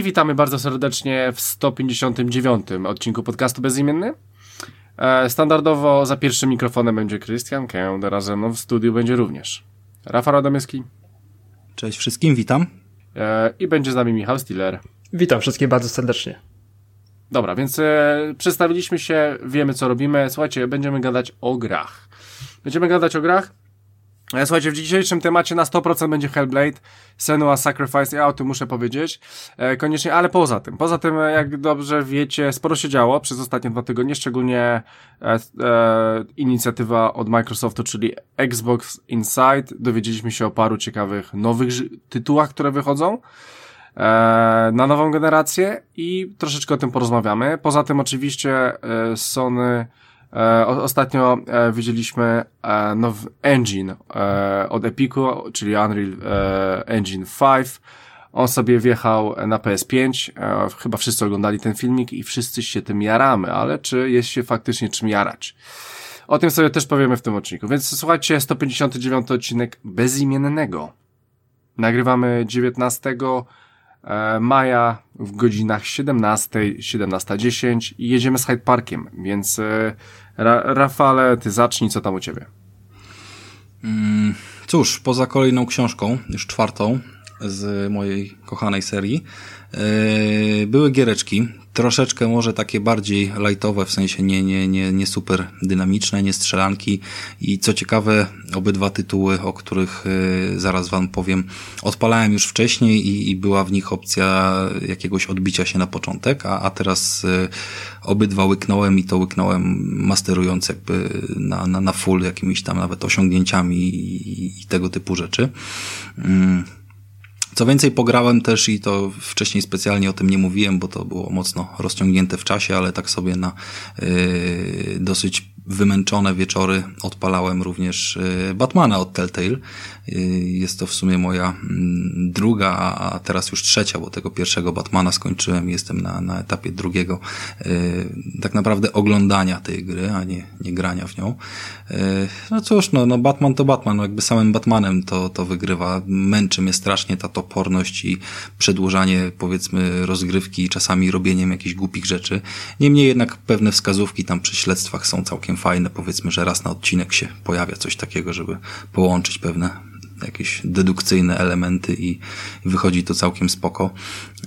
i witamy bardzo serdecznie w 159 odcinku podcastu Bezimienny. E, standardowo za pierwszym mikrofonem będzie Krystian Kęd, razem mną w studiu będzie również Rafał Radomyski. Cześć wszystkim, witam. E, I będzie z nami Michał Stiller. Witam wszystkich bardzo serdecznie. Dobra, więc e, przedstawiliśmy się, wiemy co robimy. Słuchajcie, będziemy gadać o grach. Będziemy gadać o grach. Słuchajcie, w dzisiejszym temacie na 100% będzie Hellblade, Senua Sacrifice, ja o tym muszę powiedzieć, e, koniecznie, ale poza tym, poza tym, e, jak dobrze wiecie, sporo się działo przez ostatnie dwa tygodnie, szczególnie e, e, inicjatywa od Microsoftu, czyli Xbox Inside, dowiedzieliśmy się o paru ciekawych nowych tytułach, które wychodzą, e, na nową generację i troszeczkę o tym porozmawiamy. Poza tym oczywiście e, Sony E, ostatnio e, widzieliśmy e, nowy engine e, od Epiku, czyli Unreal e, Engine 5. On sobie wjechał na PS5. E, chyba wszyscy oglądali ten filmik i wszyscy się tym jaramy, ale czy jest się faktycznie czym jarać? O tym sobie też powiemy w tym odcinku. Więc słuchajcie, 159 odcinek bezimiennego. Nagrywamy 19 E, maja w godzinach 17, 17.10 i jedziemy z Hyde Parkiem, więc e, Ra Rafale, ty zacznij, co tam u ciebie? Mm, cóż, poza kolejną książką, już czwartą z mojej kochanej serii, e, były giereczki, troszeczkę może takie bardziej lightowe, w sensie nie, nie, nie, nie super dynamiczne, nie strzelanki i co ciekawe, obydwa tytuły, o których y, zaraz wam powiem, odpalałem już wcześniej i, i była w nich opcja jakiegoś odbicia się na początek, a, a teraz y, obydwa łyknąłem i to łyknąłem masterując jakby na, na, na full jakimiś tam nawet osiągnięciami i, i tego typu rzeczy. Mm. Co więcej, pograłem też i to wcześniej specjalnie o tym nie mówiłem, bo to było mocno rozciągnięte w czasie, ale tak sobie na yy, dosyć wymęczone wieczory odpalałem również y, Batmana od Telltale. Y, jest to w sumie moja mm, druga, a teraz już trzecia, bo tego pierwszego Batmana skończyłem i jestem na, na etapie drugiego y, tak naprawdę oglądania tej gry, a nie, nie grania w nią. No cóż, no, no Batman to Batman, no jakby samym Batmanem to, to wygrywa. Męczy mnie strasznie ta toporność i przedłużanie powiedzmy rozgrywki, czasami robieniem jakichś głupich rzeczy. Niemniej jednak pewne wskazówki tam przy śledztwach są całkiem fajne, powiedzmy, że raz na odcinek się pojawia coś takiego, żeby połączyć pewne jakieś dedukcyjne elementy i wychodzi to całkiem spoko.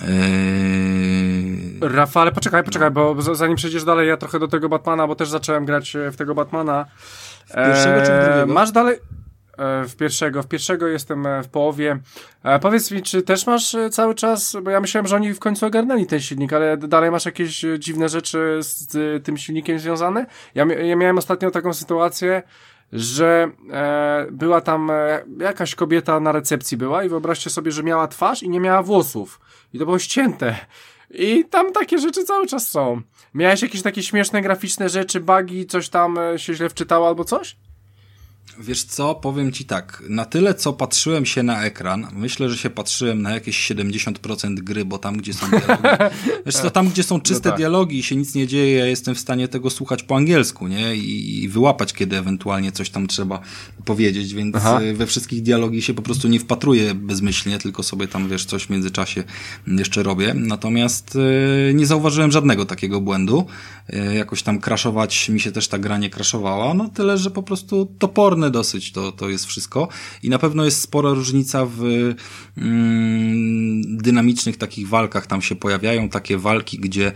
Eee... Rafale, poczekaj, poczekaj, bo zanim przejdziesz dalej, ja trochę do tego Batmana, bo też zacząłem grać w tego Batmana. W pierwszego eee... czy w eee, drugiego? Masz dalej... E, w pierwszego. W pierwszego jestem e, w połowie. E, powiedz mi, czy też masz cały czas, bo ja myślałem, że oni w końcu ogarnęli ten silnik, ale dalej masz jakieś dziwne rzeczy z tym silnikiem związane? Ja, ja miałem ostatnio taką sytuację, że e, była tam e, jakaś kobieta na recepcji była i wyobraźcie sobie, że miała twarz i nie miała włosów. I to było ścięte. I tam takie rzeczy cały czas są. Miałeś jakieś takie śmieszne graficzne rzeczy, bugi, coś tam się źle wczytało albo coś? Wiesz co, powiem ci tak, na tyle co patrzyłem się na ekran, myślę, że się patrzyłem na jakieś 70% gry, bo tam gdzie są dialogi, wiesz co, tam gdzie są czyste no tak. dialogi i się nic nie dzieje, ja jestem w stanie tego słuchać po angielsku, nie, i, i wyłapać, kiedy ewentualnie coś tam trzeba powiedzieć, więc Aha. Y, we wszystkich dialogi się po prostu nie wpatruję bezmyślnie, tylko sobie tam, wiesz, coś w międzyczasie jeszcze robię, natomiast yy, nie zauważyłem żadnego takiego błędu, jakoś tam kraszować mi się też ta gra nie kraszowała, no tyle, że po prostu toporne dosyć to, to jest wszystko i na pewno jest spora różnica w mm, dynamicznych takich walkach. Tam się pojawiają takie walki, gdzie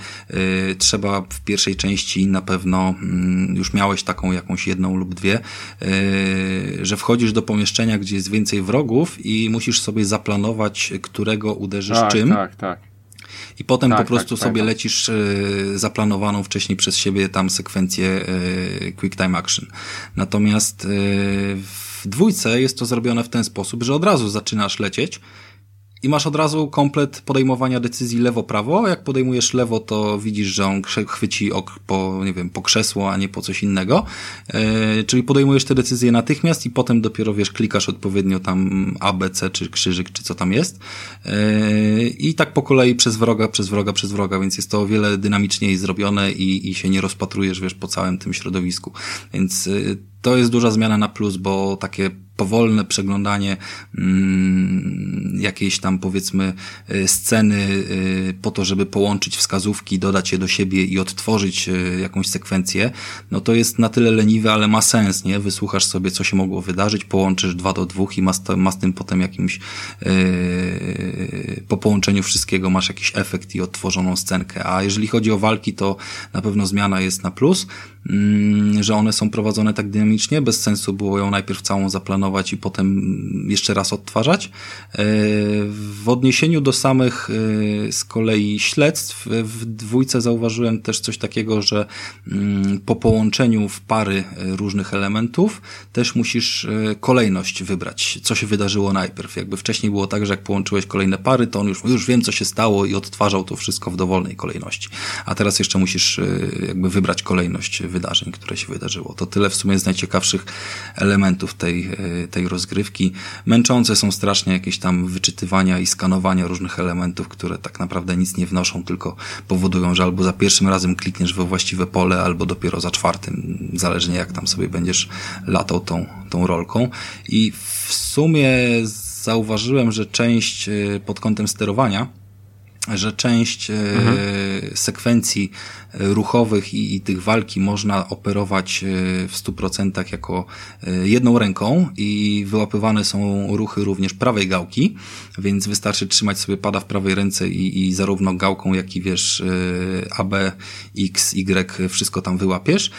y, trzeba w pierwszej części na pewno y, już miałeś taką jakąś jedną lub dwie, y, że wchodzisz do pomieszczenia, gdzie jest więcej wrogów i musisz sobie zaplanować, którego uderzysz tak, czym. Tak, tak i potem tak, po prostu tak, sobie tak. lecisz y, zaplanowaną wcześniej przez siebie tam sekwencję y, Quick Time Action. Natomiast y, w dwójce jest to zrobione w ten sposób, że od razu zaczynasz lecieć i masz od razu komplet podejmowania decyzji lewo-prawo. Jak podejmujesz lewo, to widzisz, że on chwyci ok po, nie wiem, po krzesło, a nie po coś innego. E, czyli podejmujesz te decyzje natychmiast i potem dopiero, wiesz, klikasz odpowiednio tam A, B, C, czy krzyżyk, czy co tam jest. E, I tak po kolei przez wroga, przez wroga, przez wroga, więc jest to o wiele dynamiczniej zrobione i, i się nie rozpatrujesz, wiesz, po całym tym środowisku. Więc e, to jest duża zmiana na plus, bo takie powolne przeglądanie mm, jakiejś tam powiedzmy y, sceny y, po to, żeby połączyć wskazówki, dodać je do siebie i odtworzyć y, jakąś sekwencję, no to jest na tyle leniwe, ale ma sens, nie? Wysłuchasz sobie, co się mogło wydarzyć, połączysz dwa do dwóch i ma z, ma z tym potem jakimś po połączeniu wszystkiego masz jakiś efekt i odtworzoną scenkę. A jeżeli chodzi o walki, to na pewno zmiana jest na plus. Mm, że one są prowadzone tak dynamicznie. Bez sensu było ją najpierw całą zaplanować i potem jeszcze raz odtwarzać. E, w odniesieniu do samych e, z kolei śledztw, w dwójce zauważyłem też coś takiego, że mm, po połączeniu w pary e, różnych elementów też musisz kolejność wybrać, co się wydarzyło najpierw. Jakby wcześniej było tak, że jak połączyłeś kolejne pary, to on już, już wiem, co się stało i odtwarzał to wszystko w dowolnej kolejności. A teraz jeszcze musisz jakby wybrać kolejność wydarzeń, które się wydarzyło. To tyle w sumie z najciekawszych elementów tej, e, tej rozgrywki. Męczące są strasznie jakieś tam wyczytywania i skanowania różnych elementów, które tak naprawdę nic nie wnoszą, tylko powodują, że albo za pierwszym razem klikniesz we właściwe pole, albo dopiero za czwartym, zależnie jak tam sobie będziesz latał tą, tą rolką. I w sumie zauważyłem, że część e, pod kątem sterowania że część e, mhm. sekwencji ruchowych i, i tych walki można operować e, w 100% jako e, jedną ręką i wyłapywane są ruchy również prawej gałki, więc wystarczy trzymać sobie pada w prawej ręce i, i zarówno gałką, jak i wiesz A, B, X, Y, wszystko tam wyłapiesz.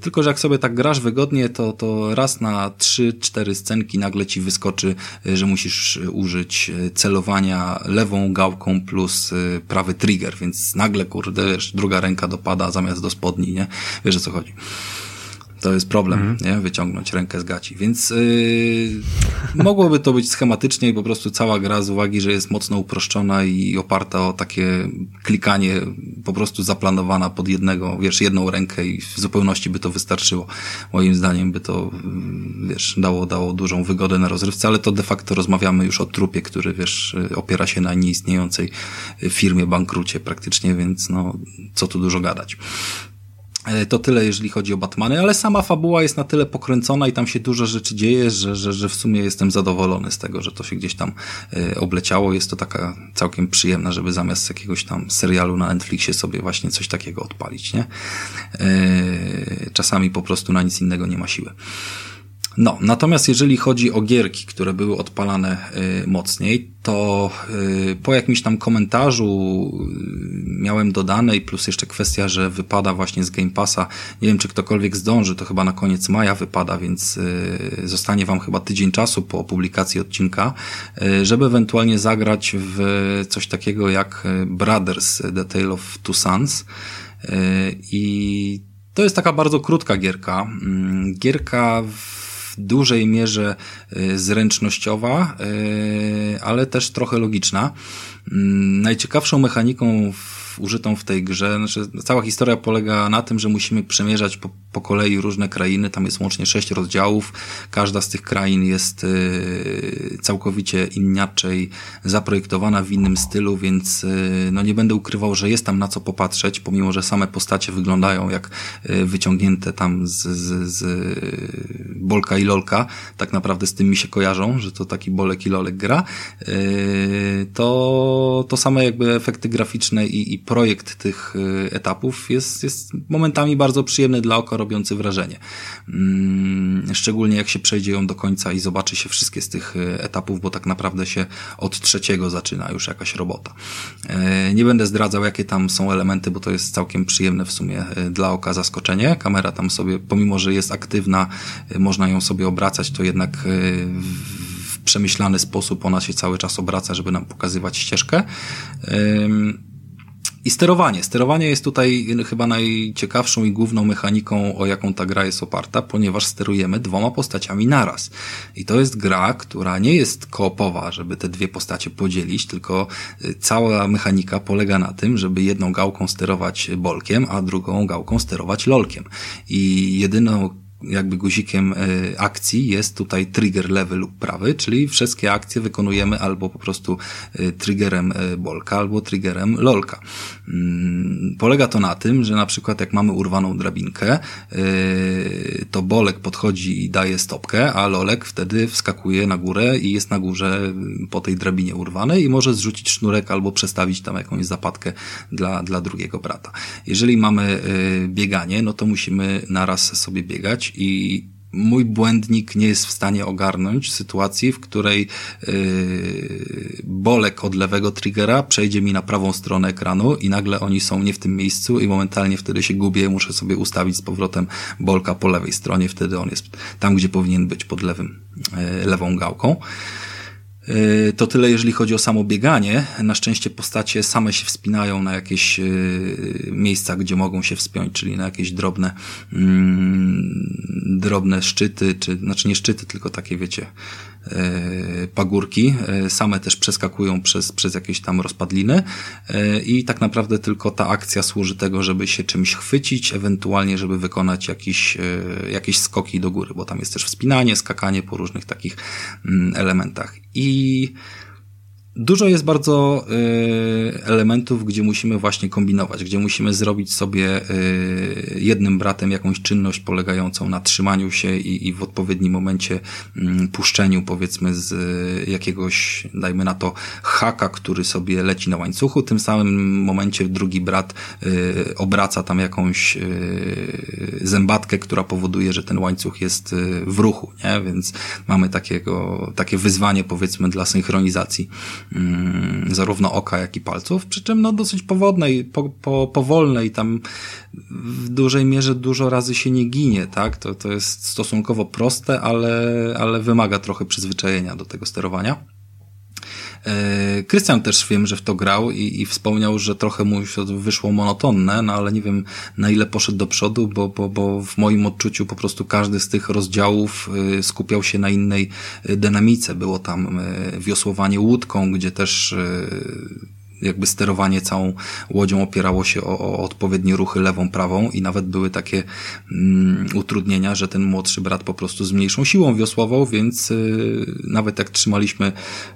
Tylko, że jak sobie tak grasz wygodnie, to, to raz na 3-4 scenki nagle ci wyskoczy, że musisz użyć celowania lewą gałką plus y, prawy trigger, więc nagle, kurde, wiesz, druga ręka dopada zamiast do spodni, nie? Wiesz o co chodzi. To jest problem, mm. nie? Wyciągnąć rękę z gaci. Więc yy, mogłoby to być schematycznie i po prostu cała gra z uwagi, że jest mocno uproszczona i oparta o takie klikanie po prostu zaplanowana pod jednego, wiesz, jedną rękę i w zupełności by to wystarczyło. Moim zdaniem by to, wiesz, dało, dało dużą wygodę na rozrywce, ale to de facto rozmawiamy już o trupie, który, wiesz, opiera się na nieistniejącej firmie, bankrucie praktycznie, więc no, co tu dużo gadać. E, to tyle, jeżeli chodzi o Batmany, ale sama fabuła jest na tyle pokręcona i tam się dużo rzeczy dzieje, że, że, że w sumie jestem zadowolony z tego, że to się gdzieś tam e, obleciało. Jest to taka całkiem przyjemna, żeby zamiast jakiegoś tam serialu na Netflixie sobie właśnie coś takiego odpalić, nie? E, czasami po prostu na nic innego nie ma siły. No, natomiast jeżeli chodzi o gierki, które były odpalane y, mocniej, to y, po jakimś tam komentarzu y, miałem dodane i plus jeszcze kwestia, że wypada właśnie z Game Passa. Nie wiem, czy ktokolwiek zdąży, to chyba na koniec maja wypada, więc y, zostanie wam chyba tydzień czasu po publikacji odcinka, y, żeby ewentualnie zagrać w coś takiego jak y, Brothers The Tale of Two Sons. I to jest taka bardzo krótka gierka. Mm, gierka w w dużej mierze y, zręcznościowa, y, ale też trochę logiczna. Mm, najciekawszą mechaniką użytą w tej grze. Znaczy, cała historia polega na tym, że musimy przemierzać po, po kolei różne krainy. Tam jest łącznie sześć rozdziałów. Każda z tych krain jest y, całkowicie inaczej zaprojektowana w innym stylu, więc y, no nie będę ukrywał, że jest tam na co popatrzeć, pomimo, że same postacie wyglądają jak y, wyciągnięte tam z, z, z Bolka i Lolka. Tak naprawdę z tym mi się kojarzą, że to taki Bolek i Lolek gra. To, to same jakby efekty graficzne i, i projekt tych etapów jest, jest momentami bardzo przyjemny dla oka, robiący wrażenie. Mm, szczególnie jak się przejdzie ją do końca i zobaczy się wszystkie z tych y, etapów, bo tak naprawdę się od trzeciego zaczyna już jakaś robota. E, nie będę zdradzał, jakie tam są elementy, bo to jest całkiem przyjemne w sumie y, dla oka zaskoczenie. Kamera tam sobie, pomimo, że jest aktywna, można ją sobie obracać, to jednak w przemyślany sposób ona się cały czas obraca, żeby nam pokazywać ścieżkę. I sterowanie. Sterowanie jest tutaj chyba najciekawszą i główną mechaniką, o jaką ta gra jest oparta, ponieważ sterujemy dwoma postaciami naraz. I to jest gra, która nie jest koopowa, żeby te dwie postacie podzielić, tylko y, cała mechanika polega na tym, żeby jedną gałką sterować bolkiem, a drugą gałką sterować lolkiem. I jedyną jakby guzikiem akcji jest tutaj trigger lewy lub prawy, czyli wszystkie akcje wykonujemy albo po prostu triggerem bolka, albo triggerem lolka. Mm, polega to na tym, że na przykład jak mamy urwaną drabinkę, to bolek podchodzi i daje stopkę, a lolek wtedy wskakuje na górę i jest na górze po tej drabinie urwanej i może zrzucić sznurek albo przestawić tam jakąś zapadkę dla, dla drugiego brata. Jeżeli mamy bieganie, no to musimy naraz sobie biegać i mój błędnik nie jest w stanie ogarnąć sytuacji, w której yy, bolek od lewego triggera przejdzie mi na prawą stronę ekranu i nagle oni są nie w tym miejscu i momentalnie wtedy się gubię, muszę sobie ustawić z powrotem bolka po lewej stronie, wtedy on jest tam, gdzie powinien być pod lewym, yy, lewą gałką. E, to tyle, jeżeli chodzi o samo bieganie. Na szczęście postacie same się wspinają na jakieś e, miejsca, gdzie mogą się wspiąć, czyli na jakieś drobne, mm, drobne szczyty, czy, znaczy nie szczyty, tylko takie, wiecie, pagórki, e, same też przeskakują przez, przez jakieś tam rozpadliny e, i tak naprawdę tylko ta akcja służy tego, żeby się czymś chwycić, ewentualnie żeby wykonać jakiś, jakieś skoki do góry, bo tam jest też wspinanie, skakanie po różnych takich mm, elementach. I Dużo jest bardzo y, elementów, gdzie musimy właśnie kombinować, gdzie musimy zrobić sobie y, jednym bratem jakąś czynność polegającą na trzymaniu się i, i w odpowiednim momencie y, puszczeniu powiedzmy z y, jakiegoś, dajmy na to, haka, który sobie leci na łańcuchu. Tym samym momencie drugi brat obraca tam jakąś zębatkę, która powoduje, że ten łańcuch jest w ruchu, nie? Więc mamy takiego, takie wyzwanie powiedzmy dla synchronizacji Mm, zarówno oka, jak i palców, przy czym no dosyć powodnej, po, po, powolnej, tam w dużej mierze dużo razy się nie ginie, tak? To, to jest stosunkowo proste, ale, ale wymaga trochę przyzwyczajenia do tego sterowania. E, Krystian też wiem, że w to grał i, i wspomniał, że trochę mu się wyszło monotonne, no ale nie wiem na ile poszedł do przodu, bo, bo, bo w moim odczuciu po prostu każdy z tych rozdziałów e, skupiał się na innej e, dynamice. Było tam wiosłowanie łódką, gdzie też jakby sterowanie całą łodzią opierało się o, o odpowiednie ruchy lewą, prawą i nawet były takie mm, utrudnienia, że ten młodszy brat po prostu z mniejszą siłą wiosłował, więc y, nawet jak trzymaliśmy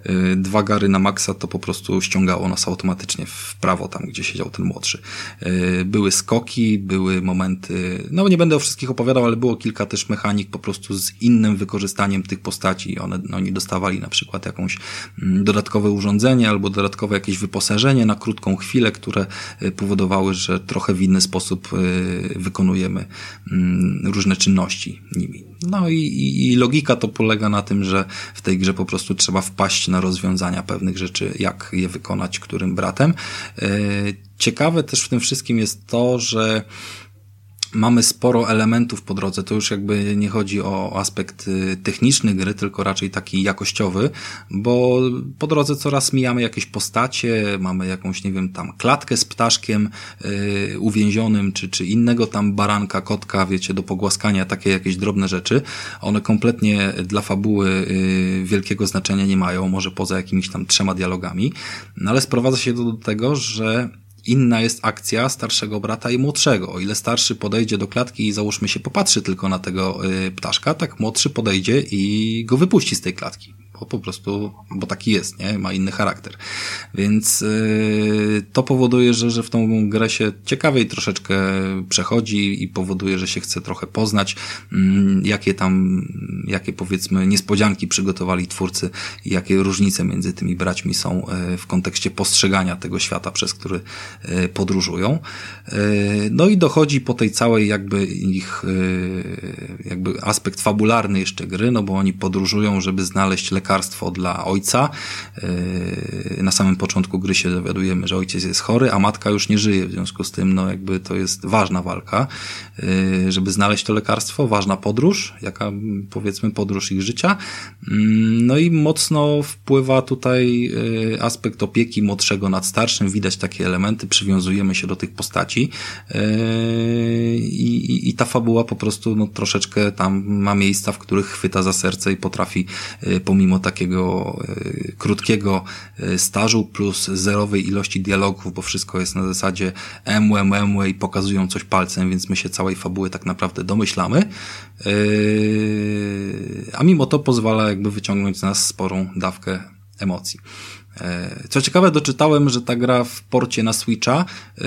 y, dwa gary na maksa, to po prostu ściągało nas automatycznie w prawo tam, gdzie siedział ten młodszy. Y, były skoki, były momenty, no nie będę o wszystkich opowiadał, ale było kilka też mechanik po prostu z innym wykorzystaniem tych postaci. One, oni dostawali na przykład jakąś mm, dodatkowe urządzenie albo dodatkowe jakieś wyposażenie na krótką chwilę, które y, powodowały, że trochę w inny sposób y, wykonujemy mm, różne czynności nimi. No i, i, i logika to polega na tym, że w tej grze po prostu trzeba wpaść na rozwiązania pewnych rzeczy, jak je wykonać którym bratem. Y, ciekawe też w tym wszystkim jest to, że mamy sporo elementów po drodze. To już jakby nie chodzi o aspekt y, techniczny gry, tylko raczej taki jakościowy, bo po drodze coraz mijamy jakieś postacie, mamy jakąś, nie wiem, tam klatkę z ptaszkiem yy, uwięzionym, czy, czy innego tam baranka, kotka, wiecie, do pogłaskania, takie jakieś drobne rzeczy. One kompletnie dla fabuły yy, wielkiego znaczenia nie mają, może poza jakimiś tam trzema dialogami, no ale sprowadza się to do tego, że inna jest akcja starszego brata i młodszego. O ile starszy podejdzie do klatki i załóżmy się popatrzy tylko na tego y, ptaszka, tak młodszy podejdzie i go wypuści z tej klatki bo po prostu, bo taki jest, nie? Ma inny charakter. Więc yy, to powoduje, że, że w tą grę się ciekawiej troszeczkę przechodzi i powoduje, że się chce trochę poznać, yy, jakie tam, jakie powiedzmy niespodzianki przygotowali twórcy i jakie różnice między tymi braćmi są yy, w kontekście postrzegania tego świata, przez który yy, podróżują. Yy, no i dochodzi po tej całej jakby ich yy, jakby aspekt fabularny jeszcze gry, no bo oni podróżują, żeby znaleźć lekarstwo lekarstwo dla ojca. Yy, na samym początku gry się dowiadujemy, że ojciec jest chory, a matka już nie żyje. W związku z tym, no jakby to jest ważna walka, yy, żeby znaleźć to lekarstwo, ważna podróż, jaka powiedzmy podróż ich życia. Yy, no i mocno wpływa tutaj aspekt opieki młodszego nad starszym. Widać takie elementy, przywiązujemy się do tych postaci i, i, i ta fabuła po prostu no, troszeczkę tam ma miejsca, w których chwyta za serce i potrafi pomimo mimo takiego y, krótkiego y, stażu plus zerowej ilości dialogów, bo wszystko jest na zasadzie emłe, memłe i pokazują coś palcem, więc my się całej fabuły tak naprawdę domyślamy. Y, a mimo to pozwala jakby wyciągnąć z nas sporą dawkę emocji. E, co ciekawe, doczytałem, że ta gra w porcie na Switcha, e,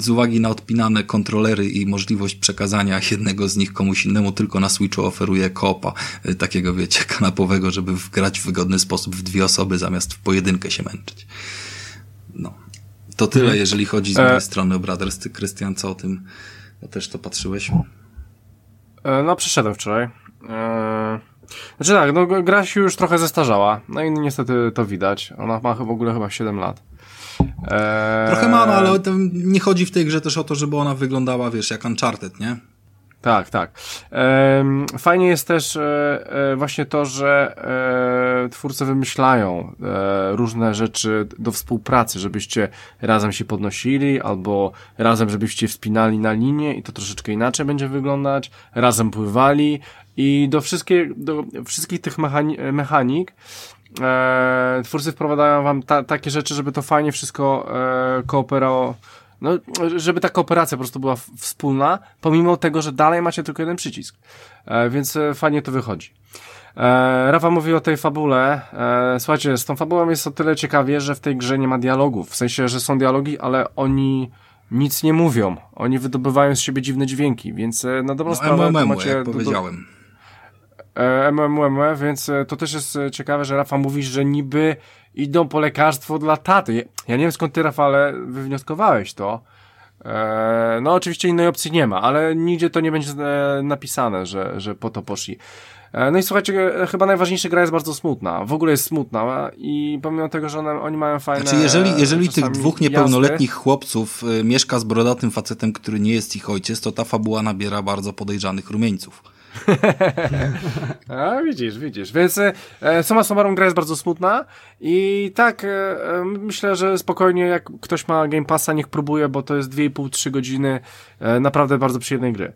z uwagi na odpinane kontrolery i możliwość przekazania jednego z nich komuś innemu, tylko na Switchu oferuje koopa, e, takiego wiecie, kanapowego, żeby grać w wygodny sposób w dwie osoby, zamiast w pojedynkę się męczyć. No. To tyle, mhm. jeżeli chodzi z mojej e... strony o Brothers. Ty, Krystian, co o tym, też to patrzyłeś? no, przeszedłem wczoraj. Znaczy tak, no gra się już trochę zestarzała. No i niestety to widać. Ona ma w ogóle chyba 7 lat. Eee... Trochę ma, no, ale nie chodzi w tej grze też o to, żeby ona wyglądała, wiesz, jak Uncharted, nie? Tak, tak. fajnie jest też e, e, właśnie to, że e, twórcy wymyślają różne rzeczy do współpracy, żebyście razem się podnosili, albo razem, żebyście wspinali na linię i to troszeczkę inaczej będzie wyglądać, razem pływali i do, wszystkie, do wszystkich tych mechani mechanik twórcy wprowadzają wam ta, takie rzeczy, żeby to fajnie wszystko kooperało no, żeby ta kooperacja po prostu była wspólna, pomimo tego, że dalej macie tylko jeden przycisk. E, więc e, fajnie to wychodzi. E, Rafa mówi o tej fabule. E, słuchajcie, z tą fabułą jest o tyle ciekawie, że w tej grze nie ma dialogów. W sensie, że są dialogi, ale oni nic nie mówią. Oni wydobywają z siebie dziwne dźwięki, więc e, na dobrą no, sprawę MMM, macie... jak powiedziałem. MMM, więc e, to też jest ciekawe, że Rafa mówi, że niby idą po lekarstwo dla taty. Ja nie wiem skąd ty, Rafale, wywnioskowałeś to. E, no oczywiście innej opcji nie ma, ale nigdzie to nie będzie e, napisane, że, że po to poszli. E, no i słuchajcie, chyba najważniejsza gra jest bardzo smutna. W ogóle jest smutna i pomimo tego, że one, oni mają fajne... Znaczy jeżeli, jeżeli tych dwóch niepełnoletnich jazdy, chłopców mieszka z brodatym facetem, który nie jest ich ojciec, to ta fabuła nabiera bardzo podejrzanych rumieńców. A, widzisz, widzisz. Więc e, suma summarum gra jest bardzo smutna i tak e, e myślę, że spokojnie jak ktoś ma Game Passa, niech próbuje, bo to jest 2,5-3 godziny e, naprawdę bardzo przyjemnej gry.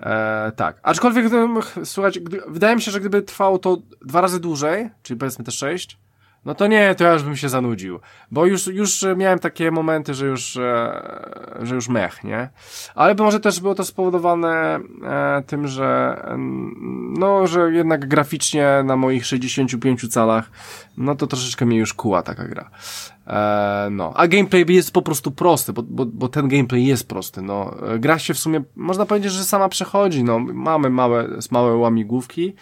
E, tak. Aczkolwiek, słuchajcie, gdy, wydaje mi się, że gdyby trwało to dwa razy dłużej, czyli powiedzmy te 6, no to nie, to ja już bym się zanudził. Bo już, już miałem takie momenty, że już, e, że już mech, nie? Ale może też było to spowodowane e, tym, że no, że jednak graficznie na moich 65 calach, no to troszeczkę mnie już kuła taka gra. E, no, a gameplay jest po prostu prosty, bo, bo, bo ten gameplay jest prosty, no. Gra się w sumie, można powiedzieć, że sama przechodzi, no. Mamy małe, małe łamigłówki,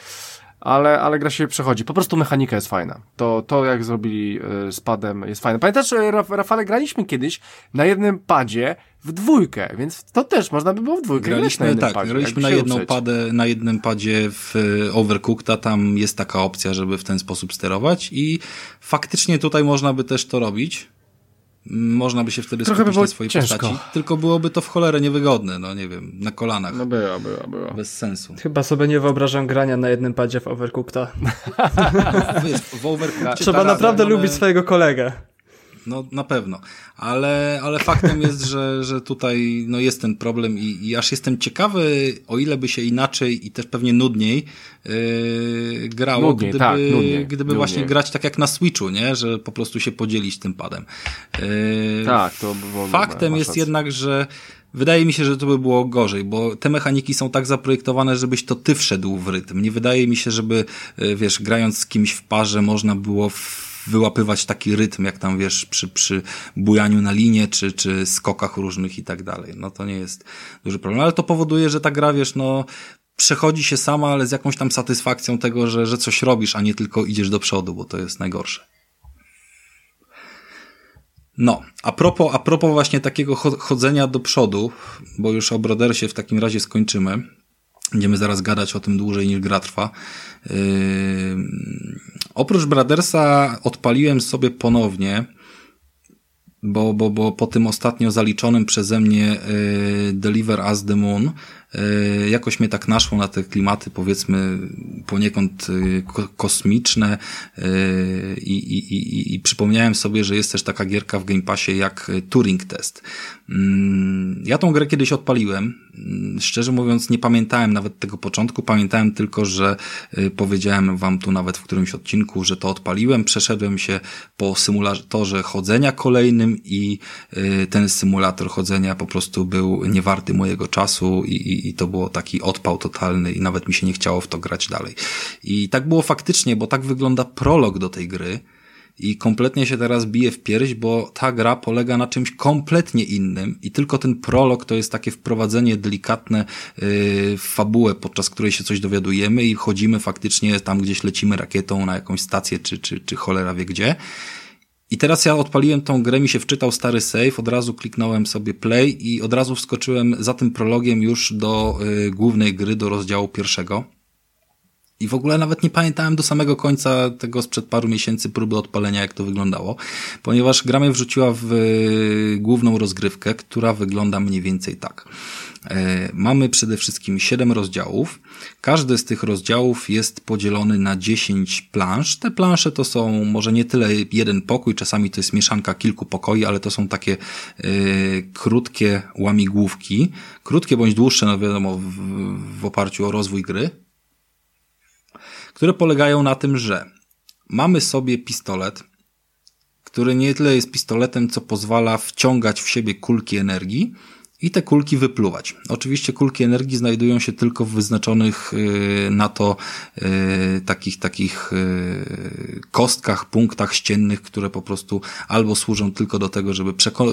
ale, ale gra się przechodzi. Po prostu mechanika jest fajna. To, to jak zrobili y, z padem jest fajne. Pamiętasz, Raf Rafale, graliśmy kiedyś na jednym padzie w dwójkę, więc to też można by było w dwójkę graliśmy, na tak, padzie, graliśmy na, jedną padę, na jednym padzie w y, Overcooked, tam jest taka opcja, żeby w ten sposób sterować i faktycznie tutaj można by też to robić można by się wtedy Trochę skupić by na swojej ciężko. postaci. Tylko byłoby to w cholerę niewygodne, no nie wiem, na kolanach. No była, była, była. Bez sensu. Chyba sobie nie wyobrażam grania na jednym padzie w Overcookta. W Overcookcie Trzeba naprawdę lubić swojego kolegę. No na pewno, ale, ale faktem jest, że, że tutaj no, jest ten problem i, i aż jestem ciekawy, o ile by się inaczej i też pewnie nudniej yy, grało, nudniej, gdyby, tak, nudniej, gdyby nudniej. właśnie grać tak jak na Switchu, nie? że po prostu się podzielić tym padem. Yy, tak, to by było Faktem jest jednak, że Wydaje mi się, że to by było gorzej, bo te mechaniki są tak zaprojektowane, żebyś to ty wszedł w rytm. Nie wydaje mi się, żeby, yy, wiesz, grając z kimś w parze można było w wyłapywać taki rytm, jak tam wiesz, przy, przy bujaniu na linie, czy, czy skokach różnych i tak dalej. No to nie jest duży problem, ale to powoduje, że ta gra, wiesz, no, przechodzi się sama, ale z jakąś tam satysfakcją tego, że, że coś robisz, a nie tylko idziesz do przodu, bo to jest najgorsze. No, a propos, a propos właśnie takiego chodzenia do przodu, bo już o Brodersie w takim razie skończymy. Będziemy zaraz gadać o tym dłużej niż gra trwa. Yy, oprócz Brothersa odpaliłem sobie ponownie, bo, bo, bo po tym ostatnio zaliczonym przeze mnie yy, Deliver As The Moon jakoś mnie tak naszło na te klimaty, powiedzmy, poniekąd e, kosmiczne e, i, i, i, i przypomniałem sobie, że jest też taka gierka w Game Passie jak Turing Test. Mm, ja tą grę kiedyś odpaliłem. Mm, szczerze mówiąc, nie pamiętałem nawet tego początku. Pamiętałem tylko, że powiedziałem wam tu nawet w którymś odcinku, że to odpaliłem. Przeszedłem się po symulatorze chodzenia kolejnym i ten symulator chodzenia po prostu był niewarty mojego czasu i, i, to było taki odpał totalny i nawet mi się nie chciało w to grać dalej. I tak było faktycznie, bo tak wygląda prolog do tej gry i kompletnie się teraz bije w pierś, bo ta gra polega na czymś kompletnie innym i tylko ten prolog to jest takie wprowadzenie delikatne yy, w fabułę, podczas której się coś dowiadujemy i chodzimy faktycznie tam gdzieś lecimy rakietą na jakąś stację czy, czy, czy cholera wie gdzie. I teraz ja odpaliłem tą grę, mi się wczytał stary save, od razu kliknąłem sobie play i od razu wskoczyłem za tym prologiem już do y, głównej gry, do rozdziału pierwszego. I w ogóle nawet nie pamiętałem do samego końca tego sprzed paru miesięcy próby odpalenia, jak to wyglądało, ponieważ gra mnie wrzuciła w y, główną rozgrywkę, która wygląda mniej więcej tak. E, mamy przede wszystkim 7 rozdziałów. Każdy z tych rozdziałów jest podzielony na 10 plansz. Te plansze to są może nie tyle jeden pokój, czasami to jest mieszanka kilku pokoi, ale to są takie y, krótkie łamigłówki. Krótkie bądź dłuższe, no wiadomo, w, w oparciu o rozwój gry, które polegają na tym, że mamy sobie pistolet, który nie tyle jest pistoletem, co pozwala wciągać w siebie kulki energii, i te kulki wypluwać. Oczywiście kulki energii znajdują się tylko w wyznaczonych y, na to y, takich, takich y, kostkach, punktach ściennych, które po prostu albo służą tylko do tego, żeby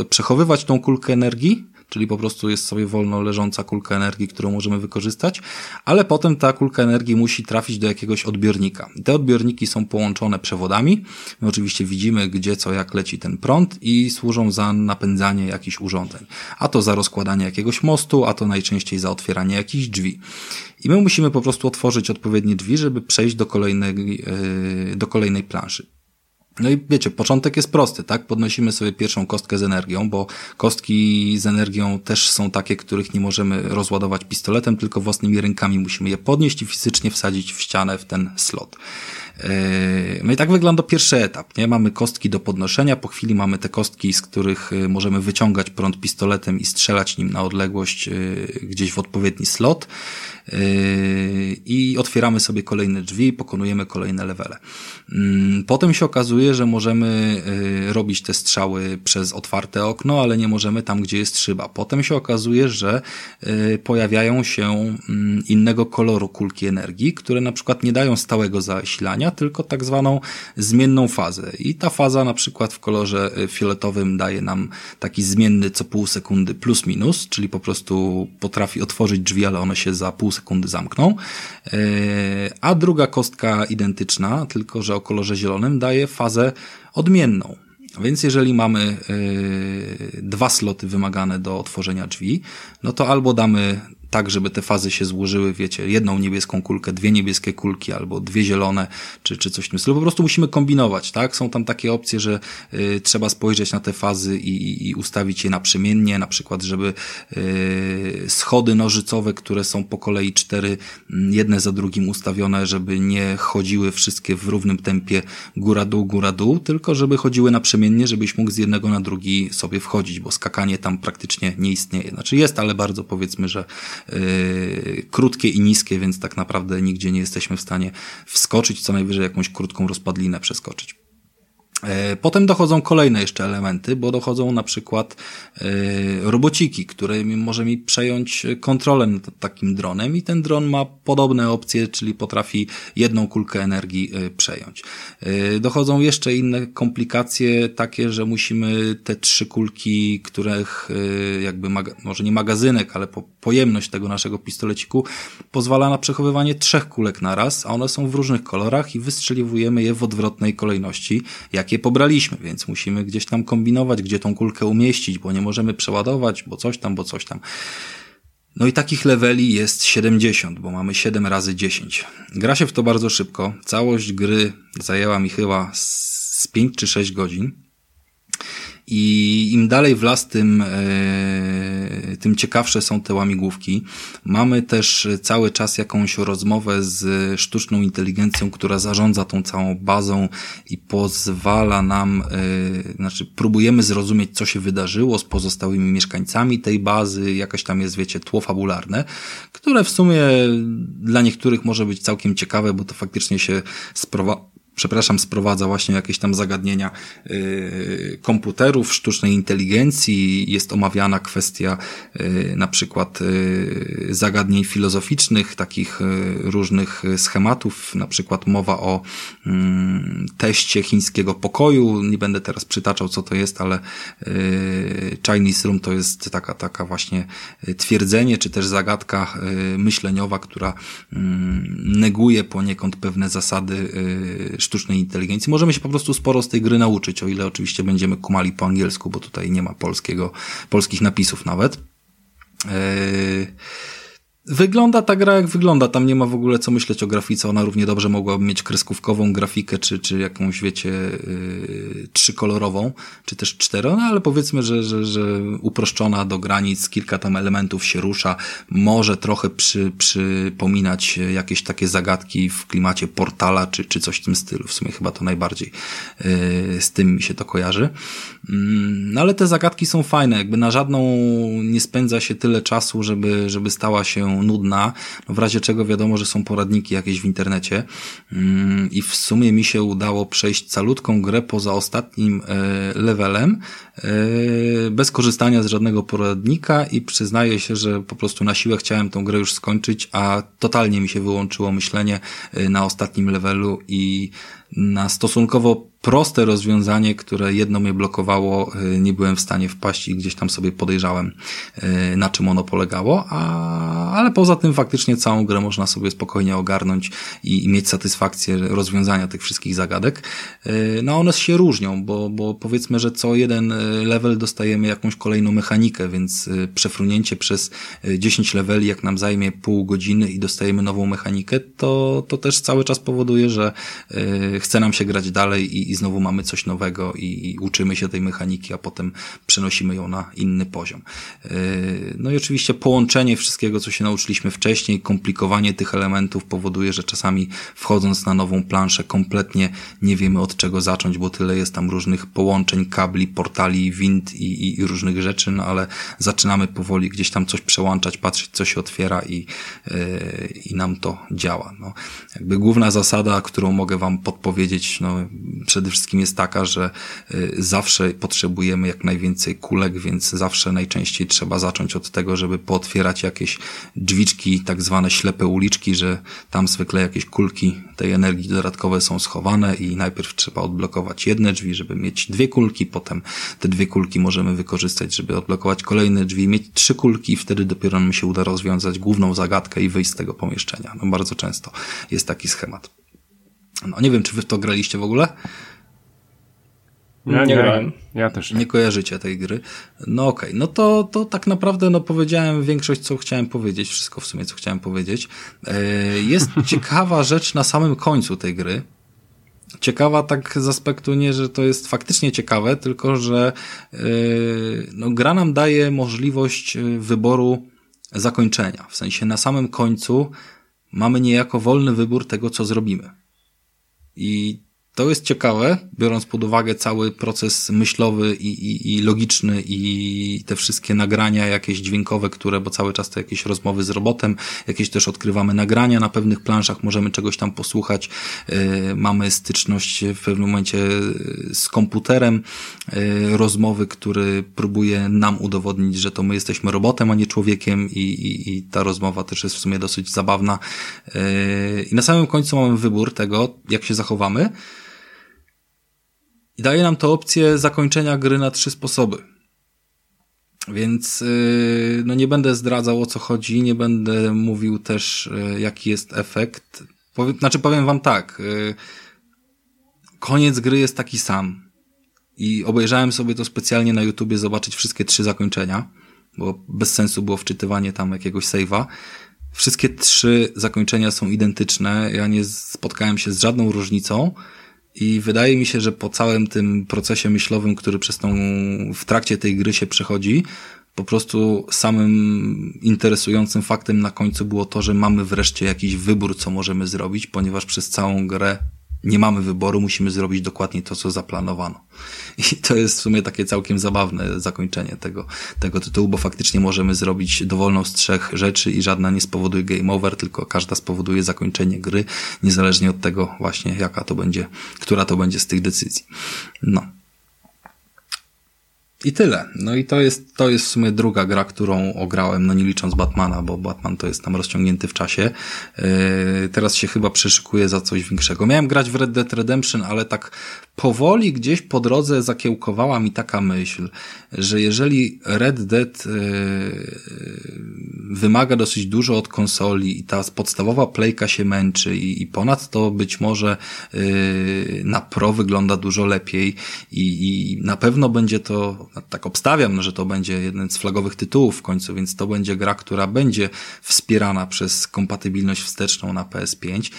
przechowywać tą kulkę energii, czyli po prostu jest sobie wolno leżąca kulka energii, którą możemy wykorzystać, ale potem ta kulka energii musi trafić do jakiegoś odbiornika. Te odbiorniki są połączone przewodami. My oczywiście widzimy, gdzie co, jak leci ten prąd i służą za napędzanie jakichś urządzeń. A to za rozkładanie jakiegoś mostu, a to najczęściej za otwieranie jakichś drzwi. I my musimy po prostu otworzyć odpowiednie drzwi, żeby przejść do kolejnej, yy, do kolejnej planszy. No i wiecie, początek jest prosty, tak? Podnosimy sobie pierwszą kostkę z energią, bo kostki z energią też są takie, których nie możemy rozładować pistoletem, tylko własnymi rękami musimy je podnieść i fizycznie wsadzić w ścianę w ten slot. No i tak wygląda pierwszy etap, nie? Mamy kostki do podnoszenia, po chwili mamy te kostki, z których y, możemy wyciągać prąd pistoletem i strzelać nim na odległość y, gdzieś w odpowiedni slot i otwieramy sobie kolejne drzwi, pokonujemy kolejne levele. Mm, potem się okazuje, że możemy y, robić te strzały przez otwarte okno, ale nie możemy tam, gdzie jest szyba. Potem się okazuje, że y, pojawiają się mm, innego koloru kulki energii, które na przykład nie dają stałego zasilania, tylko tak zwaną zmienną fazę. I ta faza na przykład w kolorze fioletowym daje nam taki zmienny co pół sekundy plus minus, czyli po prostu potrafi otworzyć drzwi, ale one się za pół sekundy zamkną. A druga kostka identyczna, tylko że o kolorze zielonym daje fazę odmienną. Więc jeżeli mamy yy, dwa sloty wymagane do otworzenia drzwi, no to albo damy tak, żeby te fazy się złożyły, wiecie, jedną niebieską kulkę, dwie niebieskie kulki albo dwie zielone, czy, czy coś w tym stylu. Po prostu musimy kombinować, tak? Są tam takie opcje, że y, trzeba spojrzeć na te fazy i, i ustawić je naprzemiennie, na przykład, żeby y, schody nożycowe, które są po kolei cztery, mm, jedne za drugim ustawione, żeby nie chodziły wszystkie w równym tempie góra-dół, góra-dół, tylko żeby chodziły naprzemiennie, żebyś mógł z jednego na drugi sobie wchodzić, bo skakanie tam praktycznie nie istnieje. Znaczy jest, ale bardzo powiedzmy, że krótkie i niskie, więc tak naprawdę nigdzie nie jesteśmy w stanie wskoczyć, co najwyżej jakąś krótką rozpadlinę przeskoczyć. E, potem dochodzą kolejne jeszcze elementy, bo dochodzą na przykład e, robociki, które może mi przejąć kontrolę nad takim dronem i ten dron ma podobne opcje, czyli potrafi jedną kulkę energii e, przejąć. Dochodzą jeszcze inne komplikacje takie, że musimy te trzy kulki, których jakby może nie magazynek, ale pojemność tego naszego pistoleciku pozwala na przechowywanie trzech kulek na raz, a one są w różnych kolorach i wystrzeliwujemy je w odwrotnej kolejności, jakie jakie pobraliśmy, więc musimy gdzieś tam kombinować, gdzie tą kulkę umieścić, bo nie możemy przeładować, bo coś tam, bo coś tam. No i takich leveli jest 70, bo mamy 7 razy 10. Gra się w to bardzo szybko. Całość gry zajęła mi chyba z 5 czy 6 godzin. I im dalej w las, tym, e, tym ciekawsze są te łamigłówki. Mamy też cały czas jakąś rozmowę z sztuczną inteligencją, która zarządza tą całą bazą i pozwala nam, e, znaczy próbujemy zrozumieć, co się wydarzyło z pozostałymi mieszkańcami tej bazy, jakaś tam jest, wiecie, tło fabularne, które w sumie dla niektórych może być całkiem ciekawe, bo to faktycznie się sprowadza przepraszam, sprowadza właśnie jakieś tam zagadnienia y, komputerów, sztucznej inteligencji, jest omawiana kwestia y, na przykład y, zagadnień filozoficznych, takich różnych schematów, na przykład mowa o mm, teście chińskiego pokoju, nie będę teraz przytaczał co to jest, ale Chinese Room to jest taka, taka właśnie twierdzenie, czy też zagadka myśleniowa, która mm, neguje poniekąd pewne zasady sztucznej inteligencji. Możemy się po prostu sporo z tej gry nauczyć, o ile oczywiście będziemy kumali po angielsku, bo tutaj nie ma polskiego, polskich napisów nawet. Yy... Wygląda ta gra jak wygląda, tam nie ma w ogóle co myśleć o grafice, ona równie dobrze mogłaby mieć kreskówkową grafikę, czy, czy jakąś, wiecie, yy, trzykolorową, czy też cztero, no ale powiedzmy, że, że, że uproszczona do granic, kilka tam elementów się rusza, może trochę przy, przypominać jakieś takie zagadki w klimacie portala, czy, czy coś w tym stylu, w sumie chyba to najbardziej yy, z tym mi się to kojarzy. Yy, no ale te zagadki są fajne, jakby na żadną nie spędza się tyle czasu, żeby, żeby stała się nudna, no w razie czego wiadomo, że są poradniki jakieś w internecie. Mm, i w sumie mi się udało przejść calutką grę poza ostatnim e, levelem e, bez korzystania z żadnego poradnika i przyznaję się, że po prostu na siłę chciałem tą grę już skończyć, a totalnie mi się wyłączyło myślenie e, na ostatnim levelu i na stosunkowo proste rozwiązanie, które jedno mnie blokowało, y, nie byłem w stanie wpaść i gdzieś tam sobie podejrzałem, y, na czym ono polegało, a, ale poza tym faktycznie całą grę można sobie spokojnie ogarnąć i, i mieć satysfakcję rozwiązania tych wszystkich zagadek. Y, no one się różnią, bo, bo powiedzmy, że co jeden level dostajemy jakąś kolejną mechanikę, więc przefrunięcie przez 10 leveli, jak nam zajmie pół godziny i dostajemy nową mechanikę, to, to też cały czas powoduje, że chce nam się grać dalej i, i znowu mamy coś nowego i, i, uczymy się tej mechaniki, a potem przenosimy ją na inny poziom. Yy, no i oczywiście połączenie wszystkiego, co się nauczyliśmy wcześniej, komplikowanie tych elementów powoduje, że czasami wchodząc na nową planszę kompletnie nie wiemy od czego zacząć, bo tyle jest tam różnych połączeń, kabli, portali, wind i, i, i różnych rzeczy, no ale zaczynamy powoli gdzieś tam coś przełączać, patrzeć co się otwiera i, yy, i nam to działa. No, jakby główna zasada, którą mogę Wam podpowiedzieć, no przede wszystkim jest taka, że y, zawsze potrzebujemy jak najwięcej kulek, więc zawsze najczęściej trzeba zacząć od tego, żeby pootwierać jakieś drzwiczki, tak zwane ślepe uliczki, że tam zwykle jakieś kulki tej energii dodatkowe są schowane i najpierw trzeba odblokować jedne drzwi, żeby mieć dwie kulki, potem te dwie kulki możemy wykorzystać, żeby odblokować kolejne drzwi, mieć trzy kulki i wtedy dopiero nam się uda rozwiązać główną zagadkę i wyjść z tego pomieszczenia. No bardzo często jest taki schemat. No nie wiem, czy wy w to graliście w ogóle? Ja nie, grałem. Ja też nie. nie kojarzycie tej gry. No okej, okay. no to, to tak naprawdę no powiedziałem większość, co chciałem powiedzieć, wszystko w sumie, co chciałem powiedzieć. E, jest ciekawa rzecz na samym końcu tej gry. Ciekawa tak z aspektu nie, że to jest faktycznie ciekawe, tylko że e, no, gra nam daje możliwość e, wyboru zakończenia. W sensie na samym końcu mamy niejako wolny wybór tego, co zrobimy. I to jest ciekawe, biorąc pod uwagę cały proces myślowy i, i, i logiczny i te wszystkie nagrania jakieś dźwiękowe, które, bo cały czas to jakieś rozmowy z robotem, jakieś też odkrywamy nagrania na pewnych planszach, możemy czegoś tam posłuchać, yy, mamy styczność w pewnym momencie z komputerem, yy, rozmowy, który próbuje nam udowodnić, że to my jesteśmy robotem, a nie człowiekiem i, i, i ta rozmowa też jest w sumie dosyć zabawna. I na samym końcu mamy wybór tego, jak się zachowamy, i daje nam to opcję zakończenia gry na trzy sposoby. Więc yy, no nie będę zdradzał o co chodzi, nie będę mówił też yy, jaki jest efekt. Powie, znaczy powiem wam tak, yy, koniec gry jest taki sam. I obejrzałem sobie to specjalnie na YouTubie zobaczyć wszystkie trzy zakończenia, bo bez sensu było wczytywanie tam jakiegoś save'a. Wszystkie trzy zakończenia są identyczne. Ja nie spotkałem się z żadną różnicą. I wydaje mi się, że po całym tym procesie myślowym, który przez tą, w trakcie tej gry się przechodzi, po prostu samym interesującym faktem na końcu było to, że mamy wreszcie jakiś wybór, co możemy zrobić, ponieważ przez całą grę nie mamy wyboru, musimy zrobić dokładnie to, co zaplanowano. I to jest w sumie takie całkiem zabawne zakończenie tego, tego tytułu, bo faktycznie możemy zrobić dowolną z trzech rzeczy i żadna nie spowoduje game over, tylko każda spowoduje zakończenie gry, niezależnie od tego właśnie, jaka to będzie, która to będzie z tych decyzji. No. I tyle. No i to jest, to jest w sumie druga gra, którą ograłem, no nie licząc Batmana, bo Batman to jest tam rozciągnięty w czasie. Yy, teraz się chyba przeszykuję za coś większego. Miałem grać w Red Dead Redemption, ale tak powoli gdzieś po drodze zakiełkowała mi taka myśl, że jeżeli Red Dead yy, wymaga dosyć dużo od konsoli i ta podstawowa playka się męczy i, i ponadto być może yy, na pro wygląda dużo lepiej i, i na pewno będzie to tak obstawiam, że to będzie jeden z flagowych tytułów w końcu, więc to będzie gra, która będzie wspierana przez kompatybilność wsteczną na PS5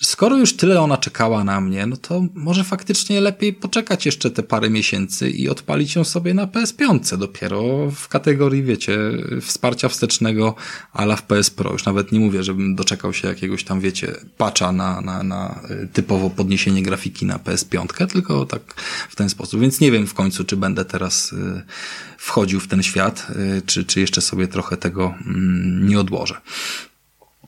skoro już tyle ona czekała na mnie, no to może faktycznie lepiej poczekać jeszcze te parę miesięcy i odpalić ją sobie na PS5 dopiero w kategorii, wiecie, wsparcia wstecznego ala w PS Pro. Już nawet nie mówię, żebym doczekał się jakiegoś tam, wiecie, patcha na, na, na typowo podniesienie grafiki na PS5, tylko tak w ten sposób. Więc nie wiem w końcu, czy będę teraz y, wchodził w ten świat, y, czy, czy jeszcze sobie trochę tego mm, nie odłożę.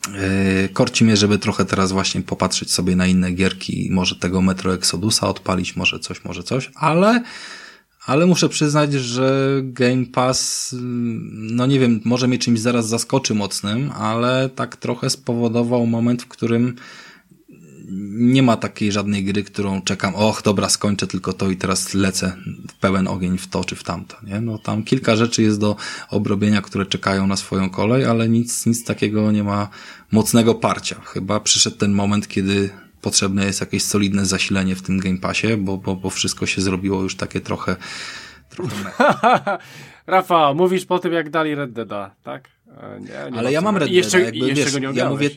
Yy, korci mnie, żeby trochę teraz właśnie popatrzeć sobie na inne gierki, może tego Metro Exodusa odpalić, może coś, może coś, ale, ale muszę przyznać, że Game Pass, no nie wiem, może mnie czymś zaraz zaskoczy mocnym, ale tak trochę spowodował moment, w którym nie ma takiej żadnej gry, którą czekam, och, dobra, skończę tylko to i teraz lecę w pełen ogień w to czy w tamto, nie? No tam kilka rzeczy jest do obrobienia, które czekają na swoją kolej, ale nic, nic takiego nie ma mocnego parcia. Chyba przyszedł ten moment, kiedy potrzebne jest jakieś solidne zasilenie w tym Game Passie, bo, bo, bo wszystko się zrobiło już takie trochę, trochę Rafa, mówisz po tym, jak dali Red Deada, tak? E, nie, nie ale ja mam Red Deada, jeszcze, jakby, jeszcze wiesz, go nie ja mówię,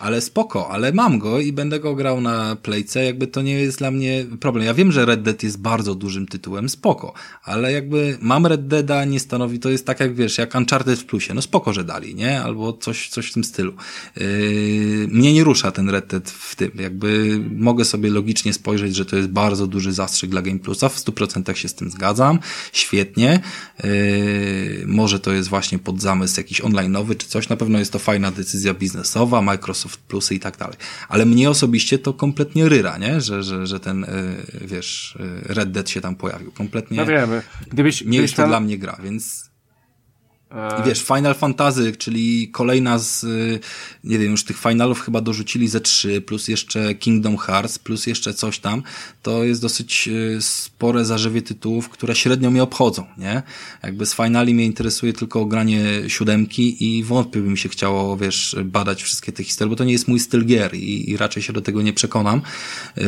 ale spoko, ale mam go i będę go grał na playce, jakby to nie jest dla mnie problem. Ja wiem, że Red Dead jest bardzo dużym tytułem, spoko, ale jakby mam Red Deada, nie stanowi, to jest tak jak wiesz, jak Uncharted w plusie, no spoko, że dali, nie? Albo coś, coś w tym stylu. Yy, mnie nie rusza ten Red Dead w tym, jakby mogę sobie logicznie spojrzeć, że to jest bardzo duży zastrzyk dla Game Plusa, w 100% się z tym zgadzam, świetnie, yy, może to jest właśnie pod zamysł jakiś online'owy czy coś, na pewno jest to fajna decyzja biznesowa, Microsoft Microsoft Plusy i tak dalej. Ale mnie osobiście to kompletnie ryra, nie? Że, że, że ten, y, wiesz, y, Red Dead się tam pojawił. Kompletnie no wiemy. Gdybyś, nie jest to dla mnie gra, więc i wiesz, Final Fantasy, czyli kolejna z, y, nie wiem, już tych finalów chyba dorzucili ze trzy, plus jeszcze Kingdom Hearts, plus jeszcze coś tam, to jest dosyć y, spore zarzewie tytułów, które średnio mnie obchodzą, nie? Jakby z finali mnie interesuje tylko granie siódemki i wątpię by mi się chciało, wiesz, badać wszystkie te historie, bo to nie jest mój styl gier i, i raczej się do tego nie przekonam, yy,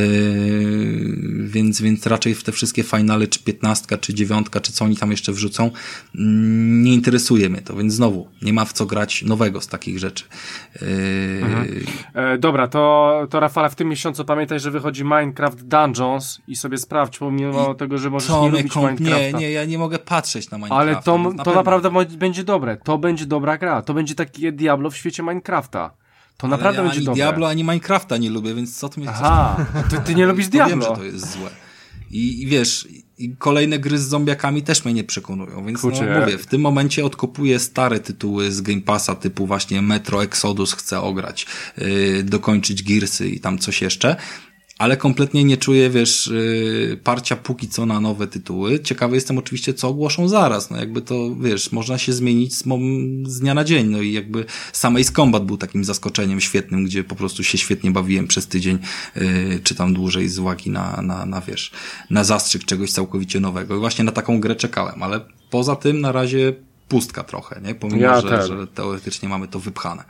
więc, więc raczej w te wszystkie finale, czy piętnastka, czy dziewiątka, czy co oni tam jeszcze wrzucą, mm, nie interesuje interesuje mnie to, więc znowu nie ma w co grać nowego z takich rzeczy. Yy... Mhm. E, dobra, to, to Rafale, w tym miesiącu pamiętaj, że wychodzi Minecraft Dungeons i sobie sprawdź, pomimo I tego, że możesz nie lubić komp- Minecrafta. Nie, nie, ja nie mogę patrzeć na Minecraft. Ale to, na to naprawdę będzie dobre. To będzie dobra gra. To będzie takie Diablo w świecie Minecrafta. To Ale naprawdę ja będzie ani dobre. Diablo, ani Minecrafta nie lubię, więc co tu mnie Aha, ty, ty nie lubisz Diablo. wiem, że to jest złe. I, I, wiesz, i kolejne gry z zombiakami też mnie nie przekonują, więc no, mówię, w tym momencie odkopuję stare tytuły z Game Passa typu właśnie Metro Exodus chcę ograć, yy, dokończyć Gearsy i tam coś jeszcze, ale kompletnie nie czuję, wiesz, yy, parcia póki co na nowe tytuły. Ciekawy jestem oczywiście, co ogłoszą zaraz. No jakby to, wiesz, można się zmienić z, z dnia na dzień. No i jakby sam Ace Combat był takim zaskoczeniem świetnym, gdzie po prostu się świetnie bawiłem przez tydzień, yy, czy tam dłużej z uwagi na, na, na, wiesz, na zastrzyk czegoś całkowicie nowego. I właśnie na taką grę czekałem, ale poza tym na razie pustka trochę, nie? Pomimo, ja że, że teoretycznie mamy to wypchane.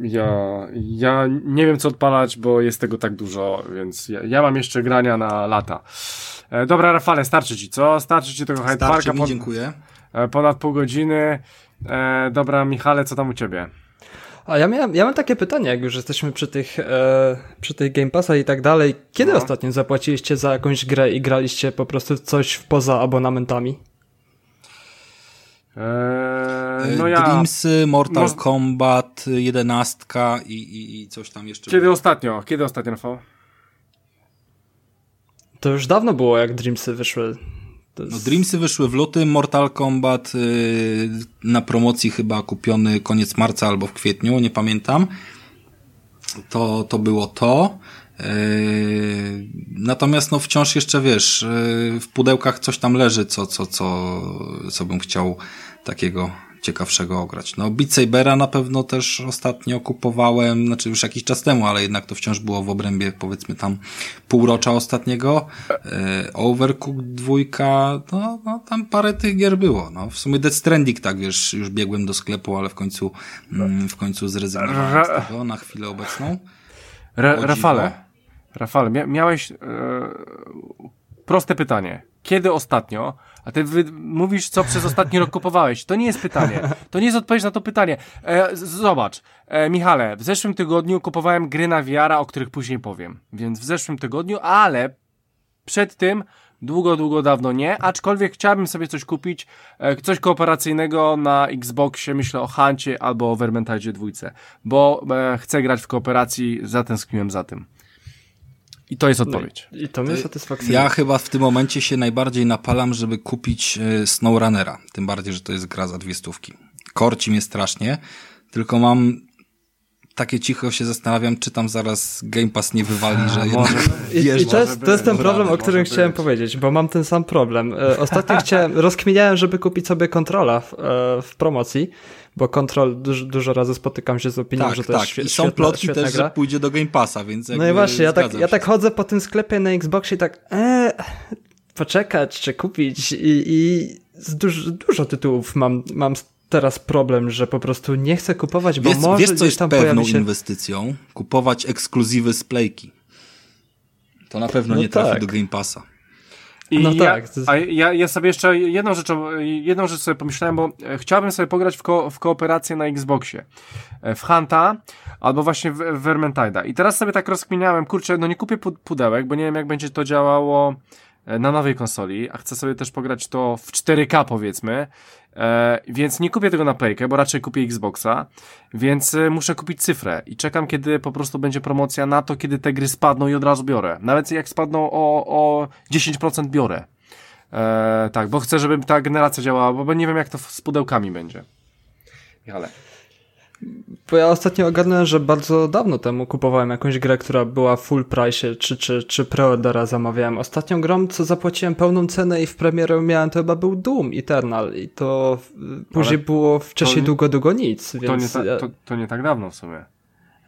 Ja, ja nie wiem co odpalać, bo jest tego tak dużo, więc ja, ja mam jeszcze grania na lata. E, dobra, Rafale, starczy ci, co? Starczy ci tego Hyde Parka? Mi, dziękuję. E, ponad pół godziny. E, dobra, Michale, co tam u ciebie? A ja miałem, ja mam takie pytanie, jak już jesteśmy przy tych, e, przy tych Game Passach i tak dalej. Kiedy No. ostatnio zapłaciliście za jakąś grę i graliście po prostu coś poza abonamentami? Eee, no ja... Dreamsy, Mortal Moż- Kombat, 11 i, i, i coś tam jeszcze. Kiedy było. ostatnio? Kiedy ostatnio, Rafał? To już dawno było, jak Dreamsy wyszły. To No, jest- Dreamsy wyszły w lutym, Mortal Kombat y, na promocji chyba kupiony koniec marca albo w kwietniu, nie pamiętam. To, to było to. Y, natomiast no wciąż jeszcze wiesz, y, w pudełkach coś tam leży, co, co, co, co bym chciał takiego ciekawszego ograć. No Beat Sabera na pewno też ostatnio kupowałem, znaczy już jakiś czas temu, ale jednak to wciąż było w obrębie powiedzmy tam półrocza ostatniego. E, Overcooked dwójka, no, no tam parę tych gier było. No, w sumie Death Stranding tak wiesz, już biegłem do sklepu, ale w końcu, mm, w końcu zrezygnowałem z tego na chwilę obecną. Ra-. Rafale, Rafale, mia miałeś e, proste pytanie. Kiedy ostatnio, a ty wy mówisz, co przez ostatni rok kupowałeś. To nie jest pytanie. To nie jest odpowiedź na to pytanie. E, zobacz, e, Michale, w zeszłym tygodniu kupowałem gry na VR, o których później powiem. Więc w zeszłym tygodniu, ale przed tym długo, długo dawno nie, aczkolwiek chciałbym sobie coś kupić, e, coś kooperacyjnego na Xboxie, myślę o Huncie albo o Vermintide dwójce, bo e, chcę grać w kooperacji, zatęskniłem za tym. I to jest odpowiedź. I to mnie satysfakcjonuje. Ja chyba w tym momencie się najbardziej napalam, żeby kupić e, SnowRunnera. Tym bardziej, że to jest gra za dwie stówki. Korci mnie strasznie, tylko mam takie cicho się zastanawiam, czy tam zaraz Game Pass nie wywali, że jednak I, i to, jest, to jest ten w problem, o którym może chciałem być. powiedzieć, bo mam ten sam problem. E, Ostatnio chciałem, rozkminiałem, żeby kupić sobie kontrola w, e, w promocji, bo kontrol dużo, dużo razy spotykam się z opinią, Tak, że to tak. jest świe- I są świetna, plotki świetna też, gra. że pójdzie do Game Passa, więc No i właśnie, ja tak, ja tak chodzę po tym sklepie na Xboxie i tak e, poczekać, czy kupić i, i z duż, dużo tytułów mam, mam teraz problem, że po prostu nie chcę kupować, bo Wiesz, może wiesz co jest tam pewną się... inwestycją? Kupować ekskluzywy z Playki. To na pewno No nie trafi tak. do Game Passa. I No ja, tak, A ja, ja sobie jeszcze jedną rzeczą, jedną rzecz sobie pomyślałem, bo chciałbym sobie pograć w, ko, w kooperację na Xboxie. E, W Hunta albo właśnie w, w Vermintide'a. I teraz sobie tak rozkminiałem, kurczę, no nie kupię pu- pudełek, bo nie wiem jak będzie to działało e, na nowej konsoli, a chcę sobie też pograć to w 4K powiedzmy. E, więc nie kupię tego na Playkę, bo raczej kupię Xboxa, więc e, muszę kupić cyfrę i czekam, kiedy po prostu będzie promocja na to, kiedy te gry spadną i od razu biorę. Nawet jak spadną o, o 10% biorę. E, tak, bo chcę, żeby ta generacja działała, bo- nie wiem, jak to z pudełkami będzie. Michale. Bo ja ostatnio ogarnąłem, że bardzo dawno temu kupowałem jakąś grę, która była full price, czy, czy, czy preordera zamawiałem. Ostatnią grą, co zapłaciłem pełną cenę i w premierę miałem, to chyba był Doom Eternal i to później było wcześniej nie- długo, długo nic, To nie, więc ta, ja- to, to nie tak dawno w sumie.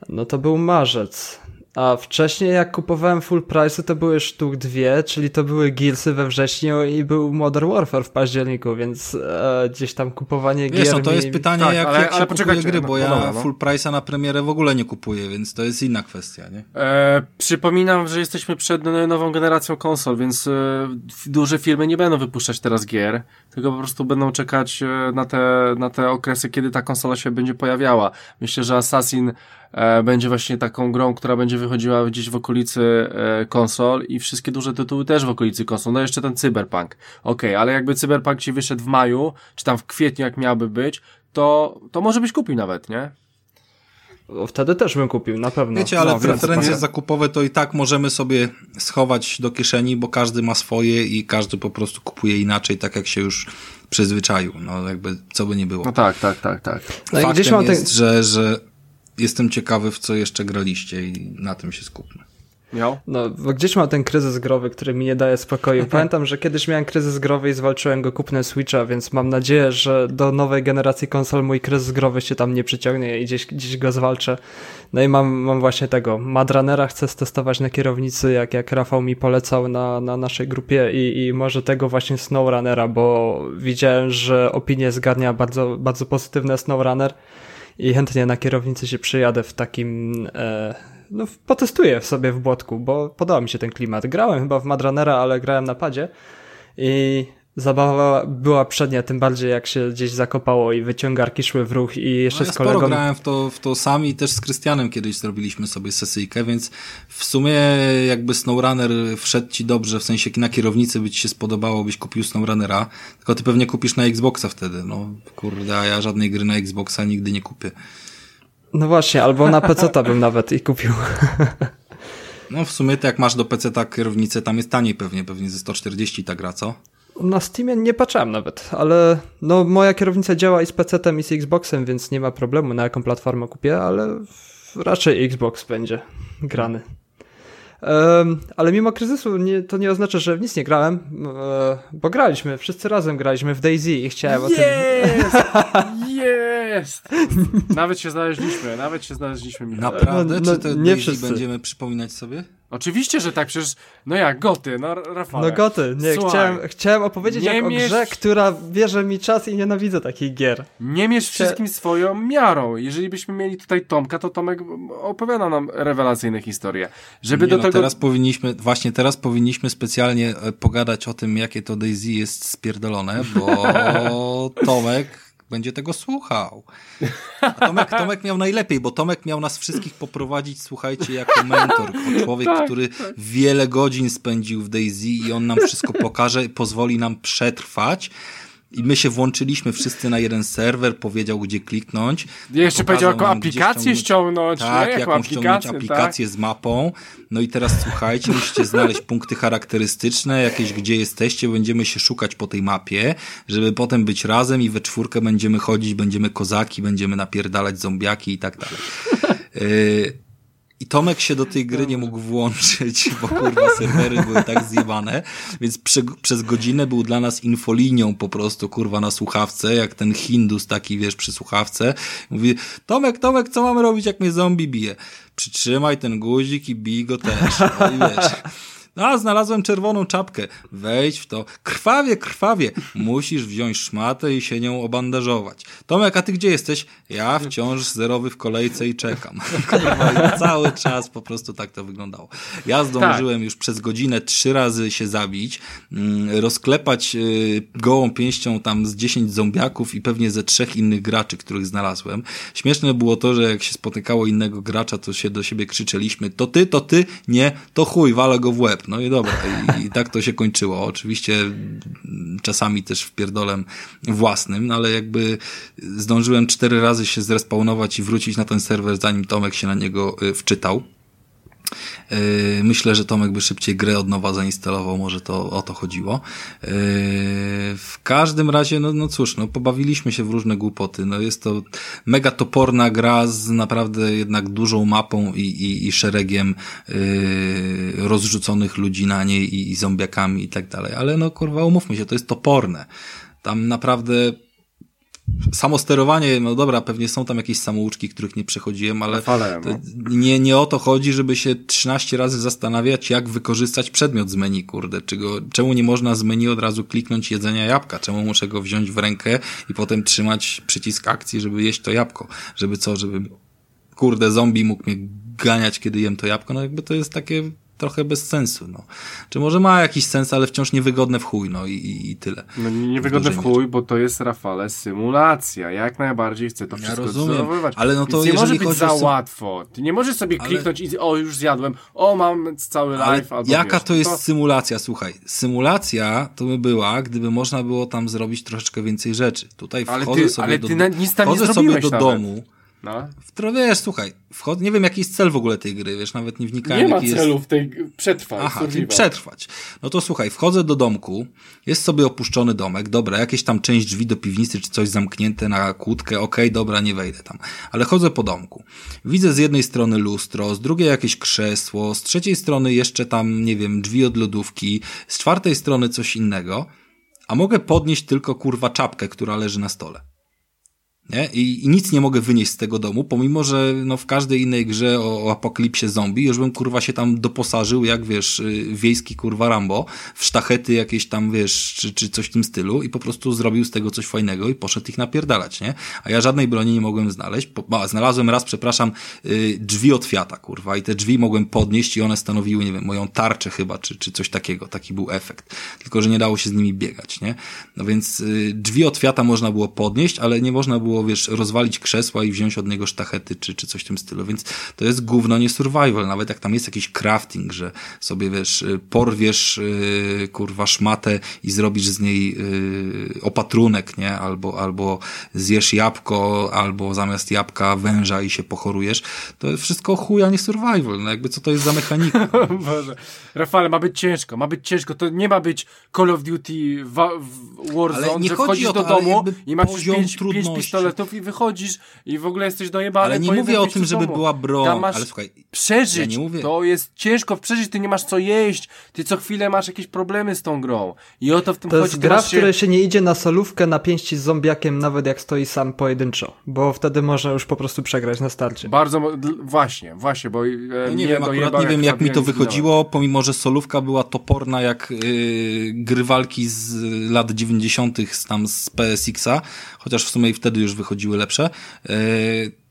no to był marzec. A wcześniej jak kupowałem full price, to były sztuk dwie, czyli to były Gearsy we wrześniu i był Modern Warfare w październiku, więc e, gdzieś tam kupowanie Wiesz, gier no to mi... jest pytanie, Tak, jak, ale- jak się ale kupuje poczekajcie, gry, no, bo no ja dobra, no. full price'a na premierę w ogóle nie kupuję, więc to jest inna kwestia, nie? E, przypominam, że jesteśmy przed e, nową generacją konsol, więc e, duże firmy nie będą wypuszczać teraz gier, tylko po prostu będą czekać e, na te, na te okresy, kiedy ta konsola się będzie pojawiała. Myślę, że Assassin będzie właśnie taką grą, która będzie wychodziła gdzieś w okolicy e, konsol i wszystkie duże tytuły też w okolicy konsol. No jeszcze ten Cyberpunk. Okej, ale jakby Cyberpunk ci wyszedł w maju, czy tam w kwietniu, jak miałby być, to, to może byś kupił nawet, nie? Wtedy też bym kupił, na pewno. Wiecie, ale no, preferencje więc- zakupowe to i tak możemy sobie schować do kieszeni, bo każdy ma swoje i każdy po prostu kupuje inaczej, tak jak się już przyzwyczaił. No jakby, co by nie było. No tak, tak, tak, tak. No i Faktem gdzieś mam ten- jest, że, że jestem ciekawy, w co jeszcze graliście i na tym się skupmy. Miał? No, bo gdzieś mam ten kryzys growy, który mi nie daje spokoju. Pamiętam, że kiedyś miałem kryzys growy i zwalczyłem go kupnem Switcha, więc mam nadzieję, że do nowej generacji konsol mój kryzys growy się tam nie przyciągnie i gdzieś, gdzieś go zwalczę. No i mam, mam właśnie tego. Madranera chcę stestować na kierownicy, jak, jak Rafał mi polecał na, na naszej grupie i, i może tego właśnie SnowRunnera, bo widziałem, że opinie zgarnia bardzo, bardzo pozytywne SnowRunner i chętnie na kierownicy się przyjadę w takim, e, no potestuję sobie w błotku, bo podoba mi się ten klimat. Grałem chyba w Madranera, ale grałem na padzie i zabawa była przednia, tym bardziej jak się gdzieś zakopało i wyciągarki szły w ruch i jeszcze no ja z kolegą... grałem w to, w to sami, też z Krystianem kiedyś zrobiliśmy sobie sesyjkę, więc w sumie jakby SnowRunner wszedł ci dobrze, w sensie na kierownicy by ci się spodobało, byś kupił SnowRunnera, tylko ty pewnie kupisz na Xboxa wtedy, no kurde, a ja żadnej gry na Xboxa nigdy nie kupię. No właśnie, albo na PC bym nawet i kupił. No w sumie to jak masz do PC ta kierownicę, tam jest taniej pewnie, pewnie ze 140 ta gra, co? Na Steamie nie patrzyłem nawet, ale no moja kierownica działa i z PC-tem i z Xboxem, więc nie ma problemu na jaką platformę kupię, ale raczej Xbox będzie grany. Um, ale mimo kryzysu nie, to nie oznacza, że w nic nie grałem, e, bo graliśmy, wszyscy razem graliśmy w Daisy i chciałem jest! o tym... Jest! Nawet się znaleźliśmy, nawet się znaleźliśmy. Naprawdę? No, no, Czy to nie Daisy wszyscy. będziemy przypominać sobie? Oczywiście, że tak, przecież, no jak, goty, no Rafał. No goty, nie, Słuchaj, chciałem, chciałem opowiedzieć nie jak miesz- o grze, która bierze mi czas i nienawidzę takich gier. Nie mierz wszystkim swoją miarą. Jeżeli byśmy mieli tutaj Tomka, to Tomek opowiada nam rewelacyjne historie. Żeby Nie do no, tego... teraz powinniśmy, właśnie teraz powinniśmy specjalnie e, pogadać o tym, jakie to Daisy jest spierdolone, bo Tomek będzie tego słuchał. A Tomek, Tomek miał najlepiej, bo Tomek miał nas wszystkich poprowadzić, słuchajcie, jako mentor, jako człowiek, Tak, który wiele godzin spędził w Daisy i on nam wszystko pokaże, pozwoli nam przetrwać. I my się włączyliśmy wszyscy na jeden serwer, powiedział, gdzie kliknąć. Jeszcze powiedział, jaką aplikację ściągnąć. tak, nie? jaką Jaką ściągnąć aplikację, tak? aplikację z mapą. No i teraz słuchajcie, musicie znaleźć punkty charakterystyczne, jakieś gdzie jesteście, będziemy się szukać po tej mapie, żeby potem być razem i we czwórkę będziemy chodzić, będziemy kozaki, będziemy napierdalać zombiaki i tak dalej. Yy, i Tomek się do tej gry nie mógł włączyć, bo kurwa serwery były tak zjebane, więc prze, przez godzinę był dla nas infolinią po prostu, kurwa, na słuchawce, jak ten Hindus taki, wiesz, przy słuchawce. Mówi, Tomek, Tomek, co mamy robić, jak mnie zombie bije? Przytrzymaj ten guzik i bij go też. No i wiesz... A, znalazłem czerwoną czapkę. Wejdź w to. Krwawie, krwawie. Musisz wziąć szmatę i się nią obandażować. Tomek, a ty gdzie jesteś? Ja wciąż zerowy w kolejce i czekam. Kurwa, i cały czas po prostu tak to wyglądało. Ja zdążyłem już przez godzinę trzy razy się zabić, mm, rozklepać y, gołą pięścią tam z 10 zombiaków i pewnie ze trzech innych graczy, których znalazłem. Śmieszne było to, że jak się spotykało innego gracza, to się do siebie krzyczeliśmy to ty, to ty, nie, to chuj, walę go w łeb. No i dobra, i, i tak to się kończyło. Oczywiście czasami też wpierdolem własnym, no ale jakby zdążyłem cztery razy się zrespawnować i wrócić na ten serwer, zanim Tomek się na niego y, wczytał. Yy, Myślę, że Tomek by szybciej grę od nowa zainstalował, może to o to chodziło. Yy, W każdym razie, no, no cóż, no pobawiliśmy się w różne głupoty. No jest to mega toporna gra z naprawdę jednak dużą mapą i, i, i szeregiem yy, rozrzuconych ludzi na niej i, i zombiakami i tak dalej. Ale no kurwa, umówmy się, to jest toporne. Tam naprawdę samo sterowanie, no dobra, pewnie są tam jakieś samouczki, których nie przechodziłem, ale Rafale, to no. nie, nie o to chodzi, żeby się 13 razy zastanawiać, jak wykorzystać przedmiot z menu, kurde. Czego, czemu nie można z menu od razu kliknąć jedzenia jabłka? Czemu muszę go wziąć w rękę i potem trzymać przycisk akcji, żeby jeść to jabłko? Żeby co, żeby kurde zombie mógł mnie ganiać, kiedy jem to jabłko? No jakby to jest takie trochę bez sensu, no. Czy może ma jakiś sens, ale wciąż niewygodne w chuj, no i, i, tyle. No niewygodne w chuj, bo to jest Rafale symulacja. Jak najbardziej chcę to Ja wszystko rozumiem, ale no to Więc nie może być za łatwo. Ty nie możesz sobie Ale- kliknąć i o już zjadłem, o mam cały Ale live albo jaka wiesz, to jest to- symulacja? Słuchaj, symulacja to by była, gdyby można było tam zrobić troszeczkę więcej rzeczy. Tutaj Ale wchodzę ty- sobie ale do, ty na- nic tam nie wchodzę sobie zrobiłeś do nawet. domu. No. W to wiesz, słuchaj, wchodzę, nie wiem jaki jest cel w ogóle tej gry, wiesz, nawet nie wnikałem Nie ma celu jest. w tej przetrwać. Aha, czyli przetrwać. No to słuchaj, wchodzę do domku, jest sobie opuszczony domek, dobra, jakieś tam część drzwi do piwnicy czy coś zamknięte na kłódkę, okej, dobra, nie wejdę tam. Ale chodzę po domku. Widzę z jednej strony lustro, z drugiej jakieś krzesło, z trzeciej strony jeszcze tam, nie wiem, drzwi od lodówki, z czwartej strony coś innego, a mogę podnieść tylko kurwa czapkę, która leży na stole. Nie? I, I, nic nie mogę wynieść z tego domu, pomimo, że no, w każdej innej grze o, o apokalipsie zombie już bym kurwa się tam doposażył, jak wiesz, y, wiejski kurwa Rambo, w sztachety jakieś tam, wiesz, czy, czy coś w tym stylu i po prostu zrobił z tego coś fajnego i poszedł ich napierdalać, nie? A ja żadnej broni nie mogłem znaleźć. Po, a, znalazłem raz, przepraszam, yy, drzwi od Fiata, kurwa, i te drzwi mogłem podnieść i one stanowiły, nie wiem, moją tarczę chyba, czy, czy coś takiego. Taki był efekt. Tylko, że nie dało się z nimi biegać, nie? No więc yy, drzwi od Fiata można było podnieść, ale nie można było było, wiesz, rozwalić krzesła i wziąć od niego sztachety, czy, czy coś w tym stylu, więc to jest gówno nie survival, nawet jak tam jest jakiś crafting, że sobie, wiesz, y, porwiesz, yy, kurwa, szmatę i zrobisz z niej yy, opatrunek, nie, albo, albo zjesz jabłko, albo zamiast jabłka węża i się pochorujesz, to jest wszystko chuja nie survival, no jakby co to jest za mechanika? Boże. Rafale, ma być ciężko, ma być ciężko, to nie ma być Call of Duty Warzone, że wchodzisz do domu i masz już pięć, pięć pistoletów i wychodzisz i w ogóle jesteś dojebany. Ale nie mówię o tym, żeby była broń, Tam masz ale słuchaj. Przeżyć, ja mówię... to jest ciężko przeżyć, ty nie masz co jeść, ty co chwilę masz jakieś problemy z tą grą. I o to w tym to chodzi. To jest gra, w której się... się nie idzie na solówkę na pięści z zombiakiem, nawet jak stoi sam pojedynczo, bo wtedy można już po prostu przegrać na starcie. Bardzo, właśnie, właśnie, bo... E, no nie wiem, akurat nie wiem jak mi to wychodziło, pomimo, że solówka była toporna jak yy, grywalki z lat 90. tam z PSX-a, chociaż w sumie i wtedy już wychodziły lepsze, e,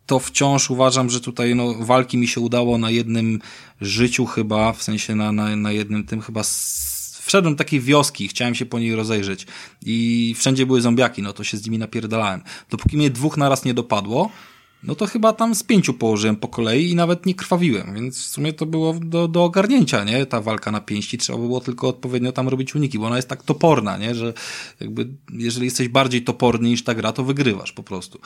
to wciąż uważam, że tutaj no, walki mi się udało na jednym życiu chyba, w sensie na, na, na jednym tym chyba wszedłem do takiej wioski, chciałem się po niej rozejrzeć i wszędzie były zombiaki, no to się z nimi napierdalałem. Dopóki mnie dwóch naraz nie dopadło, no to chyba tam z pięciu położyłem po kolei i nawet nie krwawiłem, więc w sumie to było do, do ogarnięcia, nie? Ta walka na pięści, trzeba było tylko odpowiednio tam robić uniki, bo ona jest tak toporna, nie? Że jakby, jeżeli jesteś bardziej toporny niż ta gra, to wygrywasz po prostu.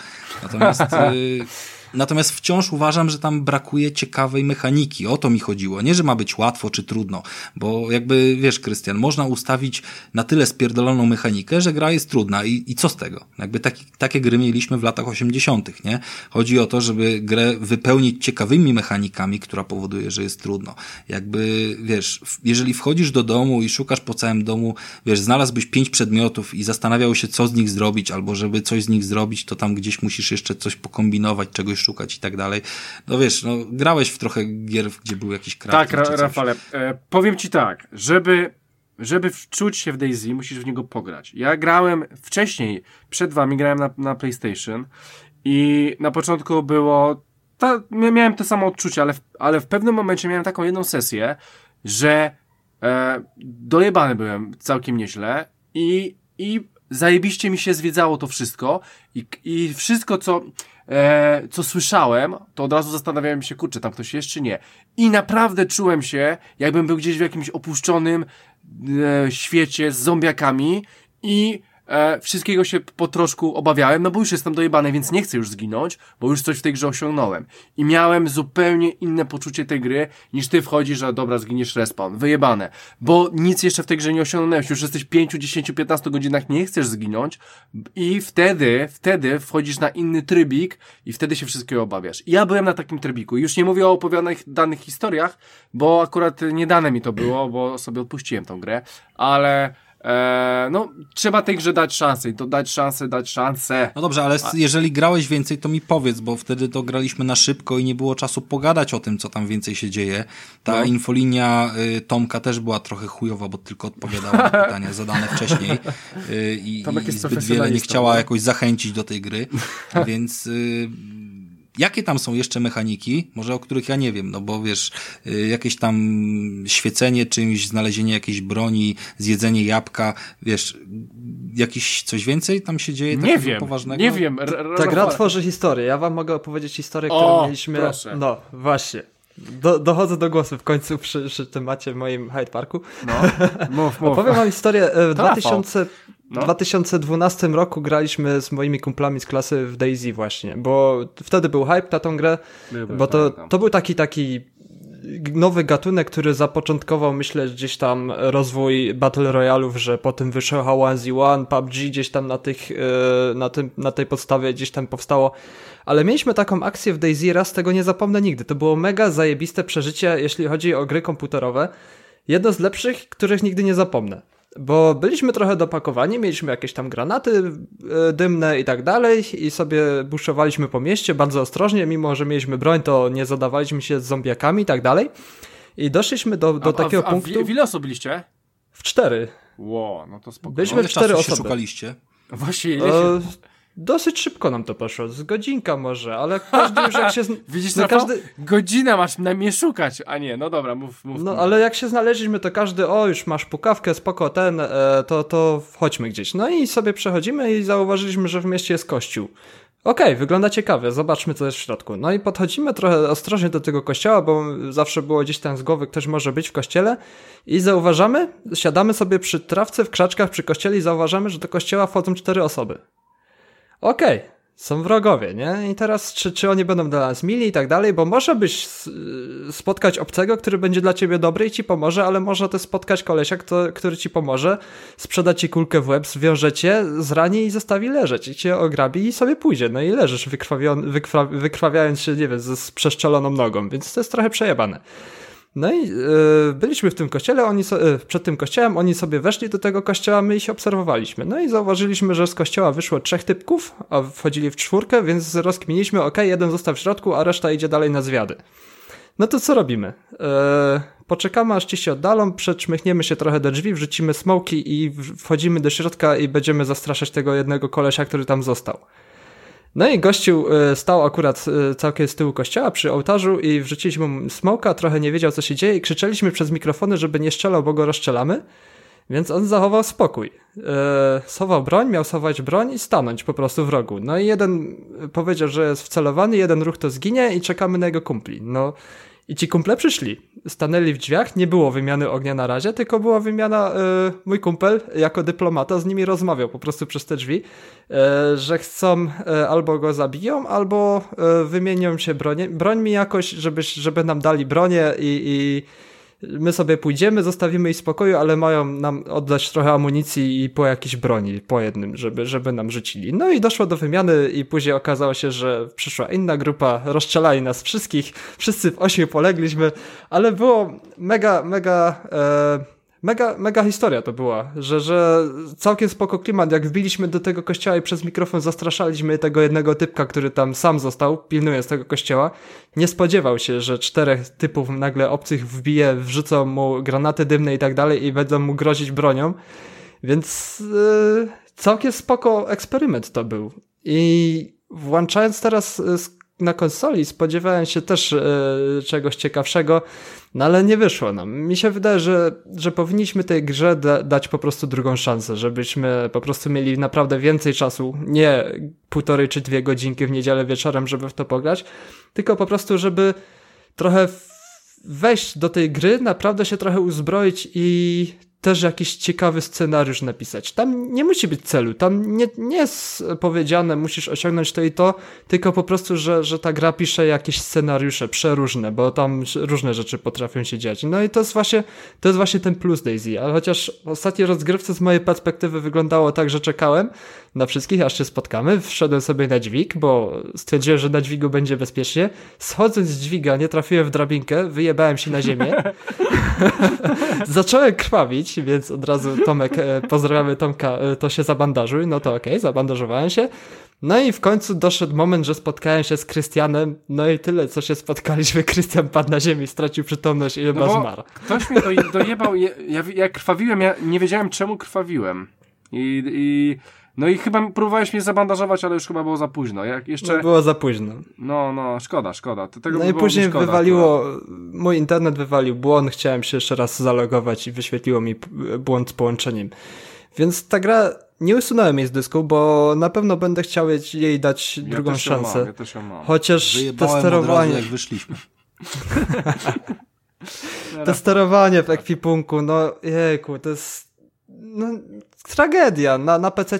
Natomiast... Natomiast wciąż uważam, że tam brakuje ciekawej mechaniki. O to mi chodziło. Nie, że ma być łatwo czy trudno, bo jakby, wiesz, Krystian, można ustawić na tyle spierdoloną mechanikę, że gra jest trudna i, i co z tego? Jakby taki, takie gry mieliśmy w latach 80., nie? Chodzi o to, żeby grę wypełnić ciekawymi mechanikami, która powoduje, że jest trudno. Jakby, wiesz, jeżeli wchodzisz do domu i szukasz po całym domu, wiesz, znalazłbyś pięć przedmiotów i zastanawiał się, co z nich zrobić, albo żeby coś z nich zrobić, to tam gdzieś musisz jeszcze coś pokombinować, czegoś szukać i tak dalej. No wiesz, no grałeś w trochę gier, gdzie był jakiś crafting Tak, Ra Rafale, e, powiem ci tak, żeby żeby wczuć się w Daisy, musisz w niego pograć. Ja grałem wcześniej, przed wami grałem na, na PlayStation i na początku było, ta, miałem to samo odczucie, ale w, ale w pewnym momencie miałem taką jedną sesję, że e, dojebany byłem całkiem nieźle i, i zajebiście mi się zwiedzało to wszystko i, i wszystko, co e, co słyszałem, to od razu zastanawiałem się, kurczę, tam ktoś jest czy nie. I naprawdę czułem się, jakbym był gdzieś w jakimś opuszczonym e, świecie z zombiakami i e, wszystkiego się po troszku obawiałem, no bo już jestem dojebany, więc nie chcę już zginąć, bo już coś w tej grze osiągnąłem. I miałem zupełnie inne poczucie tej gry, niż ty wchodzisz, że dobra, zginiesz respawn. Wyjebane. Bo nic jeszcze w tej grze nie osiągnąłeś. Już jesteś 5, 10, 15 godzinach, nie chcesz zginąć i wtedy, wtedy wchodzisz na inny trybik i wtedy się wszystkiego obawiasz. I ja byłem na takim trybiku. Już nie mówię o opowiadanych danych historiach, bo akurat nie dane mi to było, bo sobie odpuściłem tą grę, ale Eee, no, trzeba tej grze dać szansę i to dać szansę, dać szansę. No dobrze, ale jeżeli grałeś więcej, to mi powiedz, bo wtedy to graliśmy na szybko i nie było czasu pogadać o tym, co tam więcej się dzieje. Ta no. infolinia y, Tomka też była trochę chujowa, bo tylko odpowiadała na pytania zadane wcześniej y, i, i zbyt wiele nie chciała jakoś zachęcić do tej gry, więc... Y, Jakie tam są jeszcze mechaniki, może o których ja nie wiem, no bo wiesz, y, jakieś tam świecenie czymś, znalezienie jakiejś broni, zjedzenie jabłka, wiesz, jakiś coś więcej tam się dzieje? Nie wiem, poważnego? nie wiem. Ta gra tworzy historię. Ja wam mogę opowiedzieć historię, którą o, mieliśmy. Proszę. No, właśnie. Do, dochodzę do głosu w końcu przy, przy temacie w moim Hyde Parku. No, mów, mów. Opowiem wam historię. E, w 2000, no. 2012 roku graliśmy z moimi kumplami z klasy w Daisy właśnie, bo wtedy był hype na tą grę, bo to, to był taki taki nowy gatunek, który zapoczątkował, myślę, gdzieś tam rozwój Battle Royalów, że potem wyszło H1Z1, PUBG gdzieś tam na, tych, e, na, tym, na tej podstawie gdzieś tam powstało. Ale mieliśmy taką akcję w Daisy, raz tego nie zapomnę nigdy. To było mega zajebiste przeżycie, jeśli chodzi o gry komputerowe. Jedno z lepszych, których nigdy nie zapomnę. Bo byliśmy trochę dopakowani, mieliśmy jakieś tam granaty e, dymne i tak dalej i sobie buszowaliśmy po mieście bardzo ostrożnie, mimo że mieliśmy broń, to nie zadawaliśmy się z zombiakami i tak dalej. I doszliśmy do, do a, takiego a, a punktu... W ile osób byliście? W cztery. Ło, no to spoko. Byliśmy Ile w cztery osoby. szukaliście? Właśnie, ile się... E, dosyć szybko nam to poszło, z godzinka może, ale każdy już jak się... zn- Widzisz, no każdy- Godzinę masz na mnie szukać, a nie, no dobra, mów, mów. No mów. ale jak się znaleźliśmy, to każdy, o już masz pukawkę, spoko ten, e, to, to chodźmy gdzieś. No i sobie przechodzimy i zauważyliśmy, że w mieście jest kościół. Okej, wygląda ciekawie, zobaczmy co jest w środku. No i podchodzimy trochę ostrożnie do tego kościoła, bo zawsze było gdzieś tam z głowy, ktoś może być w kościele i zauważamy, siadamy sobie przy trawce w krzaczkach przy kościele i zauważamy, że do kościoła wchodzą cztery osoby. Okej, są wrogowie, nie? I teraz czy, czy oni będą dla nas mili i tak dalej, bo może byś spotkać obcego, który będzie dla ciebie dobry i ci pomoże, ale może też spotkać kolesia, kto, który ci pomoże, sprzeda ci kulkę w łeb, zwiąże cię, zrani i zostawi leżeć i cię ograbi i sobie pójdzie. No i leżysz wykrwawiając się, nie wiem, z, z przeszczeloną nogą, więc to jest trochę przejebane. No i y, byliśmy w tym kościele, oni so, y, przed tym kościołem, oni sobie weszli do tego kościoła, my ich obserwowaliśmy. No i zauważyliśmy, że z kościoła wyszło trzech typków, a wchodzili w czwórkę, więc rozkminiliśmy, ok, jeden został w środku, a reszta idzie dalej na zwiady. No to co robimy? E, poczekamy aż ci się oddalą, przetrzmychniemy się trochę do drzwi, wrzucimy smoki i wchodzimy do środka i będziemy zastraszać tego jednego kolesia, który tam został. No i gościu e, stał akurat e, całkiem z tyłu kościoła przy ołtarzu i wrzuciliśmy mu smoka, trochę nie wiedział co się dzieje i krzyczeliśmy przez mikrofony, żeby nie strzelał, bo go rozstrzelamy. Więc on zachował spokój. E, schował broń, miał schować broń i stanąć po prostu w rogu. No i jeden powiedział, że jest wcelowany, jeden ruch to zginie i czekamy na jego kumpli. No i ci kumple przyszli. Stanęli w drzwiach, nie było wymiany ognia na razie, tylko była wymiana, e, mój kumpel jako dyplomata z nimi rozmawiał po prostu przez te drzwi, e, że chcą e, albo go zabiją, albo wymienią się bronię. Broń mi jakoś, żeby, żeby nam dali bronię i, i my sobie pójdziemy, zostawimy ich w spokoju, ale mają nam oddać trochę amunicji i po jakiejś broni, po jednym, żeby, żeby nam rzucili. No i doszło do wymiany i później okazało się, że przyszła inna grupa, rozstrzelali nas wszystkich, wszyscy w ośmiu polegliśmy, ale było mega, mega... E, Mega, mega historia to była, że, że całkiem spoko klimat, jak wbiliśmy do tego kościoła i przez mikrofon zastraszaliśmy tego jednego typka, który tam sam został, pilnując tego kościoła, nie spodziewał się, że czterech typów nagle obcych wbije, wrzucą mu granaty dymne i tak dalej i będą mu grozić bronią, więc yy, całkiem spoko eksperyment to był. I włączając teraz yy, na konsoli spodziewałem się też yy, czegoś ciekawszego, no ale nie wyszło nam. Mi się wydaje, że, że powinniśmy tej grze da, dać po prostu drugą szansę, żebyśmy po prostu mieli naprawdę więcej czasu, nie półtorej czy dwie godzinki w niedzielę wieczorem, żeby w to pograć, tylko po prostu, żeby trochę wejść do tej gry, naprawdę się trochę uzbroić i też jakiś ciekawy scenariusz napisać. Tam nie musi być celu, tam nie, nie jest powiedziane, musisz osiągnąć to i to, tylko po prostu, że, że ta gra pisze jakieś scenariusze przeróżne, bo tam różne rzeczy potrafią się dziać. No i to jest właśnie, to jest właśnie ten plus Daisy, ale chociaż ostatnie rozgrywce z mojej perspektywy wyglądało tak, że czekałem na wszystkich, aż się spotkamy, wszedłem sobie na dźwig, bo stwierdziłem, że na dźwigu będzie bezpiecznie. Schodząc z dźwiga, nie trafiłem w drabinkę, wyjebałem się na ziemię. Zacząłem krwawić, więc od razu Tomek, e, pozdrawiamy Tomka, e, to się zabandażuj, no to okej, okay, zabandażowałem się. No i w końcu doszedł moment, że spotkałem się z Krystianem, no i tyle, co się spotkaliśmy, Krystian padł na ziemi, stracił przytomność i chyba no zmarł. Ktoś mnie do, dojebał, ja, ja, ja krwawiłem, ja nie wiedziałem czemu krwawiłem. I, i no i chyba próbowałeś mnie zabandażować, ale już chyba było za późno. Jak jeszcze... No było za późno. No, no, szkoda, szkoda. Tego no i później szkoda, wywaliło, mój internet wywalił błąd, chciałem się jeszcze raz zalogować i wyświetliło mi błąd z połączeniem. Więc ta gra, nie usunąłem jej z dysku, bo na pewno będę chciał jej dać ja drugą też szansę. Mam, ja też ją mam. Chociaż Wyjebałem to sterowanie... Jak wyszliśmy. to sterowanie w ekwipunku, no jejku, to jest no, tragedia. Na, na PC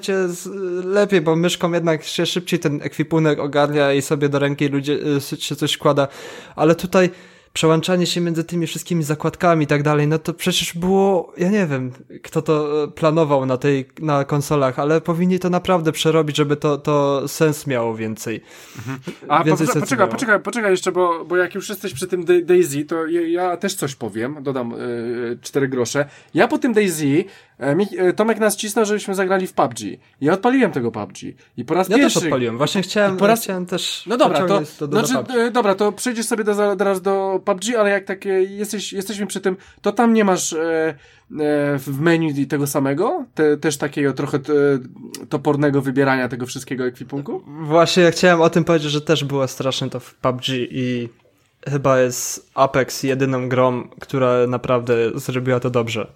lepiej, bo myszką jednak się szybciej ten ekwipunek ogarnia i sobie do ręki ludzie się coś składa, ale tutaj przełączanie się między tymi wszystkimi zakładkami i tak dalej, no to przecież było, ja nie wiem, kto to planował na tej, na konsolach, ale powinni to naprawdę przerobić, żeby to, to sens miało więcej. Mhm. A więcej po, poczekaj, poczekaj, poczekaj jeszcze, bo, bo jak już jesteś przy tym Daisy, to ja, ja też coś powiem, dodam yy, cztery grosze. Ja po tym Daisy E, e, Tomek nas cisnął, żebyśmy zagrali w PUBG. Ja odpaliłem tego PUBG. I po raz Ja pierwszy... też odpaliłem. Właśnie chciałem, po raz- chciałem też No dobra, to, pociągnąć do, znaczy, do e, dobra, to przejdziesz sobie do, teraz do PUBG, ale jak takie jesteś, jesteśmy przy tym, to tam nie masz e, e, w menu tego samego? Te, też takiego trochę e, topornego wybierania tego wszystkiego ekwipunku? Właśnie ja chciałem o tym powiedzieć, że też było straszne to w PUBG i chyba jest Apex jedyną grą, która naprawdę zrobiła to dobrze.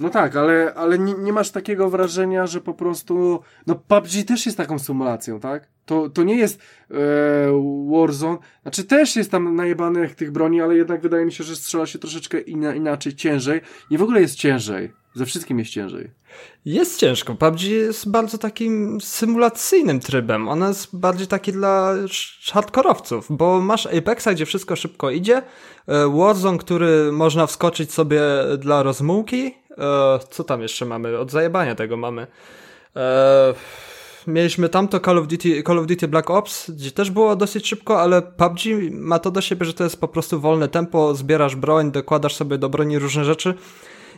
No tak, ale, ale nie, nie masz takiego wrażenia, że po prostu. No, PUBG też jest taką symulacją, tak? To, to nie jest e, Warzone. Znaczy, też jest tam najebanych tych broni, ale jednak wydaje mi się, że strzela się troszeczkę inaczej, ciężej. I w ogóle jest ciężej. Ze wszystkim jest ciężej. Jest ciężko. PUBG jest bardzo takim symulacyjnym trybem. Ona jest bardziej taki dla hardkorowców, bo masz Apexa, gdzie wszystko szybko idzie, e, Warzone, który można wskoczyć sobie dla rozmułki. E, Co tam jeszcze mamy? Od zajebania tego mamy. E, Mieliśmy tamto Call of, Duty, Call of Duty Black Ops, gdzie też było dosyć szybko, ale PUBG ma to do siebie, że to jest po prostu wolne tempo, zbierasz broń, dokładasz sobie do broni różne rzeczy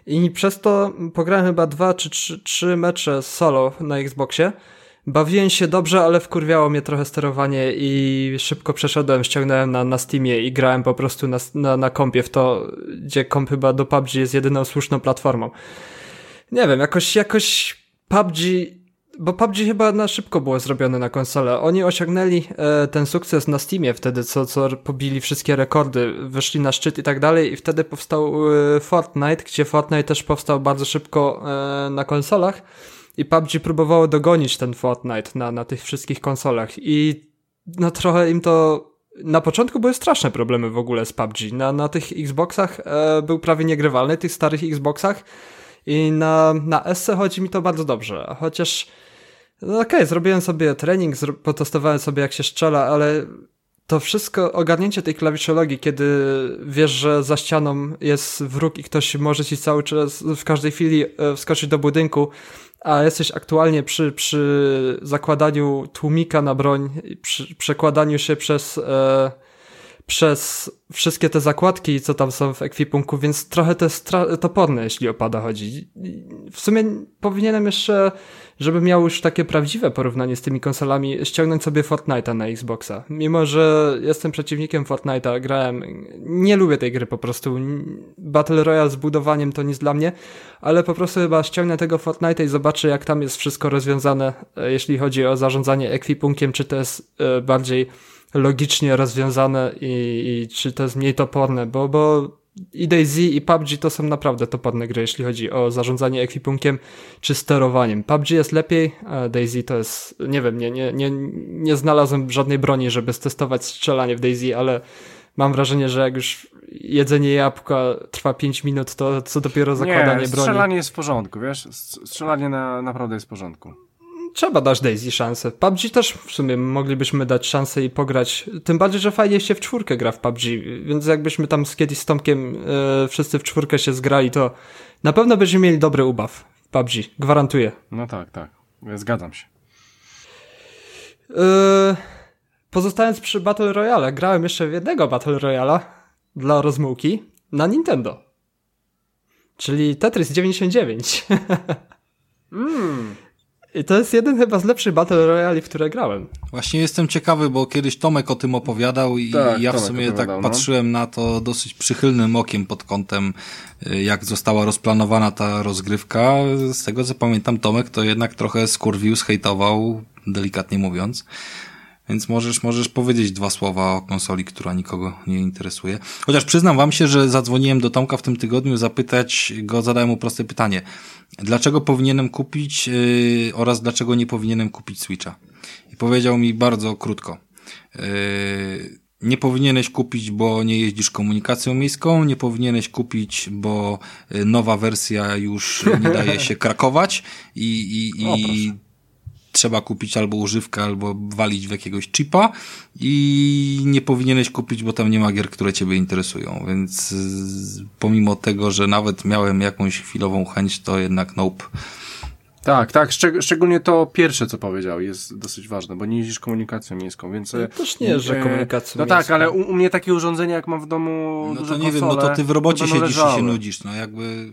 i przez to pograłem chyba dwa czy trzy, trzy mecze solo na Xboxie. Bawiłem się dobrze, ale wkurwiało mnie trochę sterowanie i szybko przeszedłem, ściągnąłem na, na Steamie i grałem po prostu na, na, na kompie w to, gdzie komp chyba do PUBG jest jedyną słuszną platformą. Nie wiem, jakoś, jakoś PUBG, bo PUBG chyba na szybko było zrobione na konsolę. Oni osiągnęli e, ten sukces na Steamie wtedy, co, co pobili wszystkie rekordy, wyszli na szczyt i tak dalej i wtedy powstał e, Fortnite, gdzie Fortnite też powstał bardzo szybko e, na konsolach i PUBG próbowało dogonić ten Fortnite na, na tych wszystkich konsolach i no trochę im to na początku były straszne problemy w ogóle z PUBG. Na, na tych Xboxach e, był prawie niegrywalny, tych starych Xboxach i na, na SC chodzi mi to bardzo dobrze, chociaż no okej, zrobiłem sobie trening, potestowałem sobie jak się strzela, ale to wszystko, ogarnięcie tej klawiszologii, kiedy wiesz, że za ścianą jest wróg i ktoś może ci cały czas w każdej chwili e, wskoczyć do budynku, a jesteś aktualnie przy, przy zakładaniu tłumika na broń, przy przekładaniu się przez, e, przez wszystkie te zakładki, co tam są w ekwipunku, więc trochę to jest toporne, jeśli o pada chodzi. W sumie powinienem jeszcze, żeby miał już takie prawdziwe porównanie z tymi konsolami, ściągnąć sobie Fortnite'a na Xboxa. Mimo, że jestem przeciwnikiem Fortnite'a, grałem, nie lubię tej gry po prostu. Battle Royale z budowaniem to nic dla mnie, ale po prostu chyba ściągnę tego Fortnite'a i zobaczę, jak tam jest wszystko rozwiązane, e, jeśli chodzi o zarządzanie ekwipunkiem, czy to jest e, bardziej logicznie rozwiązane i, i czy to jest mniej toporne, bo, bo i DayZ i PUBG to są naprawdę toporne gry, jeśli chodzi o zarządzanie ekwipunkiem czy sterowaniem. PUBG jest lepiej, a DayZ to jest, nie wiem, nie, nie, nie, nie znalazłem żadnej broni, żeby stestować strzelanie w DayZ, ale mam wrażenie, że jak już jedzenie jabłka trwa 5 minut, to co dopiero zakładanie nie, broni. strzelanie jest w porządku, wiesz? Strzelanie na, naprawdę jest w porządku. Trzeba dać Daisy szansę. PUBG też w sumie moglibyśmy dać szansę i pograć. Tym bardziej, że fajnie się w czwórkę gra w PUBG, więc jakbyśmy tam z kiedyś z Tomkiem e, wszyscy w czwórkę się zgrali, to na pewno będziemy mieli dobry ubaw w PUBG. Gwarantuję. No tak, tak. Zgadzam się. E, pozostając przy Battle Royale, grałem jeszcze w jednego Battle Royala dla rozmułki na Nintendo. Czyli Tetris 99. Mm. I to jest jeden chyba z lepszych Battle Royali, w które grałem. Właśnie jestem ciekawy, bo kiedyś Tomek o tym opowiadał i Tak, ja w Tomek sumie tak no. patrzyłem na to dosyć przychylnym okiem pod kątem, y, jak została rozplanowana ta rozgrywka. Z tego co pamiętam, Tomek to jednak trochę skurwił, zhejtował, delikatnie mówiąc. Więc możesz, możesz powiedzieć dwa słowa o konsoli, która nikogo nie interesuje. Chociaż przyznam wam się, że zadzwoniłem do Tomka w tym tygodniu zapytać go, zadałem mu proste pytanie. Dlaczego powinienem kupić yy, oraz dlaczego nie powinienem kupić Switcha? I powiedział mi bardzo krótko. Yy, nie powinieneś kupić, bo nie jeździsz komunikacją miejską, nie powinieneś kupić, bo y, nowa wersja już nie daje się krakować i, i, i. trzeba kupić albo używkę, albo walić w jakiegoś chipa i nie powinieneś kupić, bo tam nie ma gier, które ciebie interesują, więc y, pomimo tego, że nawet miałem jakąś chwilową chęć, to jednak nope. Tak, tak. Szczeg- szczególnie to pierwsze, co powiedział, jest dosyć ważne, bo nie jeździsz komunikacją miejską, więc... e, Też nie, że e, komunikacją No tak, miejską. ale u, u mnie takie urządzenia, jak mam w domu No to nie wiem, no to ty w robocie siedzisz i się leżały. nudzisz, no jakby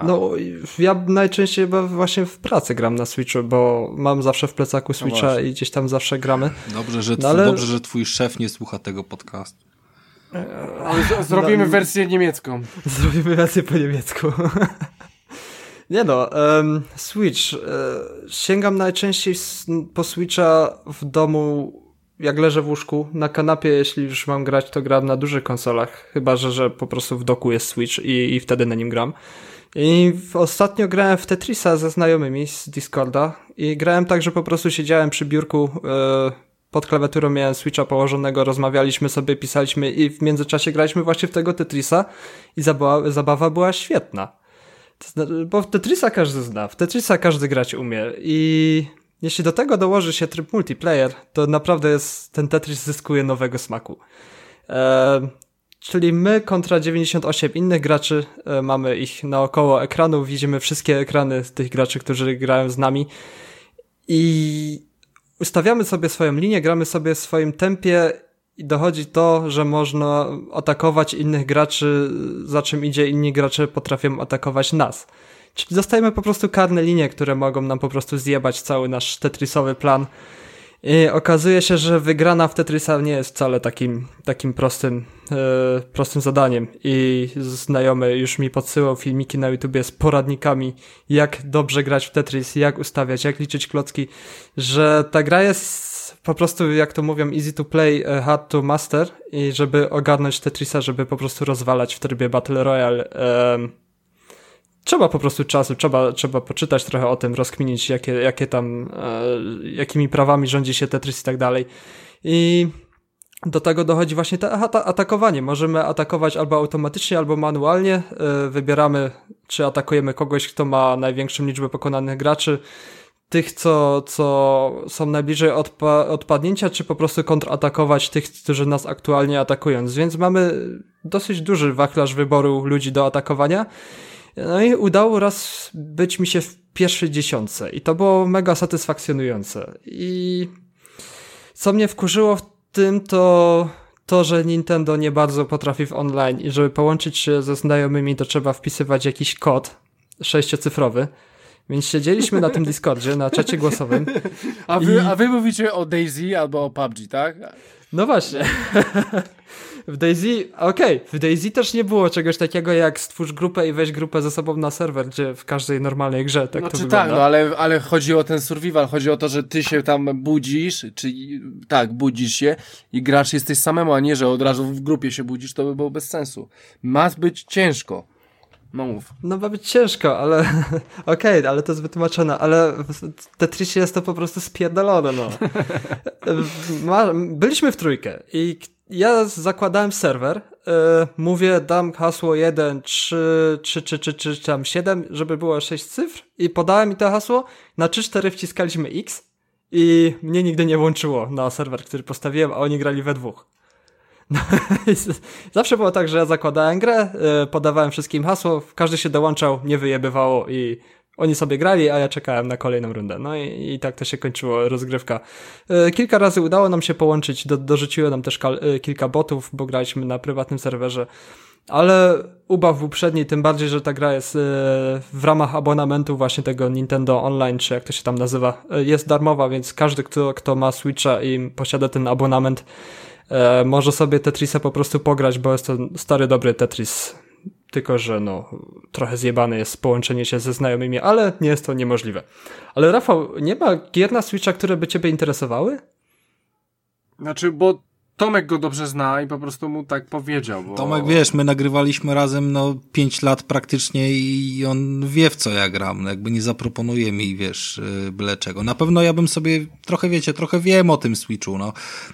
A... No, ja najczęściej właśnie w pracy gram na Switchu, bo mam zawsze w plecaku no Switcha no i gdzieś tam zawsze gramy. Dobrze, że, no, ale... dobrze, że twój szef nie słucha tego podcastu. Zrobimy no, wersję niemiecką. Zrobimy wersję po niemiecku. Nie no, um, Switch. E, sięgam najczęściej po Switcha w domu, jak leżę w łóżku. Na kanapie, jeśli już mam grać, to gram na dużych konsolach. Chyba, że, że po prostu w doku jest Switch i, i wtedy na nim gram. I ostatnio grałem w Tetrisa ze znajomymi z Discorda i grałem tak, że po prostu siedziałem przy biurku, e, pod klawiaturą miałem Switcha położonego, rozmawialiśmy sobie, pisaliśmy i w międzyczasie graliśmy właśnie w tego Tetrisa i zabawa, zabawa była świetna. Bo w Tetrisa każdy zna, w Tetrisa każdy grać umie i jeśli do tego dołoży się tryb multiplayer, to naprawdę jest, ten Tetris zyskuje nowego smaku. E, czyli my kontra 98 innych graczy, e, mamy ich naokoło ekranu, widzimy wszystkie ekrany tych graczy, którzy grają z nami i ustawiamy sobie swoją linię, gramy sobie w swoim tempie i dochodzi to, że można atakować innych graczy, za czym idzie inni gracze potrafią atakować nas. Czyli dostajemy po prostu karne linie, które mogą nam po prostu zjebać cały nasz tetrisowy plan. I okazuje się, że wygrana w Tetrisa nie jest wcale takim, takim prostym, e, prostym zadaniem. I znajomy już mi podsyłał filmiki na YouTubie z poradnikami, jak dobrze grać w Tetris, jak ustawiać, jak liczyć klocki, że ta gra jest po prostu, jak to mówią, easy to play, e, hard to master i żeby ogarnąć Tetrisa, żeby po prostu rozwalać w trybie Battle Royale, trzeba po prostu czasu, trzeba, trzeba poczytać trochę o tym, rozkminić, jakie, jakie tam, e, jakimi prawami rządzi się Tetris i tak dalej. I do tego dochodzi właśnie to atakowanie. Możemy atakować albo automatycznie, albo manualnie. E, wybieramy, czy atakujemy kogoś, kto ma największą liczbę pokonanych graczy, tych, co, co są najbliżej odpa odpadnięcia, czy po prostu kontratakować tych, którzy nas aktualnie atakują. Więc mamy dosyć duży wachlarz wyboru ludzi do atakowania. No i udało raz być mi się w pierwszej dziesiątce i to było mega satysfakcjonujące. I co mnie wkurzyło w tym, to to, że Nintendo nie bardzo potrafi w online i żeby połączyć się ze znajomymi, to trzeba wpisywać jakiś kod sześciocyfrowy. Więc siedzieliśmy na tym Discordzie, na czacie głosowym. A wy, i... a wy mówicie o Daisy albo o PUBG, tak? No właśnie. W Daisy, okej, okay, w Daisy też nie było czegoś takiego jak stwórz grupę i weź grupę ze sobą na serwer, gdzie w każdej normalnej grze tak znaczy, to wygląda. tak, no ale, ale chodzi o ten survival, chodzi o to, że ty się tam budzisz, czy tak, budzisz się i grasz jesteś samemu, a nie, że od razu w grupie się budzisz, to by było bez sensu. Ma być ciężko. No mów. No ma być ciężko, ale okej, okay, ale to jest wytłumaczone, ale w Tetrisie jest to po prostu spierdolone, no. byliśmy w trójkę i ja zakładałem serwer, yy, mówię, dam hasło 1, 3, 3, 3, 3, 3, tam 7, żeby było 6 cyfr i podałem mi to hasło, na 3-4 wciskaliśmy X i mnie nigdy nie włączyło na serwer, który postawiłem, a oni grali we dwóch. No, zawsze było tak, że ja zakładałem grę, yy, podawałem wszystkim hasło, każdy się dołączał, nie wyjebywało i oni sobie grali, a ja czekałem na kolejną rundę. No i, i tak to się kończyło rozgrywka. E, kilka razy udało nam się połączyć, do, dorzuciło nam też e, kilka botów, bo graliśmy na prywatnym serwerze. Ale ubaw był przedni, tym bardziej, że ta gra jest e, w ramach abonamentu właśnie tego Nintendo Online, czy jak to się tam nazywa, jest darmowa, więc każdy, kto, kto ma Switcha i posiada ten abonament, może sobie Tetrisa po prostu pograć, bo jest to stary, dobry Tetris tylko że no, trochę zjebane jest połączenie się ze znajomymi, ale nie jest to niemożliwe. Ale Rafał, nie ma gier na Switcha, które by ciebie interesowały? Znaczy, bo Tomek go dobrze zna i po prostu mu tak powiedział. Bo... Tomek, wiesz, my nagrywaliśmy razem no 5 lat praktycznie i on wie w co ja gram. No, jakby nie zaproponuje mi, wiesz, y, byle czego. Na pewno ja bym sobie, trochę wiecie, trochę wiem o tym Switchu, no.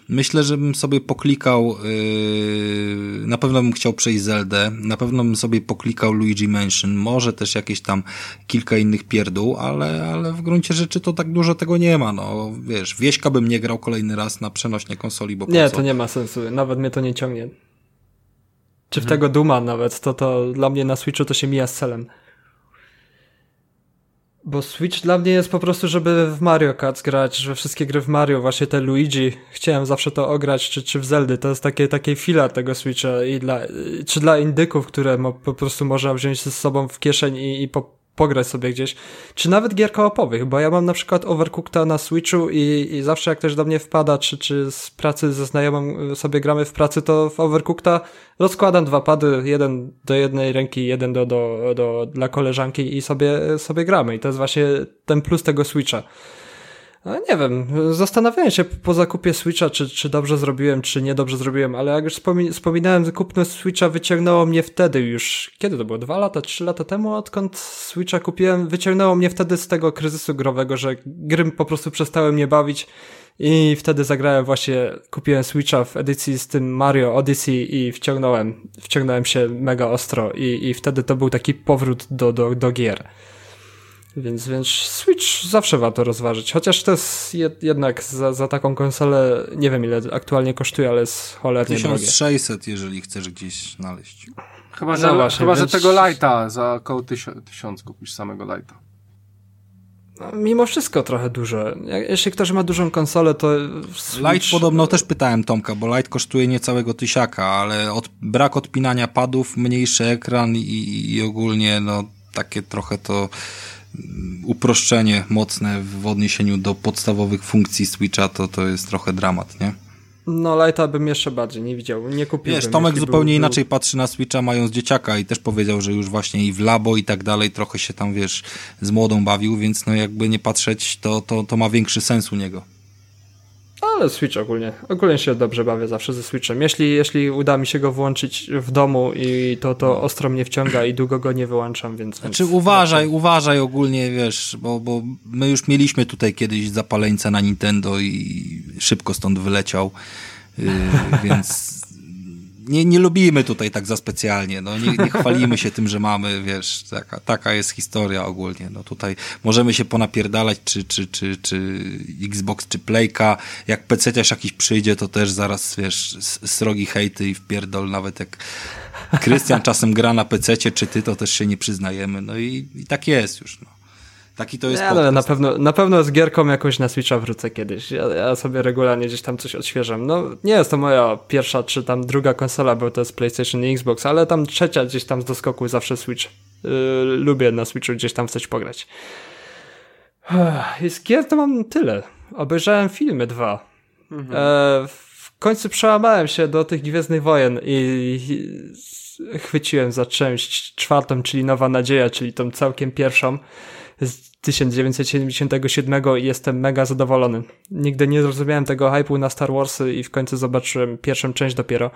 Myślę, że bym sobie poklikał, yy, na pewno bym chciał przejść Zeldę, na pewno bym sobie poklikał Luigi Mansion, może też jakieś tam kilka innych pierdół, ale, ale w gruncie rzeczy to tak dużo tego nie ma, no. Wiesz, Wieśka bym nie grał kolejny raz na przenośnie konsoli, bo nie, po to nie ma sensu. Nawet mnie to nie ciągnie. Czy w mhm. tego Duma nawet, to, to dla mnie na Switchu to się mija z celem. Bo Switch dla mnie jest po prostu, żeby w Mario Kart grać, że wszystkie gry w Mario, właśnie te Luigi, chciałem zawsze to ograć, czy, czy w Zeldy, to jest takie, takie filar tego Switcha i dla, czy dla indyków, które mo, po prostu można wziąć ze sobą w kieszeń i, i po, pograć sobie gdzieś, czy nawet gier koopowych, bo ja mam na przykład Overcookta na Switchu i, i zawsze jak ktoś do mnie wpada, czy, czy z pracy ze znajomym sobie gramy w pracy, to w Overcookta rozkładam dwa pady, jeden do jednej ręki, jeden do, do, do, dla koleżanki i sobie, sobie gramy i to jest właśnie ten plus tego Switcha. Nie wiem, zastanawiałem się po zakupie Switcha, czy, czy dobrze zrobiłem, czy niedobrze zrobiłem, ale jak już wspomin wspominałem, kupno Switcha wyciągnęło mnie wtedy już, kiedy to było? Dwa lata, trzy lata temu, odkąd Switcha kupiłem, wyciągnęło mnie wtedy z tego kryzysu growego, że gry po prostu przestały mnie bawić i wtedy zagrałem właśnie, kupiłem Switcha w edycji z tym Mario Odyssey i wciągnąłem, wciągnąłem się mega ostro i, i wtedy to był taki powrót do, do, do gier. Więc, więc Switch zawsze warto rozważyć. Chociaż to jest jed, jednak za, za taką konsolę, nie wiem ile aktualnie kosztuje, ale jest cholernie 1600, drogie. jeżeli chcesz gdzieś znaleźć. Chyba, że, no właśnie, chyba, więc... że tego lighta za około tysiąc, tysiąc kupisz samego lighta. No, mimo wszystko trochę dużo. Jeśli ktoś ma dużą konsolę, to. Switch... Light podobno też pytałem Tomka, bo Light kosztuje niecałego tysiaka, ale od, brak odpinania padów, mniejszy ekran i, i ogólnie no takie trochę to uproszczenie mocne w odniesieniu do podstawowych funkcji Switcha, to to jest trochę dramat, nie? No, Lighta bym jeszcze bardziej nie widział, nie kupiłbym. Wiesz, Tomek zupełnie był, inaczej był... patrzy na Switcha mając dzieciaka i też powiedział, że już właśnie i w labo i tak dalej trochę się tam, wiesz, z młodą bawił, więc no jakby nie patrzeć, to, to, to ma większy sens u niego. Ale Switch ogólnie. Ogólnie się dobrze bawię zawsze ze Switchem. Jeśli, jeśli uda mi się go włączyć w domu i to, to ostro mnie wciąga i długo go nie wyłączam, więc... Znaczy więc uważaj, uważaj ogólnie, wiesz, bo, bo my już mieliśmy tutaj kiedyś zapaleńca na Nintendo i szybko stąd wyleciał, yy, więc nie, nie lubimy tutaj tak za specjalnie, no nie, nie chwalimy się tym, że mamy, wiesz, taka, taka jest historia ogólnie, no tutaj możemy się ponapierdalać, czy, czy, czy, czy Xbox, czy Playka, jak PC też jakiś przyjdzie, to też zaraz, wiesz, srogi hejty i wpierdol, nawet jak Krystian czasem gra na PC, czy ty, to też się nie przyznajemy, no i, i tak jest już, no. Taki to jest nie, ale na pewno, na pewno z gierką jakoś na Switcha wrócę kiedyś. Ja, ja, sobie regularnie gdzieś tam coś odświeżam. No, nie jest to moja pierwsza czy tam druga konsola, bo to jest PlayStation i Xbox, ale tam trzecia gdzieś tam z doskoku zawsze Switch. Yy, lubię na Switchu gdzieś tam coś pograć. I z gier to mam tyle. Obejrzałem filmy dwa. Mhm. E, w końcu przełamałem się do tych Gwiezdnych Wojen i, i chwyciłem za część czwartą, czyli Nowa Nadzieja, czyli tą całkiem pierwszą z 1977 i jestem mega zadowolony. Nigdy nie zrozumiałem tego hype'u na Star Warsy i w końcu zobaczyłem pierwszą część dopiero.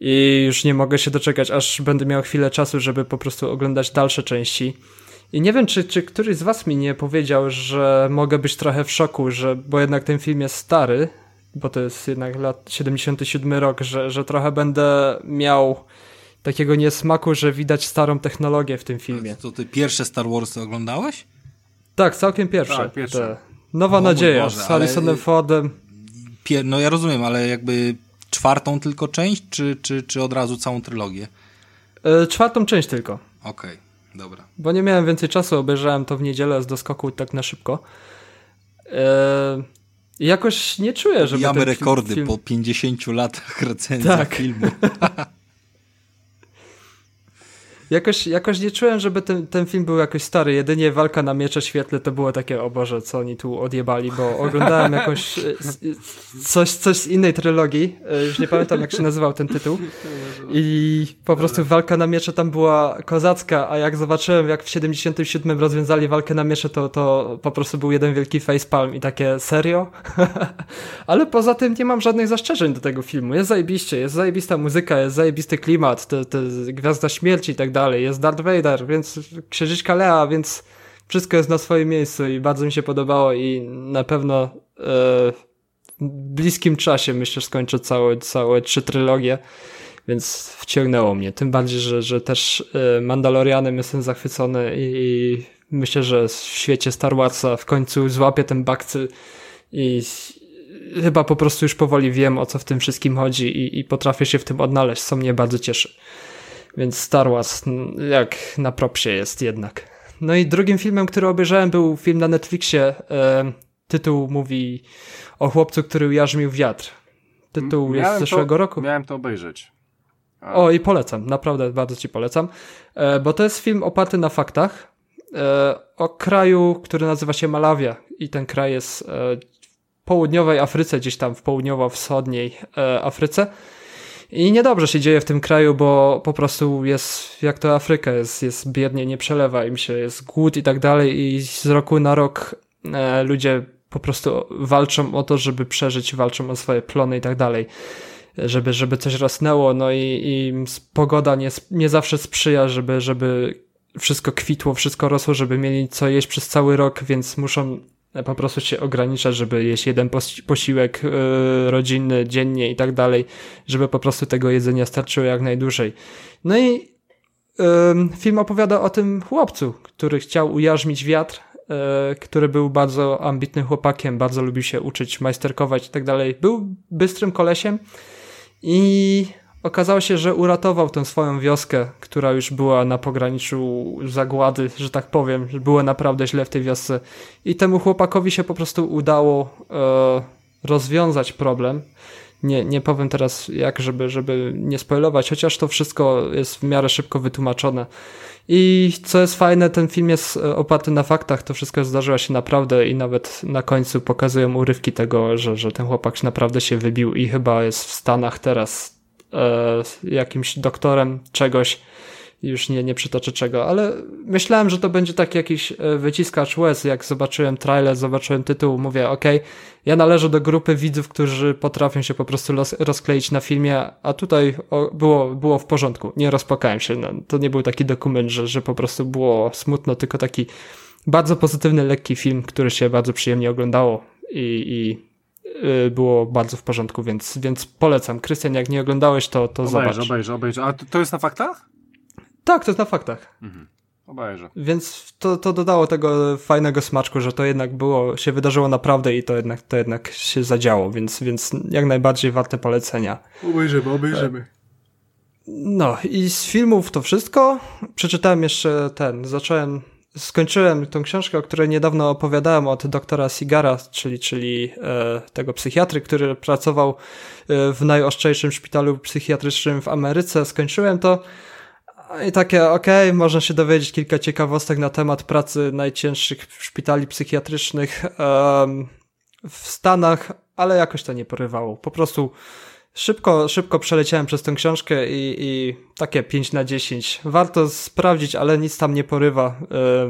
I już nie mogę się doczekać, aż będę miał chwilę czasu, żeby po prostu oglądać dalsze części. I nie wiem, czy, czy któryś z was mi nie powiedział, że mogę być trochę w szoku, że, bo jednak ten film jest stary, bo to jest jednak lat 77 rok, że, że trochę będę miał takiego niesmaku, że widać starą technologię w tym filmie. To ty pierwsze Star Warsy oglądałeś? Tak, całkiem pierwsze. Tak, pierwsze. Nowa o Nadzieja Boże, z Harrisonem Fordem. Pier no ja rozumiem, ale jakby czwartą tylko część, czy, czy, czy od razu całą trylogię? E, czwartą część tylko. Okej, okay, dobra. Bo nie miałem więcej czasu, obejrzałem to w niedzielę z doskoku tak na szybko. E, jakoś nie czuję, że. Mamy rekordy film... po 50 latach recenzji tak. filmu. jakoś, jakoś nie czułem, żeby ten, ten film był jakoś stary. Jedynie walka na miecze świetle to było takie, o Boże, co oni tu odjebali, bo oglądałem jakąś e, coś, coś z innej trylogii. E, już nie pamiętam, jak się nazywał ten tytuł. I po prostu walka na miecze tam była kozacka, a jak zobaczyłem, jak w 77 rozwiązali walkę na miecze, to, to po prostu był jeden wielki facepalm i takie, serio? Ale poza tym nie mam żadnych zastrzeżeń do tego filmu. Jest zajebiście, jest zajebista muzyka, jest zajebisty klimat, te, te Gwiazda Śmierci i tak dalej dalej. Jest Darth Vader, więc księżyczka Lea, więc wszystko jest na swoim miejscu i bardzo mi się podobało i na pewno e, w bliskim czasie myślę skończę całe, całe trzy trylogie, więc wciągnęło mnie. Tym bardziej, że, że też e, Mandalorianem jestem zachwycony i, i myślę, że w świecie Star Warsa w końcu złapię ten bakcyl i chyba po prostu już powoli wiem, o co w tym wszystkim chodzi i, i potrafię się w tym odnaleźć, co mnie bardzo cieszy. Więc Star Wars jak na propsie jest jednak. No i drugim filmem, który obejrzałem był film na Netflixie. E, tytuł mówi o chłopcu, który ujarzmił wiatr. Tytuł jest z zeszłego to, roku. Miałem to obejrzeć. A. O i polecam, naprawdę bardzo ci polecam, e, bo to jest film oparty na faktach e, o kraju, który nazywa się Malawia i ten kraj jest e, w południowej Afryce, gdzieś tam w południowo-wschodniej e, Afryce. I niedobrze się dzieje w tym kraju, bo po prostu jest, jak to Afryka jest, jest biednie, nie przelewa im się, jest głód i tak dalej. I z roku na rok e, ludzie po prostu walczą o to, żeby przeżyć, walczą o swoje plony i tak dalej, żeby, żeby coś rosnęło, no i, i pogoda nie, nie zawsze sprzyja, żeby, żeby wszystko kwitło, wszystko rosło, żeby mieli co jeść przez cały rok, więc muszą po prostu się ograniczać, żeby jeść jeden posiłek yy, rodzinny dziennie i tak dalej, żeby po prostu tego jedzenia starczyło jak najdłużej. No i film opowiada o tym chłopcu, który chciał ujarzmić wiatr, yy, który był bardzo ambitnym chłopakiem, bardzo lubił się uczyć, majsterkować i tak dalej. Był bystrym kolesiem i Okazało się, że uratował tę swoją wioskę, która już była na pograniczu zagłady, że tak powiem, było naprawdę źle w tej wiosce. I temu chłopakowi się po prostu udało e, rozwiązać problem. Nie, nie powiem teraz jak, żeby, żeby nie spoilować, chociaż to wszystko jest w miarę szybko wytłumaczone. I co jest fajne, ten film jest e, oparty na faktach, to wszystko zdarzyło się naprawdę i nawet na końcu pokazują urywki tego, że, że ten chłopak naprawdę się wybił i chyba jest w Stanach teraz jakimś doktorem czegoś, już nie, nie przytoczę czego, ale myślałem, że to będzie taki jakiś e, wyciskacz łez, jak zobaczyłem trailer, zobaczyłem tytuł, mówię, ok, ja należę do grupy widzów, którzy potrafią się po prostu rozkleić na filmie, a tutaj było, było w porządku, nie rozpakałem się, no, to nie był taki dokument, że, że po prostu było smutno, tylko taki bardzo pozytywny, lekki film, który się bardzo przyjemnie oglądało i, i było bardzo w porządku, więc, więc polecam. Krystian, jak nie oglądałeś, to, to obejrzę, zobacz. Obejrzę, obejrzę. A to jest na faktach? Tak, to jest na faktach. Mhm. Obejrzę. Więc to, to dodało tego fajnego smaczku, że to jednak było, się wydarzyło naprawdę i to jednak, to jednak się zadziało, więc, więc jak najbardziej warte polecenia. Obejrzymy, obejrzymy. No i z filmów to wszystko. Przeczytałem jeszcze ten, zacząłem skończyłem tą książkę, o której niedawno opowiadałem od doktora Sigara, czyli, czyli e, tego psychiatry, który pracował e, w najostrzejszym szpitalu psychiatrycznym w Ameryce. Skończyłem to i takie, okej, okay, można się dowiedzieć kilka ciekawostek na temat pracy najcięższych szpitali psychiatrycznych w Stanach, ale jakoś to nie porywało. Po prostu Szybko, szybko przeleciałem przez tę książkę i, i takie 5 na 10. Warto sprawdzić, ale nic tam nie porywa.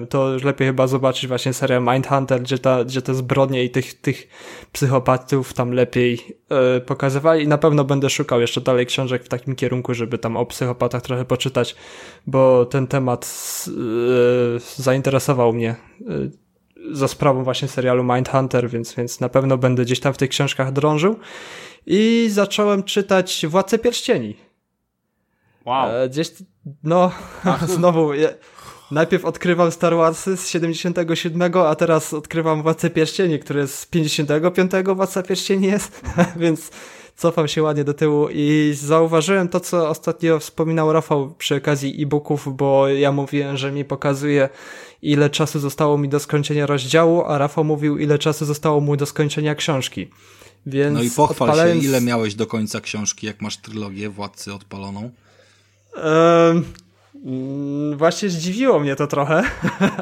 E, to lepiej chyba zobaczyć właśnie serię Mindhunter, gdzie, ta, gdzie te zbrodnie i tych, tych psychopatów tam lepiej e, pokazywali. I na pewno będę szukał jeszcze dalej książek w takim kierunku, żeby tam o psychopatach trochę poczytać, bo ten temat e, zainteresował mnie za sprawą właśnie serialu Mindhunter, więc, więc na pewno będę gdzieś tam w tych książkach drążył i zacząłem czytać Władcę Pierścieni. Wow. E, gdzieś, no, znowu, je, najpierw odkrywam Star Warsy z 77, a teraz odkrywam Władcę Pierścieni, który jest z 55 Władca Pierścieni jest, więc cofam się ładnie do tyłu i zauważyłem to, co ostatnio wspominał Rafał przy okazji e-booków, bo ja mówiłem, że mi pokazuje ile czasu zostało mi do skończenia rozdziału, a Rafał mówił, ile czasu zostało mu do skończenia książki. Więc no i pochwal odpalając... się, ile miałeś do końca książki, jak masz trylogię Władcy odpaloną? Um, właśnie zdziwiło mnie to trochę,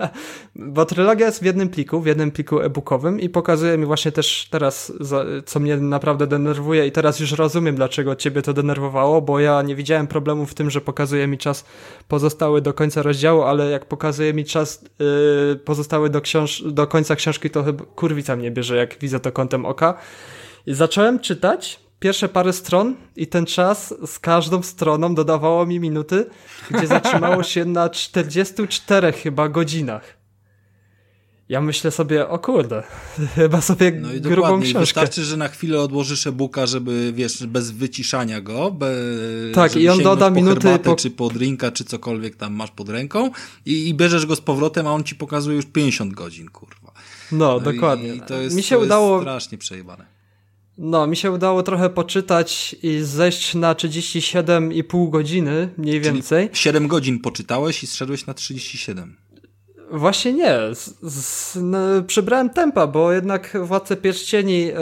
bo trylogia jest w jednym pliku, w jednym pliku e-bookowym i pokazuje mi właśnie też teraz, co mnie naprawdę denerwuje i teraz już rozumiem, dlaczego ciebie to denerwowało, bo ja nie widziałem problemu w tym, że pokazuje mi czas pozostały do końca rozdziału, ale jak pokazuje mi czas yy, pozostały do, do końca książki, to chyba kurwica mnie bierze, jak widzę to kątem oka. I zacząłem czytać pierwsze parę stron i ten czas z każdą stroną dodawało mi minuty, gdzie zatrzymało się na 44 chyba godzinach. Ja myślę sobie, o kurde, chyba sobie no i grubą dokładnie. książkę. Wystarczy, że na chwilę odłożysz e-booka, żeby, wiesz, bez wyciszania go, be, tak, i on doda po minuty po... czy po drinka, czy cokolwiek tam masz pod ręką i, i bierzesz go z powrotem, a on ci pokazuje już 50 godzin, kurwa. No, no dokładnie. I to jest, Mi się to udało... jest strasznie przejebane. No, mi się udało trochę poczytać i zejść na 37,5 godziny, mniej więcej. Czyli 7 godzin poczytałeś i zszedłeś na 37. Właśnie nie. Z, z, no, przybrałem tempa, bo jednak Władcę Pierścieni e,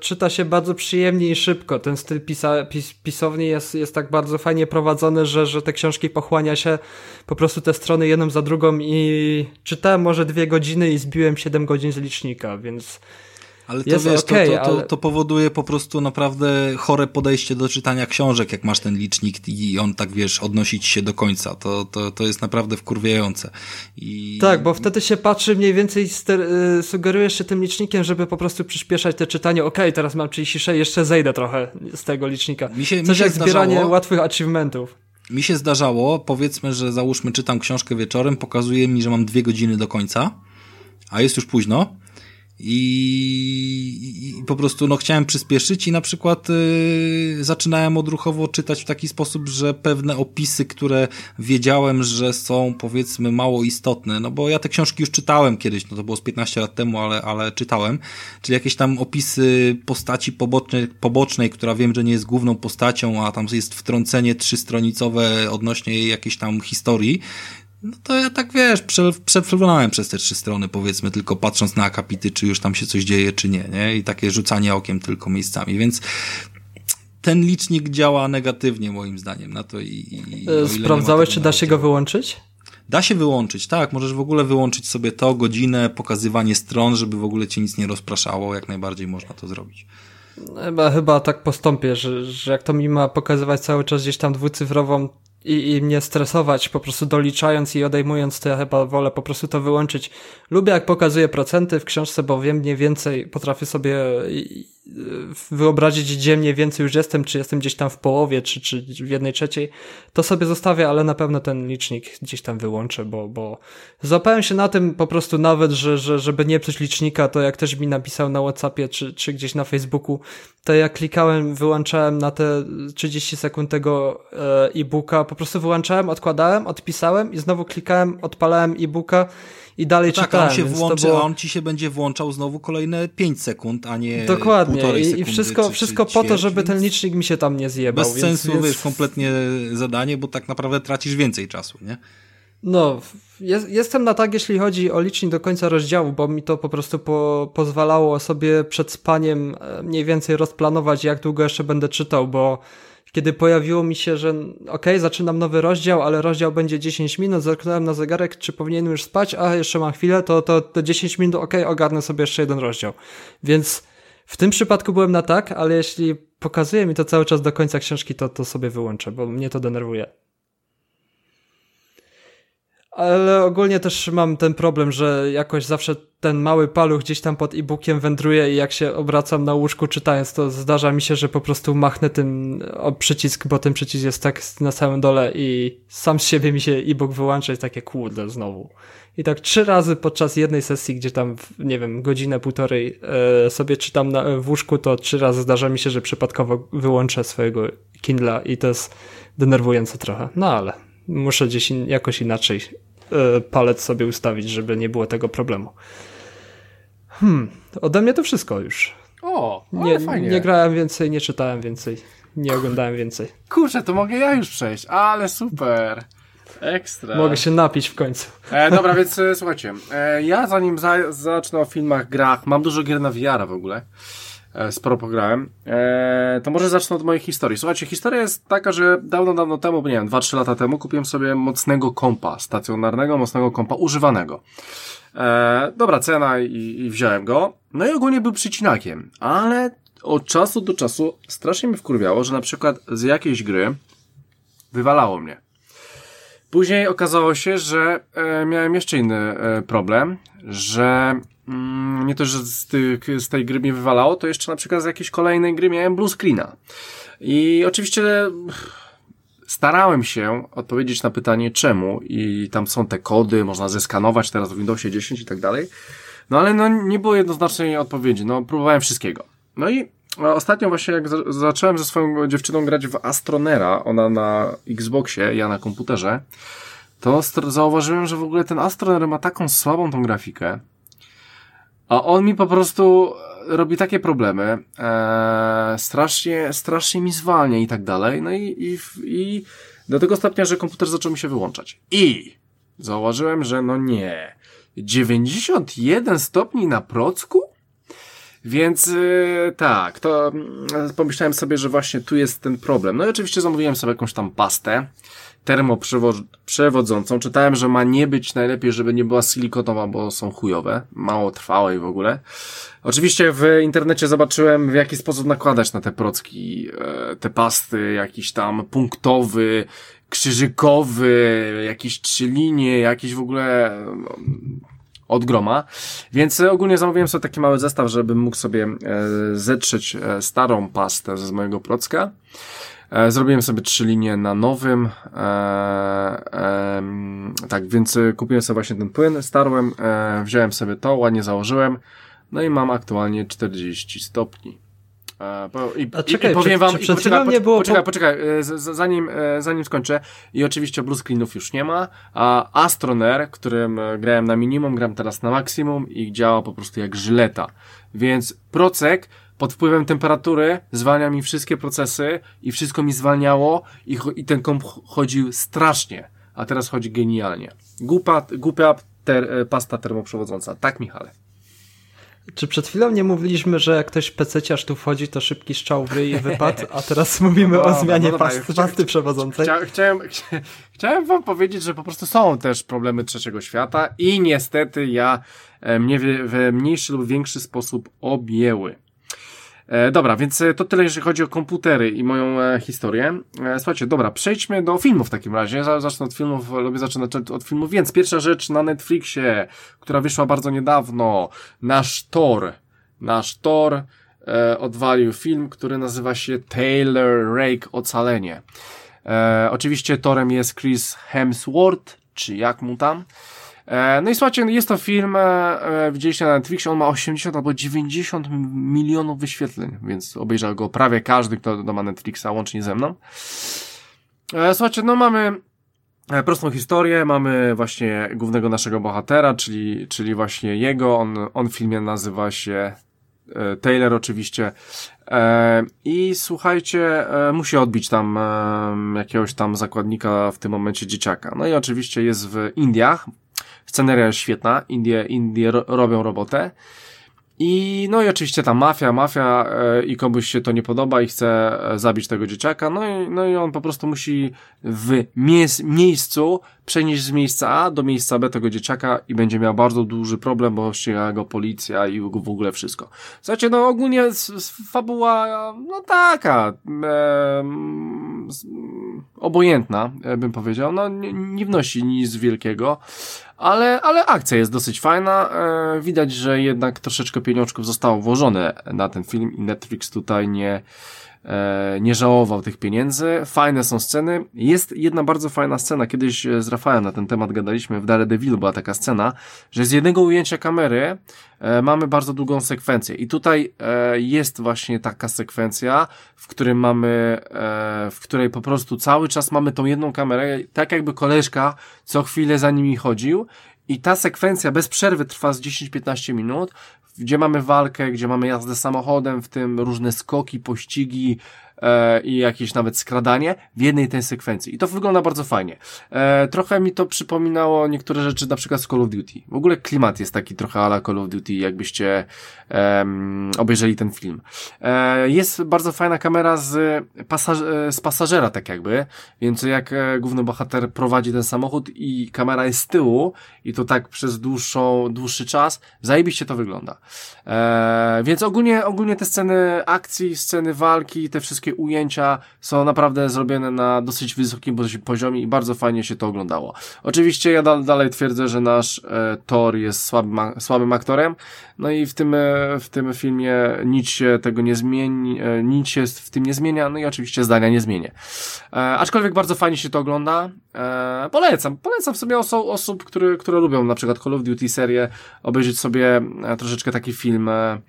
czyta się bardzo przyjemnie i szybko. Ten styl pisa, pis, pisowni jest, jest tak bardzo fajnie prowadzony, że, że te książki pochłania się po prostu te strony jedną za drugą i czytałem może dwie godziny i zbiłem siedem godzin z licznika, więc ale to wiesz, okay, to, to, to, ale... to, powoduje po prostu naprawdę chore podejście do czytania książek, jak masz ten licznik i on tak, wiesz, odnosić się do końca. To, to, to jest naprawdę wkurwiające. I... Tak, bo wtedy się patrzy mniej więcej, y, sugerujesz się tym licznikiem, żeby po prostu przyspieszać te czytanie. Okej, okay, teraz mam 36, jeszcze zejdę trochę z tego licznika. Mi się, Coś mi się jak zdarzało... zbieranie łatwych achievementów. Mi się zdarzało, powiedzmy, że załóżmy czytam książkę wieczorem, pokazuje mi, że mam dwie godziny do końca, a jest już późno i, i, po prostu no, chciałem przyspieszyć i na przykład y, zaczynałem odruchowo czytać w taki sposób, że pewne opisy, które wiedziałem, że są powiedzmy mało istotne, no bo ja te książki już czytałem kiedyś, no to było z 15 lat temu, ale, ale czytałem, czyli jakieś tam opisy postaci pobocznej, pobocznej, która wiem, że nie jest główną postacią, a tam jest wtrącenie trzystronicowe odnośnie jakiejś tam historii, no to ja tak wiesz, prze, przeflunąłem przez te trzy strony, powiedzmy, tylko patrząc na akapity, czy już tam się coś dzieje, czy nie, nie? I takie rzucanie okiem tylko miejscami, więc ten licznik działa negatywnie moim zdaniem na to i. i Sprawdzałeś, czy da się go wyłączyć? Da się wyłączyć, tak. Możesz w ogóle wyłączyć sobie to, godzinę, pokazywanie stron, żeby w ogóle cię nic nie rozpraszało. Jak najbardziej można to zrobić. Chyba, chyba tak postąpię, że, że jak to mi ma pokazywać cały czas gdzieś tam dwucyfrową i, i mnie stresować, po prostu doliczając i odejmując, to ja chyba wolę po prostu to wyłączyć. Lubię jak pokazuję procenty w książce, bo wiem mniej więcej, potrafię sobie wyobrazić, gdzie mniej więcej już jestem, czy jestem gdzieś tam w połowie, czy, czy w jednej trzeciej, to sobie zostawię, ale na pewno ten licznik gdzieś tam wyłączę, bo, bo złapałem się na tym po prostu nawet, że, że żeby nie psuć licznika, to jak ktoś mi napisał na Whatsappie, czy, czy gdzieś na Facebooku, to ja klikałem, wyłączałem na te 30 sekund tego e, e-booka, po prostu wyłączałem, odkładałem, odpisałem i znowu klikałem, odpalałem e-booka i dalej tak, czytałem. on się włączy, było... a on ci się będzie włączał znowu kolejne 5 sekund, a nie Dokładnie. sekundy. I wszystko, czy, wszystko czy po to, żeby ten licznik mi się tam nie zjebał. Bez więc, sensu, więc... wiesz, kompletnie zadanie, bo tak naprawdę tracisz więcej czasu, nie? No, jest, jestem na tak, jeśli chodzi o licznik do końca rozdziału, bo mi to po prostu po, pozwalało sobie przed spaniem e, mniej więcej rozplanować, jak długo jeszcze będę czytał, bo kiedy pojawiło mi się, że ok, zaczynam nowy rozdział, ale rozdział będzie 10 minut, zerknąłem na zegarek, czy powinienem już spać, a jeszcze mam chwilę, to, to, to 10 minut, ok, ogarnę sobie jeszcze jeden rozdział. Więc w tym przypadku byłem na tak, ale jeśli pokazuje mi to cały czas do końca książki, to, to sobie wyłączę, bo mnie to denerwuje. Ale ogólnie też mam ten problem, że jakoś zawsze ten mały paluch gdzieś tam pod e-bookiem wędruje i jak się obracam na łóżku czytając, to zdarza mi się, że po prostu machnę tym przycisk, bo ten przycisk jest tak na samym dole i sam z siebie mi się e-book wyłącza i takie kurde znowu. I tak trzy razy podczas jednej sesji, gdzie tam, nie wiem, godzinę, półtorej e, sobie czytam na, w łóżku, to trzy razy zdarza mi się, że przypadkowo wyłączę swojego Kindla i to jest denerwujące trochę. No ale muszę gdzieś in, jakoś inaczej palec sobie ustawić, żeby nie było tego problemu. Hmm, ode mnie to wszystko już. O, nie, fajnie. nie grałem więcej, nie czytałem więcej, nie oglądałem więcej. Kurczę, to mogę ja już przejść, ale super. Ekstra. Mogę się napić w końcu. E, dobra, więc e, słuchajcie, e, ja zanim za, zacznę o filmach, grach, mam dużo gier na VR w ogóle. E, sporo pograłem, e, to może zacznę od mojej historii. Słuchajcie, historia jest taka, że dawno, dawno temu, nie wiem, 2-3 lata temu kupiłem sobie mocnego kompa, stacjonarnego, mocnego kompa, używanego. E, dobra cena i, i wziąłem go. No i ogólnie był przycinakiem, ale od czasu do czasu strasznie mi wkurwiało, że na przykład z jakiejś gry wywalało mnie. Później okazało się, że miałem jeszcze inny problem, że nie to, że z, tych, z tej gry mnie wywalało, to jeszcze na przykład z jakiejś kolejnej gry miałem blue screena. I oczywiście starałem się odpowiedzieć na pytanie czemu i tam są te kody, można zeskanować teraz w Windowsie 10 i tak dalej. No ale no nie było jednoznacznej odpowiedzi, no próbowałem wszystkiego. No i ostatnio właśnie jak zacząłem ze swoją dziewczyną grać w Astronera, ona na Xboxie, ja na komputerze, to zauważyłem, że w ogóle ten Astroner ma taką słabą tą grafikę, a on mi po prostu robi takie problemy, e, strasznie, strasznie mi zwalnia i tak dalej, no i, i, i do tego stopnia, że komputer zaczął mi się wyłączać. I Zauważyłem, że no nie. 91 stopni na procku? Więc yy, tak, to yy, pomyślałem sobie, że właśnie tu jest ten problem. No i oczywiście zamówiłem sobie jakąś tam pastę termoprzewodzącą. Czytałem, że ma nie być najlepiej, żeby nie była silikonowa, bo są chujowe, mało trwałe i w ogóle. Oczywiście w internecie zobaczyłem, w jaki sposób nakładać na te procki e, te pasty, jakiś tam punktowy, krzyżykowy, jakieś trzy linie, jakiś w ogóle no, od groma. Więc ogólnie zamówiłem sobie taki mały zestaw, żebym mógł sobie e, zetrzeć e, starą pastę z mojego procka. E, zrobiłem sobie trzy linie na nowym. E, e, tak, więc kupiłem sobie właśnie ten płyn, starłem, e, wziąłem sobie to, ładnie założyłem. No i mam aktualnie 40 stopni. E, I, A czekaj, i, powiem wam, czy przed poczekaj, nie było... Poczekaj, poczekaj, e, zanim, e, zanim skończę. I oczywiście blue screenów już nie ma, a Astroner, którym grałem na minimum, gram teraz na maksimum i działa po prostu jak żyleta. Więc procek pod wpływem temperatury zwalnia mi wszystkie procesy i wszystko mi zwalniało i, i ten komp chodził strasznie, a teraz chodzi genialnie. Głupia, głupia ter, pasta termoprzewodząca. Tak, Michale. Czy przed chwilą nie mówiliśmy, że jak ktoś pececiarz tu wchodzi, to szybki strzał i wypad, a teraz mówimy no, o zmianie no, pasty, pasty przewodzącej? Chcia, chciałem, chciałem wam powiedzieć, że po prostu są też problemy trzeciego świata i niestety ja e, mnie w mniejszy lub większy sposób objęły. E, dobra, więc e, to tyle, jeżeli chodzi o komputery i moją e, historię. E, słuchajcie, dobra, przejdźmy do filmów w takim razie. Zacznę od filmów, lubię zaczynać od filmów, więc pierwsza rzecz na Netflixie, która wyszła bardzo niedawno, nasz Thor. Nasz Thor e, odwalił film, który nazywa się Taylor Rake Ocalenie. E, oczywiście Torem jest Chris Hemsworth, czy jak mu tam. E, no i słuchajcie, jest to film, e, e, widzieliście na Netflixie, on ma 80 albo 90 milionów wyświetleń, więc obejrzał go prawie każdy, kto ma Netflixa, łącznie ze mną. Słuchajcie, no mamy prostą historię, mamy właśnie głównego naszego bohatera, czyli, czyli właśnie jego, on, on w filmie nazywa się Taylor oczywiście. I słuchajcie, musi odbić tam jakiegoś tam zakładnika, w tym momencie dzieciaka. No i oczywiście jest w Indiach, Sceneria jest świetna, Indie, Indie ro robią robotę. I no i oczywiście ta mafia, mafia e, i komuś się to nie podoba i chce e, zabić tego dzieciaka, no i, no i on po prostu musi w mies miejscu przenieść z miejsca A do miejsca B tego dzieciaka i będzie miał bardzo duży problem, bo ściga go policja i w ogóle wszystko. Słuchajcie, no ogólnie fabuła, no taka, e, obojętna, e, bym powiedział, no nie, nie wnosi nic wielkiego, ale, ale akcja jest dosyć fajna. E, widać, że jednak troszeczkę pieniążków zostało włożone na ten film i Netflix tutaj nie, nie żałował tych pieniędzy. Fajne są sceny. Jest jedna bardzo fajna scena. Kiedyś z Rafałem na ten temat gadaliśmy. W Daredevil była taka scena, że z jednego ujęcia kamery e, mamy bardzo długą sekwencję. I tutaj e, jest właśnie taka sekwencja, w którym mamy, e, w której po prostu cały czas mamy tą jedną kamerę, tak jakby koleżka co chwilę za nimi chodził i ta sekwencja bez przerwy trwa z 10-15 minut, gdzie mamy walkę, gdzie mamy jazdę samochodem, w tym różne skoki, pościgi, e, i jakieś nawet skradanie w jednej tej sekwencji. I to wygląda bardzo fajnie. E, trochę mi to przypominało niektóre rzeczy na przykład z Call of Duty. W ogóle klimat jest taki trochę ala Call of Duty, jakbyście obejrzeli ten film. E, jest bardzo fajna kamera z, pasaż e, z pasażera, tak jakby, więc jak e, główny bohater prowadzi ten samochód i kamera jest z tyłu i to tak przez dłuższą, dłuższy czas, zajebiście to wygląda. E, więc ogólnie, ogólnie te sceny akcji, sceny walki, te wszystkie ujęcia są naprawdę zrobione na dosyć wysokim poziomie i bardzo fajnie się to oglądało. Oczywiście ja dalej twierdzę, że nasz e, Thor jest słabym, słabym aktorem, no i w tym, e, w tym filmie nic się tego nie zmieni, e, nic się w tym nie zmienia, no i oczywiście zdania nie zmienię. E, aczkolwiek bardzo fajnie się to ogląda. E, polecam, polecam sobie oso osób, które, które lubią na przykład Call of Duty serię, obejrzeć sobie e, troszeczkę taki film e,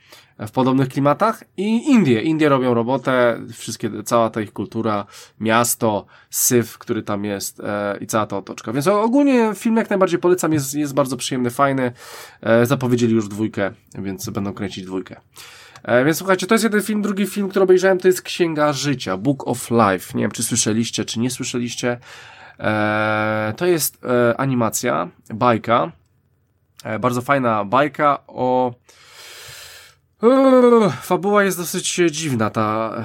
w podobnych klimatach i Indie. Indie robią robotę, wszystkie, cała ta ich kultura, miasto, syf, który tam jest e, i cała ta otoczka. Więc ogólnie film jak najbardziej polecam, jest, jest bardzo przyjemny, fajny. E, zapowiedzieli już dwójkę, więc będą kręcić dwójkę. E, więc słuchajcie, to jest jeden film, drugi film, który obejrzałem, to jest Księga Życia, Book of Life. Nie wiem, czy słyszeliście, czy nie słyszeliście. E, to jest e, animacja, bajka, e, bardzo fajna bajka o... Fabuła jest dosyć dziwna, ta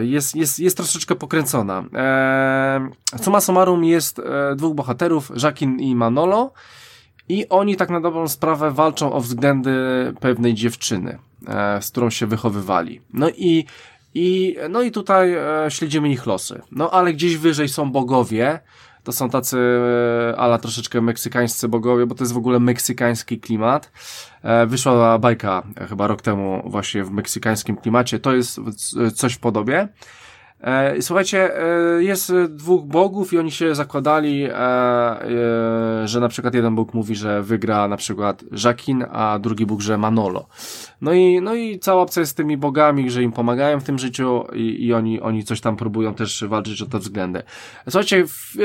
e, jest, jest, jest troszeczkę pokręcona. E, summa summarum jest e, dwóch bohaterów, Jackin i Manolo, i oni tak na dobrą sprawę walczą o względy pewnej dziewczyny, e, z którą się wychowywali. No i, i, no i tutaj e, śledzimy ich losy. No ale gdzieś wyżej są bogowie, to są tacy e, ala troszeczkę meksykańscy bogowie, bo to jest w ogóle meksykański klimat. E, wyszła bajka e, chyba rok temu właśnie w meksykańskim klimacie. To jest c- coś w podobie. E, słuchajcie, e, jest e, dwóch bogów i oni się zakładali, e, e, że na przykład jeden bóg mówi, że wygra na przykład Jackin, a drugi bóg, że Manolo. No i, no i cała opcja jest z tymi bogami, że im pomagają w tym życiu i, i oni, oni coś tam próbują też walczyć o te względy. Słuchajcie,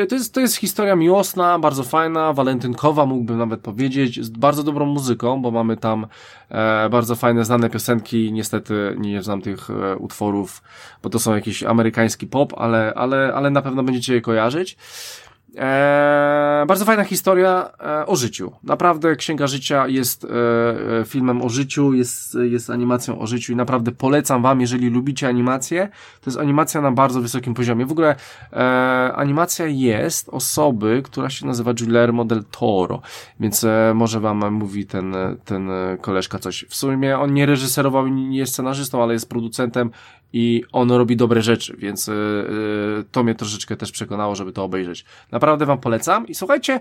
to jest, to jest historia miłosna, bardzo fajna, walentynkowa mógłbym nawet powiedzieć, z bardzo dobrą muzyką, bo mamy tam e, bardzo fajne, znane piosenki, niestety nie znam tych e, utworów, bo to są jakiś amerykański pop, ale, ale, ale na pewno będziecie je kojarzyć. Eee, bardzo fajna historia e, o życiu. Naprawdę Księga Życia jest e, e, filmem o życiu, jest, jest animacją o życiu i naprawdę polecam wam, jeżeli lubicie animację, to jest animacja na bardzo wysokim poziomie. W ogóle e, animacja jest osoby, która się nazywa Guillermo del Toro, więc e, może wam mówi ten, ten koleżka coś. W sumie on nie reżyserował nie jest scenarzystą, ale jest producentem i on robi dobre rzeczy, więc y, y, to mnie troszeczkę też przekonało, żeby to obejrzeć. Naprawdę wam polecam i słuchajcie,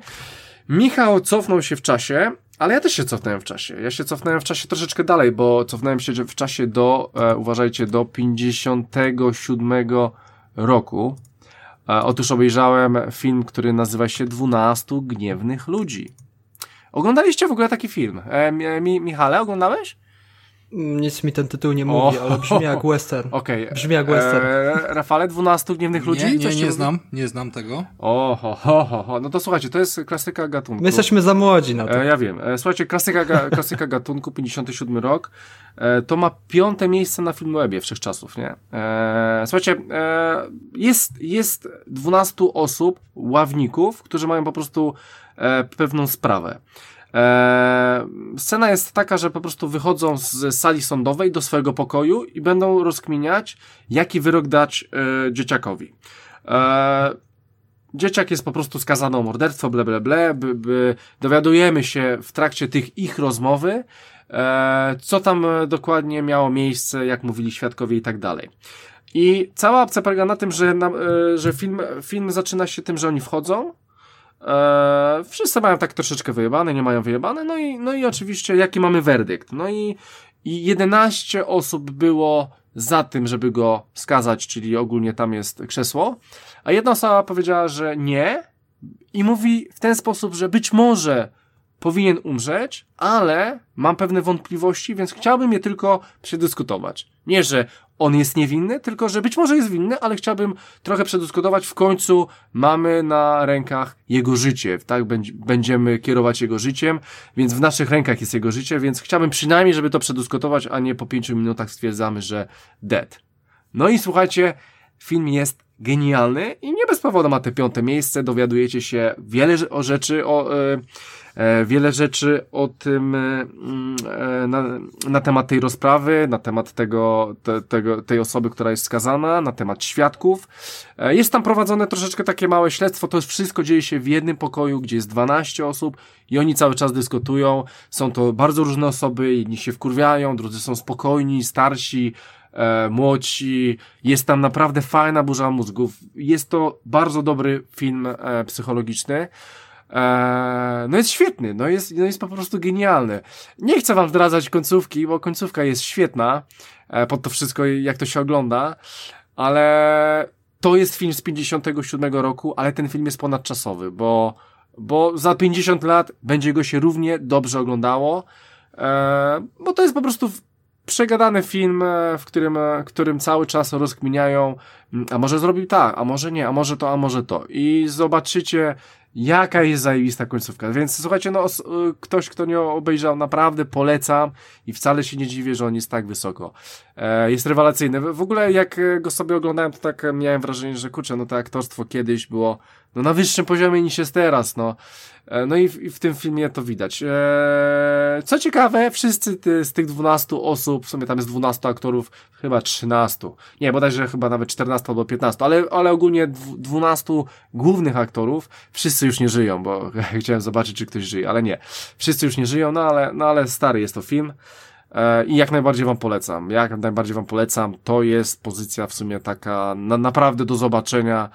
Michał cofnął się w czasie, ale ja też się cofnąłem w czasie. Ja się cofnąłem w czasie troszeczkę dalej, bo cofnąłem się w czasie do, e, uważajcie, do 57 roku. E, otóż obejrzałem film, który nazywa się 12 Gniewnych Ludzi. Oglądaliście w ogóle taki film? E, mi, Michale, oglądałeś? Nic mi ten tytuł nie mówi, O. ale brzmi jak western. Okej. Brzmi jak western. E, Rafale, 12 Gniewnych Ludzi? Nie, nie, nie znam, nie znam tego. O, ho, ho, ho, ho. No to słuchajcie, to jest klasyka gatunku. My jesteśmy za młodzi na to. E, ja wiem. E, słuchajcie, klasyka, ga, klasyka gatunku, 57 rok. E, to ma piąte miejsce na Filmwebie wszechczasów, nie? E, słuchajcie, e, jest, jest 12 osób, ławników, którzy mają po prostu e, pewną sprawę. E, scena jest taka, że po prostu wychodzą z sali sądowej do swojego pokoju i będą rozkminiać, jaki wyrok dać e, dzieciakowi. E, dzieciak jest po prostu skazany o morderstwo, ble, ble, ble, by, by dowiadujemy się w trakcie tych ich rozmowy, e, co tam dokładnie miało miejsce, jak mówili świadkowie i tak dalej. I cała opcja polega na tym, że, na, e, że film, film zaczyna się tym, że oni wchodzą, e, wszyscy mają tak troszeczkę wyjebane, nie mają wyjebane, no i, no i oczywiście jaki mamy werdykt. No i, i 11 osób było za tym, żeby go skazać, czyli ogólnie tam jest krzesło, a jedna osoba powiedziała, że nie i mówi w ten sposób, że być może powinien umrzeć, ale mam pewne wątpliwości, więc chciałbym je tylko przedyskutować. Nie, że on jest niewinny, tylko że być może jest winny, ale chciałbym trochę przedyskutować. W końcu mamy na rękach jego życie, tak? Będziemy kierować jego życiem, więc w naszych rękach jest jego życie, więc chciałbym przynajmniej, żeby to przedyskutować, a nie po pięciu minutach stwierdzamy, że dead. No i słuchajcie, film jest genialny i nie bez powodu ma te piąte miejsce. Dowiadujecie się wiele o rzeczy, o, e, wiele rzeczy o tym, e, mm, e, na, na temat tej rozprawy, na temat tego, te, tego, tej osoby, która jest skazana, na temat świadków. E, jest tam prowadzone troszeczkę takie małe śledztwo. To wszystko dzieje się w jednym pokoju, gdzie jest 12 osób i oni cały czas dyskutują. Są to bardzo różne osoby, jedni się wkurwiają, drudzy są spokojni, starsi, e, młodsi. Jest tam naprawdę fajna burza mózgów. Jest to bardzo dobry film e, psychologiczny. E, no jest świetny, no jest, no jest po prostu genialny. Nie chcę wam zdradzać końcówki, bo końcówka jest świetna e, pod to wszystko, jak to się ogląda, ale to jest film z 57 roku, ale ten film jest ponadczasowy, bo, bo za 50 lat będzie go się równie dobrze oglądało, e, bo to jest po prostu przegadany film, e, w którym, e, którym cały czas rozkminiają, mm, a może zrobił tak, a może nie, a może to, a może to. I zobaczycie, jaka jest zajebista końcówka. Więc słuchajcie, no, y, ktoś, kto nie obejrzał, naprawdę polecam i wcale się nie dziwię, że on jest tak wysoko. E, jest rewelacyjny. W ogóle jak e, go sobie oglądałem, to tak miałem wrażenie, że kurczę, no to aktorstwo kiedyś było no na wyższym poziomie niż jest teraz, no. E, no i w, i w tym filmie to widać. Eee, co ciekawe, wszyscy ty, z tych 12 osób, w sumie tam jest 12 aktorów, chyba 13. Nie, bodajże chyba nawet 14 albo 15, ale, ale ogólnie 12 głównych aktorów, wszyscy już nie żyją, bo chciałem zobaczyć, czy ktoś żyje, ale nie. Wszyscy już nie żyją, no ale, no ale stary jest to film. E, I jak najbardziej wam polecam. Jak najbardziej wam polecam. To jest pozycja w sumie taka na, naprawdę do zobaczenia,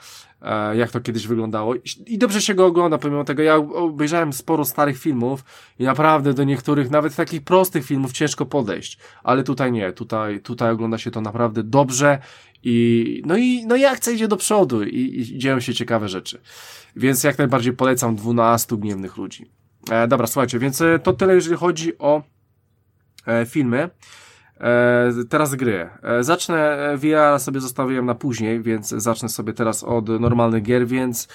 jak to kiedyś wyglądało. I dobrze się go ogląda, pomimo tego. Ja obejrzałem sporo starych filmów i naprawdę do niektórych, nawet takich prostych filmów ciężko podejść. Ale tutaj nie. Tutaj, tutaj ogląda się to naprawdę dobrze i, no i, no i akcja idzie do przodu i, i dzieją się ciekawe rzeczy. Więc jak najbardziej polecam 12 gniewnych ludzi. E, dobra, słuchajcie, więc e, to tyle, jeżeli chodzi o E, filmy. E, teraz gry. E, zacznę, VR sobie zostawiłem na później, więc zacznę sobie teraz od normalnych gier, więc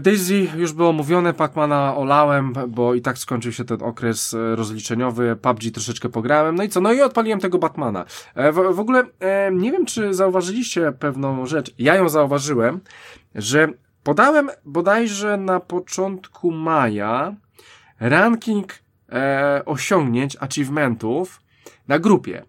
Daisy już było mówione, Pacmana olałem, bo i tak skończył się ten okres rozliczeniowy, PUBG troszeczkę pograłem, no i co, no i odpaliłem tego Batmana. W, w ogóle nie wiem, czy zauważyliście pewną rzecz, ja ją zauważyłem, że podałem bodajże na początku maja ranking e, osiągnięć, achievementów na grupie.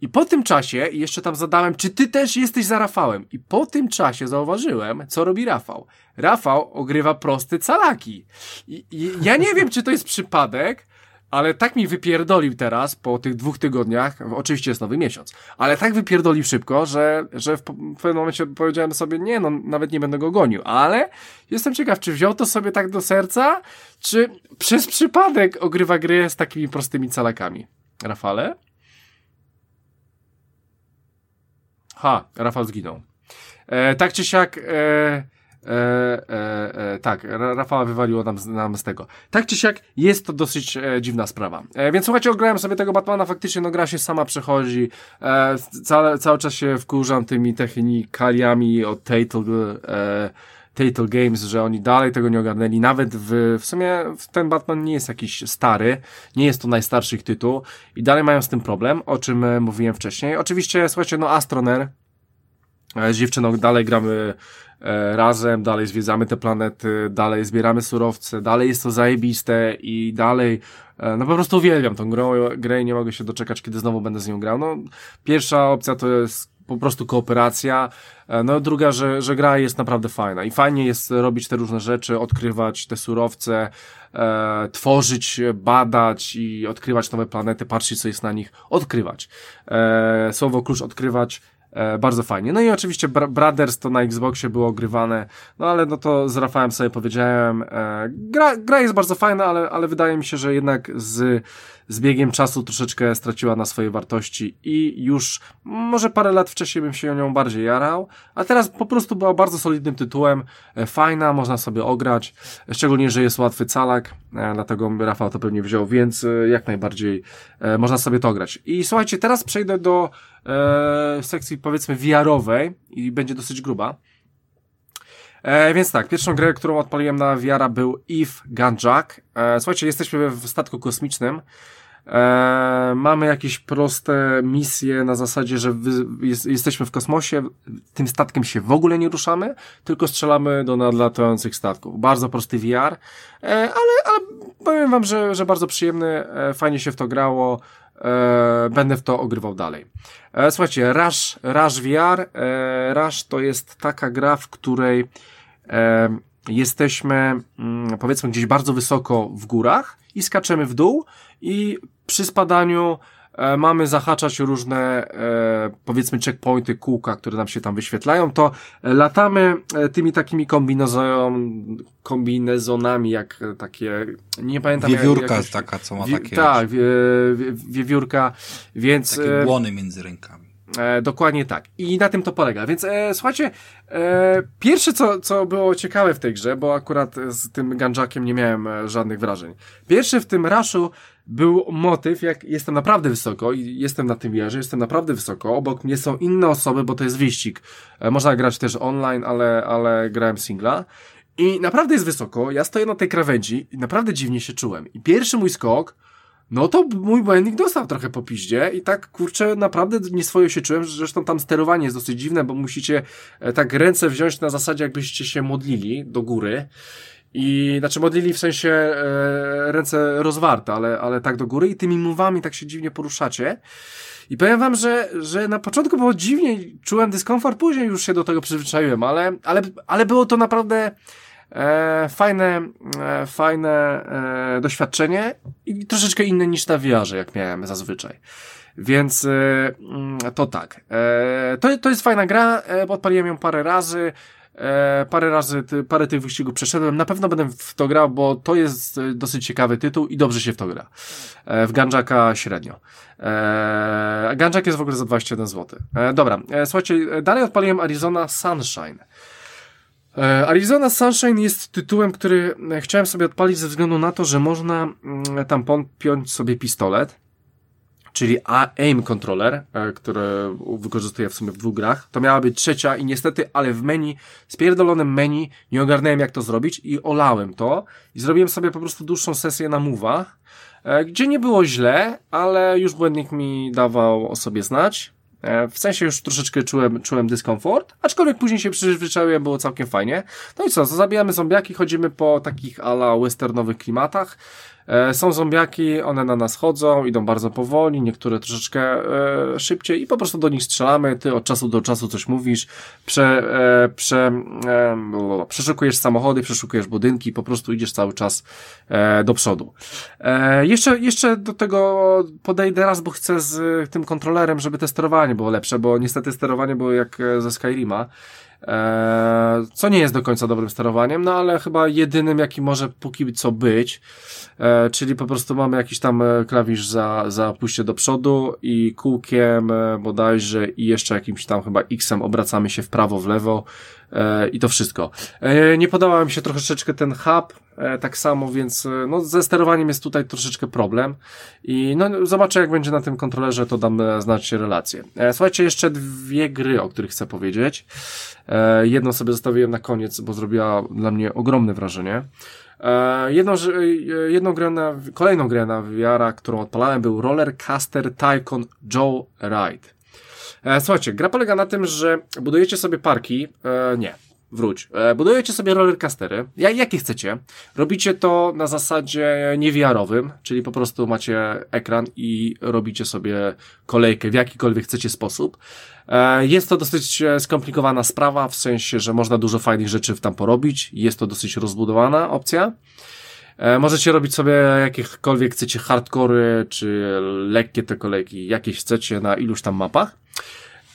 I po tym czasie jeszcze tam zadałem, czy ty też jesteś za Rafałem. I po tym czasie zauważyłem, co robi Rafał. Rafał ogrywa prosty calaki. I, i ja nie wiem, czy to jest przypadek, ale tak mi wypierdolił teraz po tych dwóch tygodniach, oczywiście jest nowy miesiąc, ale tak wypierdolił szybko, że, że w pewnym momencie powiedziałem sobie, nie no, nawet nie będę go gonił, ale jestem ciekaw, czy wziął to sobie tak do serca, czy przez przypadek ogrywa gry z takimi prostymi calakami. Rafale? Ha, Rafał zginął. E, tak czy siak, e, E, e, e, tak, Rafała wywaliło nam, nam z tego. Tak czy siak, jest to dosyć e, dziwna sprawa. Więc słuchajcie, ograłem sobie tego Batmana, faktycznie no gra się sama przechodzi, e, cały, cały czas się wkurzam tymi technikaliami od Tatel, e, Tatel Games, że oni dalej tego nie ogarnęli, nawet w, w sumie ten Batman nie jest jakiś stary, nie jest to najstarszy tytuł i dalej mają z tym problem, o czym e, mówiłem wcześniej. Oczywiście, słuchajcie, no Astroner, z dziewczyną dalej gramy E, razem, dalej zwiedzamy te planety, dalej zbieramy surowce, dalej jest to zajebiste i dalej e, no po prostu uwielbiam tą grę, grę i nie mogę się doczekać, kiedy znowu będę z nią grał. No, pierwsza opcja to jest po prostu kooperacja. E, no druga, że, że gra jest naprawdę fajna i fajnie jest robić te różne rzeczy, odkrywać te surowce, e, tworzyć, badać i odkrywać nowe planety, patrzeć co jest na nich, odkrywać. E, słowo klucz odkrywać E, bardzo fajnie. No i oczywiście Brothers to na Xboxie było ogrywane, no ale no to z Rafałem sobie powiedziałem, e, gra, gra jest bardzo fajna, ale, ale wydaje mi się, że jednak z, z biegiem czasu troszeczkę straciła na swojej wartości i już może parę lat wcześniej bym się nią bardziej jarał, a teraz po prostu była bardzo solidnym tytułem, e, fajna, można sobie ograć, szczególnie, że jest łatwy calak, e, dlatego Rafał to pewnie wziął, więc e, jak najbardziej można sobie to grać. I słuchajcie, teraz przejdę do e, sekcji powiedzmy VR-owej i będzie dosyć gruba. E, więc tak, pierwszą grę, którą odpaliłem na VR był Eve Gunjack. E, słuchajcie, jesteśmy w statku kosmicznym. E, mamy jakieś proste misje na zasadzie, że wy, jest, jesteśmy w kosmosie, tym statkiem się w ogóle nie ruszamy, tylko strzelamy do nadlatujących statków. Bardzo prosty VR, e, ale, ale powiem wam, że, że bardzo przyjemny, e, fajnie się w to grało e, będę w to ogrywał dalej. E, słuchajcie, Rush, Rush VR, e, Rush to jest taka gra, w której e, jesteśmy mm, powiedzmy gdzieś bardzo wysoko w górach i skaczemy w dół i przy spadaniu E, mamy zahaczać różne, e, powiedzmy, checkpointy, kółka, które nam się tam wyświetlają, to latamy e, tymi takimi kombinezon, kombinezonami, jak takie, nie pamiętam. Wiewiórka jak, taka, co ma takie. Tak, wie, wie, wiewiórka, więc... Takie błony między rękami. E, dokładnie tak. I na tym to polega. Więc e, słuchajcie, e, pierwsze co, co było ciekawe w tej grze, bo akurat z tym ganjakiem nie miałem e, żadnych wrażeń. Pierwszy w tym raszu był motyw, jak jestem naprawdę wysoko i jestem na tym wieży, jestem naprawdę wysoko, obok mnie są inne osoby, bo to jest wyścig. E, można grać też online, ale, ale grałem singla. I naprawdę jest wysoko, ja stoję na tej krawędzi i naprawdę dziwnie się czułem. I pierwszy mój skok no to mój błędnik dostał trochę po piździe i tak, kurczę, naprawdę nieswojo się czułem, zresztą tam sterowanie jest dosyć dziwne, bo musicie e, tak ręce wziąć na zasadzie, jakbyście się modlili do góry i, znaczy modlili w sensie e, ręce rozwarte, ale, ale tak do góry i tymi mówami tak się dziwnie poruszacie. I powiem wam, że, że na początku było dziwnie, czułem dyskomfort, później już się do tego przyzwyczaiłem, ale, ale, ale było to naprawdę e, fajne, e, fajne e, doświadczenie i troszeczkę inne niż na wiarze, jak miałem zazwyczaj. Więc e, mm, to tak. E, to, to jest fajna gra, e, odpaliłem ją parę razy. E, parę razy, ty, parę tych wyścigów przeszedłem. Na pewno będę w to grał, bo to jest e, dosyć ciekawy tytuł i dobrze się w to gra. E, w Ganjaka średnio. E, Ganjak jest w ogóle za 21 zł. E, dobra, e, słuchajcie, dalej odpaliłem Arizona Sunshine. E, Arizona Sunshine jest tytułem, który e, chciałem sobie odpalić ze względu na to, że można mm, tam podpiąć sobie pistolet czyli aim controller, e, który wykorzystuję w sumie w dwóch grach. To miała być trzecia i niestety, ale w menu, spierdolonym menu, nie ogarnąłem jak to zrobić i olałem to i zrobiłem sobie po prostu dłuższą sesję na mówach, e, gdzie nie było źle, ale już błędnik mi dawał o sobie znać. E, w sensie już troszeczkę czułem, czułem dyskomfort, aczkolwiek później się przyzwyczaiłem, było całkiem fajnie. No i co, zabijamy zombiaki, chodzimy po takich ala westernowych klimatach. E, są zombiaki, one na nas chodzą, idą bardzo powoli, niektóre troszeczkę e, szybciej i po prostu do nich strzelamy, ty od czasu do czasu coś mówisz, prze, e, prze, e, przeszukujesz samochody, przeszukujesz budynki, po prostu idziesz cały czas e, do przodu. E, jeszcze, jeszcze do tego podejdę raz, bo chcę z tym kontrolerem, żeby te sterowanie było lepsze, bo niestety sterowanie było jak ze Skyrima. E, co nie jest do końca dobrym sterowaniem, no ale chyba jedynym, jaki może póki co być, e, czyli po prostu mamy jakiś tam e, klawisz za, za pójście do przodu i kółkiem bodajże i jeszcze jakimś tam chyba X-em obracamy się w prawo, w lewo i to wszystko. Nie podobał mi się troszeczkę ten hub, tak samo, więc no, ze sterowaniem jest tutaj troszeczkę problem i no, zobaczę jak będzie na tym kontrolerze, to dam znać relację. Słuchajcie, jeszcze dwie gry, o których chcę powiedzieć. E, jedną sobie zostawiłem na koniec, bo zrobiła dla mnie ogromne wrażenie. E, jedną, e, jedną grę na, kolejną grę na VR, którą odpalałem, był Rollercaster Tycoon Joe Ride. Słuchajcie, gra polega na tym, że budujecie sobie parki, nie, wróć. Budujecie sobie rollercastery, jakie chcecie. Robicie to na zasadzie niewiarowym, czyli po prostu macie ekran i robicie sobie kolejkę w jakikolwiek chcecie sposób. E, jest to dosyć e, skomplikowana sprawa, w sensie, że można dużo fajnych rzeczy tam porobić. Jest to dosyć rozbudowana opcja. E, możecie robić sobie jakiekolwiek chcecie hardkory, czy lekkie te kolejki, jakieś chcecie na iluś tam mapach.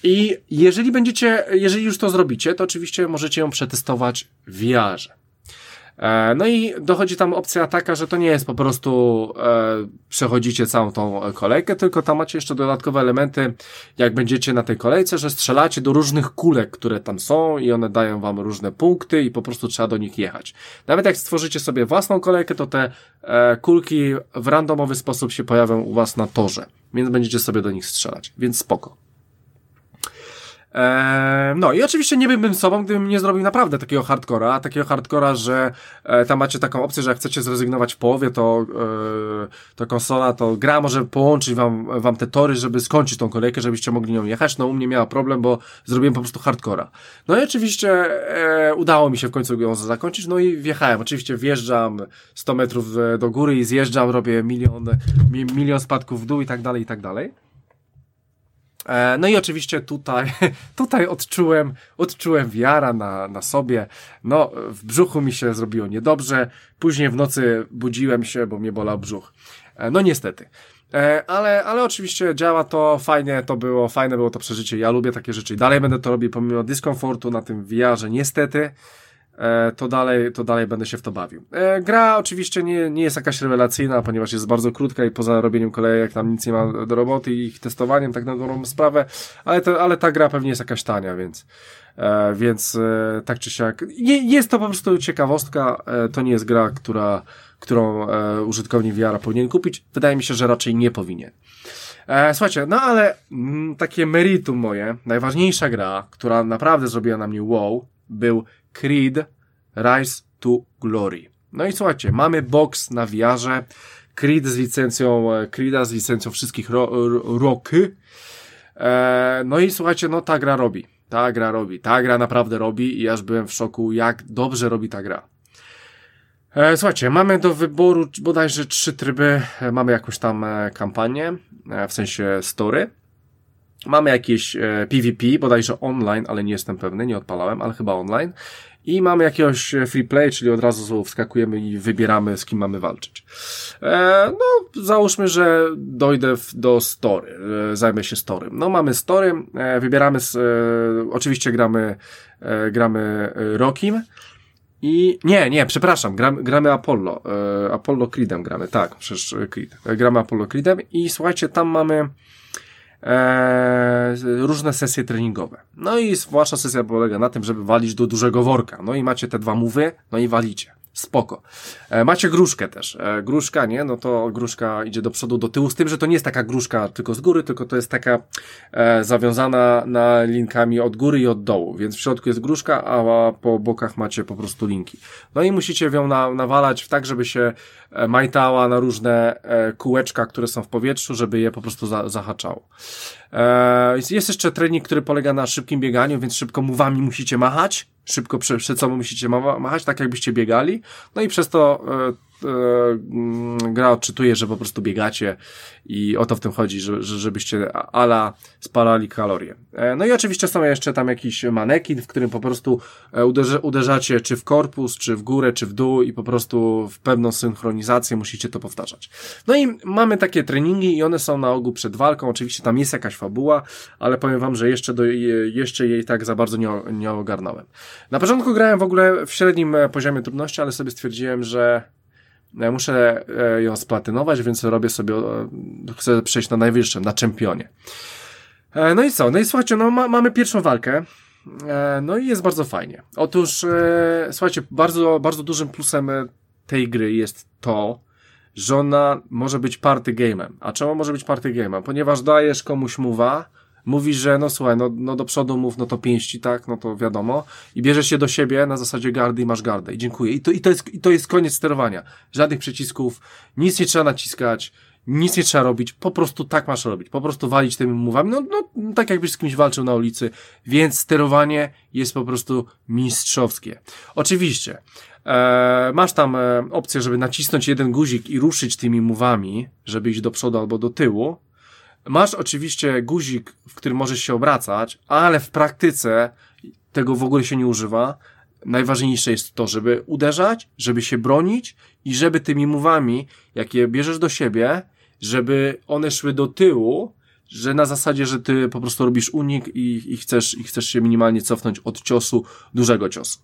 I jeżeli będziecie, jeżeli już to zrobicie, to oczywiście możecie ją przetestować w VR. E, no i dochodzi tam opcja taka, że to nie jest po prostu e, przechodzicie całą tą kolejkę, tylko tam macie jeszcze dodatkowe elementy, jak będziecie na tej kolejce, że strzelacie do różnych kulek, które tam są i one dają wam różne punkty i po prostu trzeba do nich jechać. Nawet jak stworzycie sobie własną kolejkę, to te e, kulki w randomowy sposób się pojawią u was na torze, więc będziecie sobie do nich strzelać, więc spoko. Eee, no i oczywiście nie byłbym sobą, gdybym nie zrobił naprawdę takiego hardcora, takiego hardcora, że e, tam macie taką opcję, że jak chcecie zrezygnować w połowie, to, e, to konsola, to gra może połączyć wam, wam te tory, żeby skończyć tą kolejkę, żebyście mogli nią jechać. No u mnie miała problem, bo zrobiłem po prostu hardcora. No i oczywiście e, udało mi się w końcu ją zakończyć, no i wjechałem. Oczywiście wjeżdżam 100 metrów do góry i zjeżdżam, robię milion, milion spadków w dół i tak dalej, i tak dalej. E, no i oczywiście tutaj, tutaj odczułem, odczułem wiara na, na sobie. No, w brzuchu mi się zrobiło niedobrze. Później w nocy budziłem się, bo mnie bolał brzuch. E, no niestety. E, ale, ale oczywiście działa to fajnie, to było, fajne było to przeżycie. Ja lubię takie rzeczy i dalej będę to robił pomimo dyskomfortu na tym VR-ze, niestety. E, to dalej, to dalej będę się w to bawił. E, gra oczywiście nie, nie jest jakaś rewelacyjna, ponieważ jest bardzo krótka i poza robieniem kolejek tam nic nie ma do roboty i ich testowaniem, tak na dobrą sprawę, ale, to, ale ta gra pewnie jest jakaś tania, więc, e, więc tak czy siak. Nie, jest to po prostu ciekawostka, to nie jest gra, która, którą użytkownik VR powinien kupić. Wydaje mi się, że raczej nie powinien. Słuchajcie, no ale mm, takie meritum moje, najważniejsza gra, która naprawdę zrobiła na mnie wow, był Creed Rise to Glory. No i słuchajcie, mamy box na wiarze. Creed z licencją e, Creeda, z licencją wszystkich ro, ro, roky. E, no i słuchajcie, no ta gra robi. Ta gra robi. Ta gra naprawdę robi i aż byłem w szoku, jak dobrze robi ta gra. E, słuchajcie, mamy do wyboru bodajże trzy tryby. E, mamy jakąś tam e, kampanię, w sensie story. Mamy jakieś e, PvP, bodajże online, ale nie jestem pewny, nie odpalałem, ale chyba online. I mamy jakiegoś e, free play, czyli od razu wskakujemy i wybieramy, z kim mamy walczyć. E, no, załóżmy, że dojdę w, do story, e, zajmę się story. No, mamy story, e, wybieramy, z, e, oczywiście gramy, e, gramy Rokim. I nie, nie, przepraszam, gramy, gramy Apollo. Apollo Creedem gramy, tak, przecież Creed. Gramy Apollo Creedem i słuchajcie, tam mamy e, różne sesje treningowe. No i wasza sesja polega na tym, żeby walić do dużego worka. No i macie te dwa mówy, no i walicie. Spoko. E, macie gruszkę też. E, gruszka, nie? No to gruszka idzie do przodu, do tyłu, z tym, że to nie jest taka gruszka tylko z góry, tylko to jest taka e, zawiązana na linkami od góry i od dołu, więc w środku jest gruszka, a po bokach macie po prostu linki. No i musicie ją na, nawalać tak, żeby się e, majtała na różne e, kółeczka, które są w powietrzu, żeby je po prostu za, zahaczało. E, jest jeszcze trening, który polega na szybkim bieganiu, więc szybko mówami musicie machać, szybko przed, sobą musicie ma- machać, tak jakbyście biegali, no i przez to e, gra odczytuje, że po prostu biegacie i o to w tym chodzi, że, że, żebyście ala spalali kalorie. E, no i oczywiście są jeszcze tam jakiś manekin, w którym po prostu e, uderza, uderzacie czy w korpus, czy w górę, czy w dół i po prostu w pewną synchronizację musicie to powtarzać. No i mamy takie treningi i one są na ogół przed walką, oczywiście tam jest jakaś fabuła, ale powiem wam, że jeszcze, do, je- jeszcze jej tak za bardzo nie, nie ogarnąłem. Na początku grałem w ogóle w średnim e, poziomie trudności, ale sobie stwierdziłem, że ja muszę e, ją splatynować, więc robię sobie, e, chcę przejść na najwyższym, na czempionie. E, No i co? No i słuchajcie, no ma, mamy pierwszą walkę. No i jest bardzo fajnie. Otóż, słuchajcie, bardzo, bardzo dużym plusem tej gry jest to, że ona może być party game'em. A czemu może być party game'em? Ponieważ dajesz komuś mowa, mówisz, że no słuchaj, no, no do przodu mów, no to pięści, tak, no to wiadomo. I bierzesz się do siebie na zasadzie gardy i masz gardę. I dziękuję. I to, i to, jest, i to jest koniec sterowania. Żadnych przycisków, nic nie trzeba naciskać, nic nie trzeba robić, po prostu tak masz robić. Po prostu walić tymi mówami, no, no tak jakbyś z kimś walczył na ulicy. Więc sterowanie jest po prostu mistrzowskie. Oczywiście, e, masz tam e, opcję, żeby nacisnąć jeden guzik i ruszyć tymi mówami, żeby iść do przodu albo do tyłu. Masz oczywiście guzik, w którym możesz się obracać, ale w praktyce tego w ogóle się nie używa. Najważniejsze jest to, żeby uderzać, żeby się bronić i żeby tymi mówami, jak je bierzesz do siebie, żeby one szły do tyłu, że na zasadzie, że ty po prostu robisz unik i, i, chcesz, i chcesz się minimalnie cofnąć od ciosu, dużego ciosu.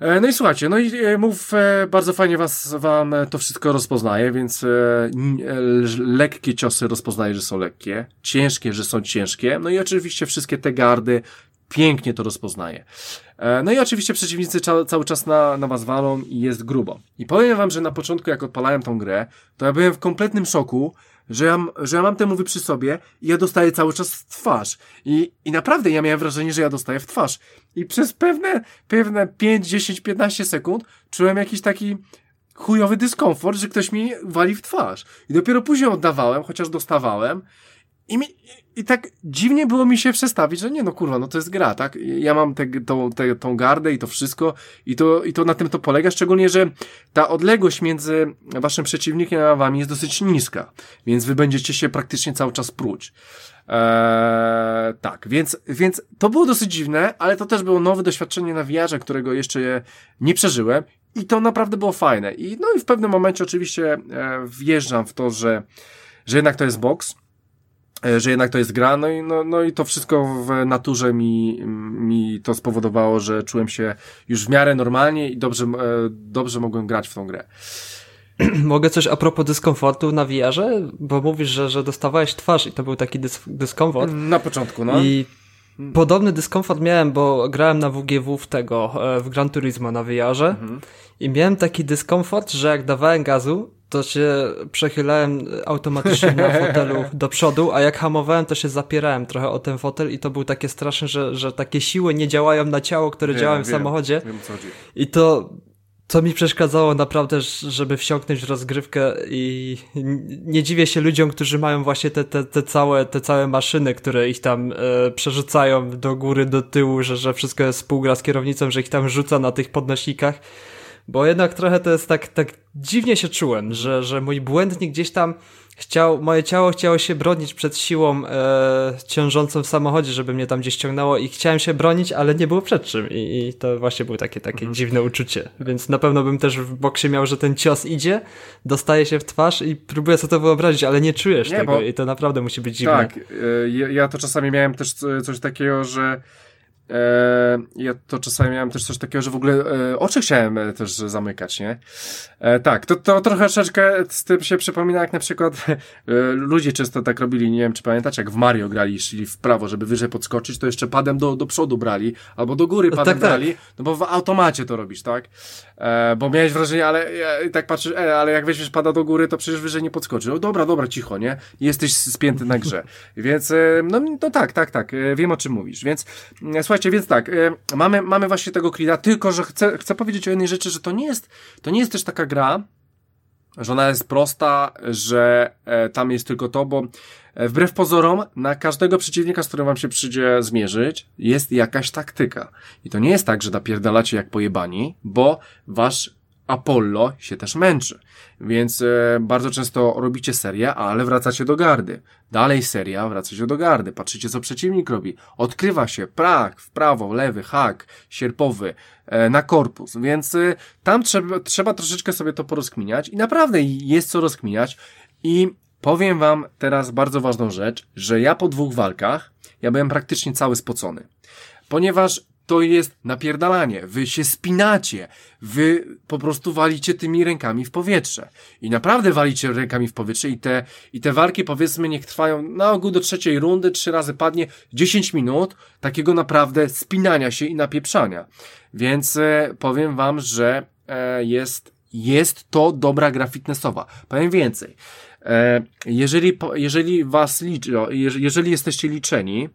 E, No i słuchajcie, no i e, mów e, bardzo fajnie was, wam to wszystko rozpoznaje, więc lekkie ciosy rozpoznaje, że są lekkie, ciężkie, że są ciężkie, no i oczywiście wszystkie te gardy pięknie to rozpoznaje. No i oczywiście przeciwnicy cały czas na, na was walą i jest grubo. I powiem wam, że na początku jak odpalałem tą grę, to ja byłem w kompletnym szoku, że ja, że ja mam te mówy przy sobie i ja dostaję cały czas w twarz. I, I naprawdę ja miałem wrażenie, że ja dostaję w twarz. I przez pewne, pewne 5, 10, 15 sekund czułem jakiś taki chujowy dyskomfort, że ktoś mi wali w twarz. I dopiero później oddawałem, chociaż dostawałem. I, mi, I tak dziwnie było mi się przestawić, że nie no kurwa, no to jest gra, tak? Ja mam tę tą, tę- tą gardę i to wszystko i to, i to na tym to polega, szczególnie, że ta odległość między waszym przeciwnikiem a wami jest dosyć niska, więc wy będziecie się praktycznie cały czas pruć. Eee, tak, więc, więc to było dosyć dziwne, ale to też było nowe doświadczenie na VR-ze, którego jeszcze nie przeżyłem i to naprawdę było fajne. I, no i w pewnym momencie oczywiście e, wjeżdżam w to, że, że jednak to jest box, e, że jednak to jest gra, no i, no, no i to wszystko w naturze mi, mi to spowodowało, że czułem się już w miarę normalnie i dobrze, e, dobrze mogłem grać w tą grę. Mogę coś a propos dyskomfortu na VR-ze? Bo mówisz, że, że dostawałeś twarz i to był taki dys dyskomfort. Na początku, no. I podobny dyskomfort miałem, bo grałem na WGW w tego, e, w Gran Turismo na VR-ze i miałem taki dyskomfort, że jak dawałem gazu, to się przechylałem automatycznie na fotelu do przodu, a jak hamowałem, to się zapierałem trochę o ten fotel i to był takie straszne, że, że takie siły nie działają na ciało, które Wiem, działają w wiem, samochodzie. Wiem, co chodzi. I to co mi przeszkadzało naprawdę, żeby wsiąknąć rozgrywkę i nie dziwię się ludziom, którzy mają właśnie te, te, te, całe, te całe maszyny, które ich tam e, przerzucają do góry, do tyłu, że, że wszystko jest współgra z kierownicą, że ich tam rzuca na tych podnośnikach, bo jednak trochę to jest tak, tak dziwnie się czułem, że, że mój błędnik gdzieś tam chciał, moje ciało chciało się bronić przed siłą e, ciążącą w samochodzie, żeby mnie tam gdzieś ciągnęło i chciałem się bronić, ale nie było przed czym i, i to właśnie było takie, takie mhm. dziwne uczucie, więc na pewno bym też w boksie miał, że ten cios idzie, dostaje się w twarz i próbuję sobie to wyobrazić, ale nie czujesz nie, tego bo... i to naprawdę musi być dziwne. Tak, e, ja to czasami miałem też coś takiego, że ja to czasami miałem też coś takiego, że w ogóle e, oczy chciałem e, też zamykać, nie? E, tak, to, to troszeczkę z tym się przypomina, jak na przykład e, ludzie często tak robili, nie wiem czy pamiętacie, jak w Mario grali, szli w prawo, żeby wyżej podskoczyć, to jeszcze padem do, do przodu brali, albo do góry padem tak, tak. brali, tak. no bo w automacie to robisz, tak? E, bo miałeś wrażenie, ale tak patrzysz, e, ale jak weźmiesz pada do góry, to przecież wyżej nie podskoczy. No dobra, dobra, cicho, nie? Jesteś spięty na grze. Więc, e, no, no tak, tak, tak, e, wiem o czym mówisz. Więc, e, słuchajcie, więc tak, e, mamy, mamy właśnie tego Creed'a, tylko, że chcę, chcę powiedzieć o jednej rzeczy, że to nie jest, to nie jest też taka gra, że ona jest prosta, że e, tam jest tylko to, bo e, wbrew pozorom na każdego przeciwnika, z którym wam się przyjdzie zmierzyć, jest jakaś taktyka. I to nie jest tak, że napierdalacie jak pojebani, bo wasz Apollo się też męczy. Więc e, bardzo często robicie serię, ale wracacie do gardy. Dalej seria, wracacie do gardy. Patrzycie, co przeciwnik robi. Odkrywa się prak, w prawo, lewy, hak, sierpowy, e, na korpus. Więc e, tam trzeba, trzeba troszeczkę sobie to porozkminiać i naprawdę jest co rozkminiać. I powiem wam teraz bardzo ważną rzecz, że ja po dwóch walkach, ja byłem praktycznie cały spocony. Ponieważ to jest napierdalanie. Wy się spinacie. Wy po prostu walicie tymi rękami w powietrze. I naprawdę walicie rękami w powietrze i te, i te walki powiedzmy niech trwają na ogół do trzeciej rundy, trzy razy padnie 10 minut takiego naprawdę spinania się i napieprzania. Więc e, powiem wam, że e, jest, jest to dobra gra fitnessowa. Powiem więcej. E, jeżeli, jeżeli was liczy, jeżeli jesteście liczeni,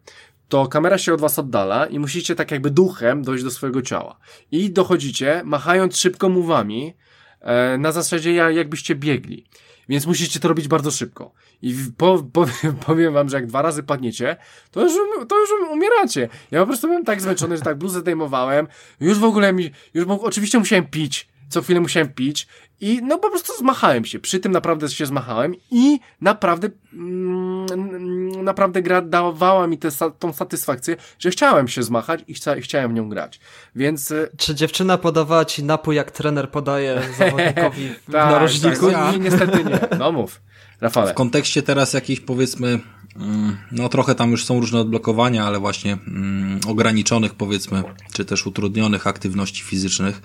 to kamera się od was oddala i musicie tak jakby duchem dojść do swojego ciała. I dochodzicie, machając szybko mówami, e, na zasadzie jakbyście biegli. Więc musicie to robić bardzo szybko. I po, po, powiem wam, że jak dwa razy padniecie, to już, to już umieracie. Ja po prostu byłem tak zmęczony, że tak bluzę zdejmowałem. Już w ogóle mi, już oczywiście musiałem pić, co chwilę musiałem pić i no po prostu zmachałem się. Przy tym naprawdę się zmachałem i naprawdę mm, naprawdę gra dawała mi tę tą satysfakcję, że chciałem się zmachać i chca, chciałem w nią grać. Więc... E, Czy dziewczyna podawała ci napój, jak trener podaje zawodnikowi w tak, narożniku? Tak, no, niestety nie. No mów. Rafale. W kontekście teraz jakichś powiedzmy mm, no trochę tam już są różne odblokowania, ale właśnie mm, ograniczonych powiedzmy, czy też utrudnionych aktywności fizycznych,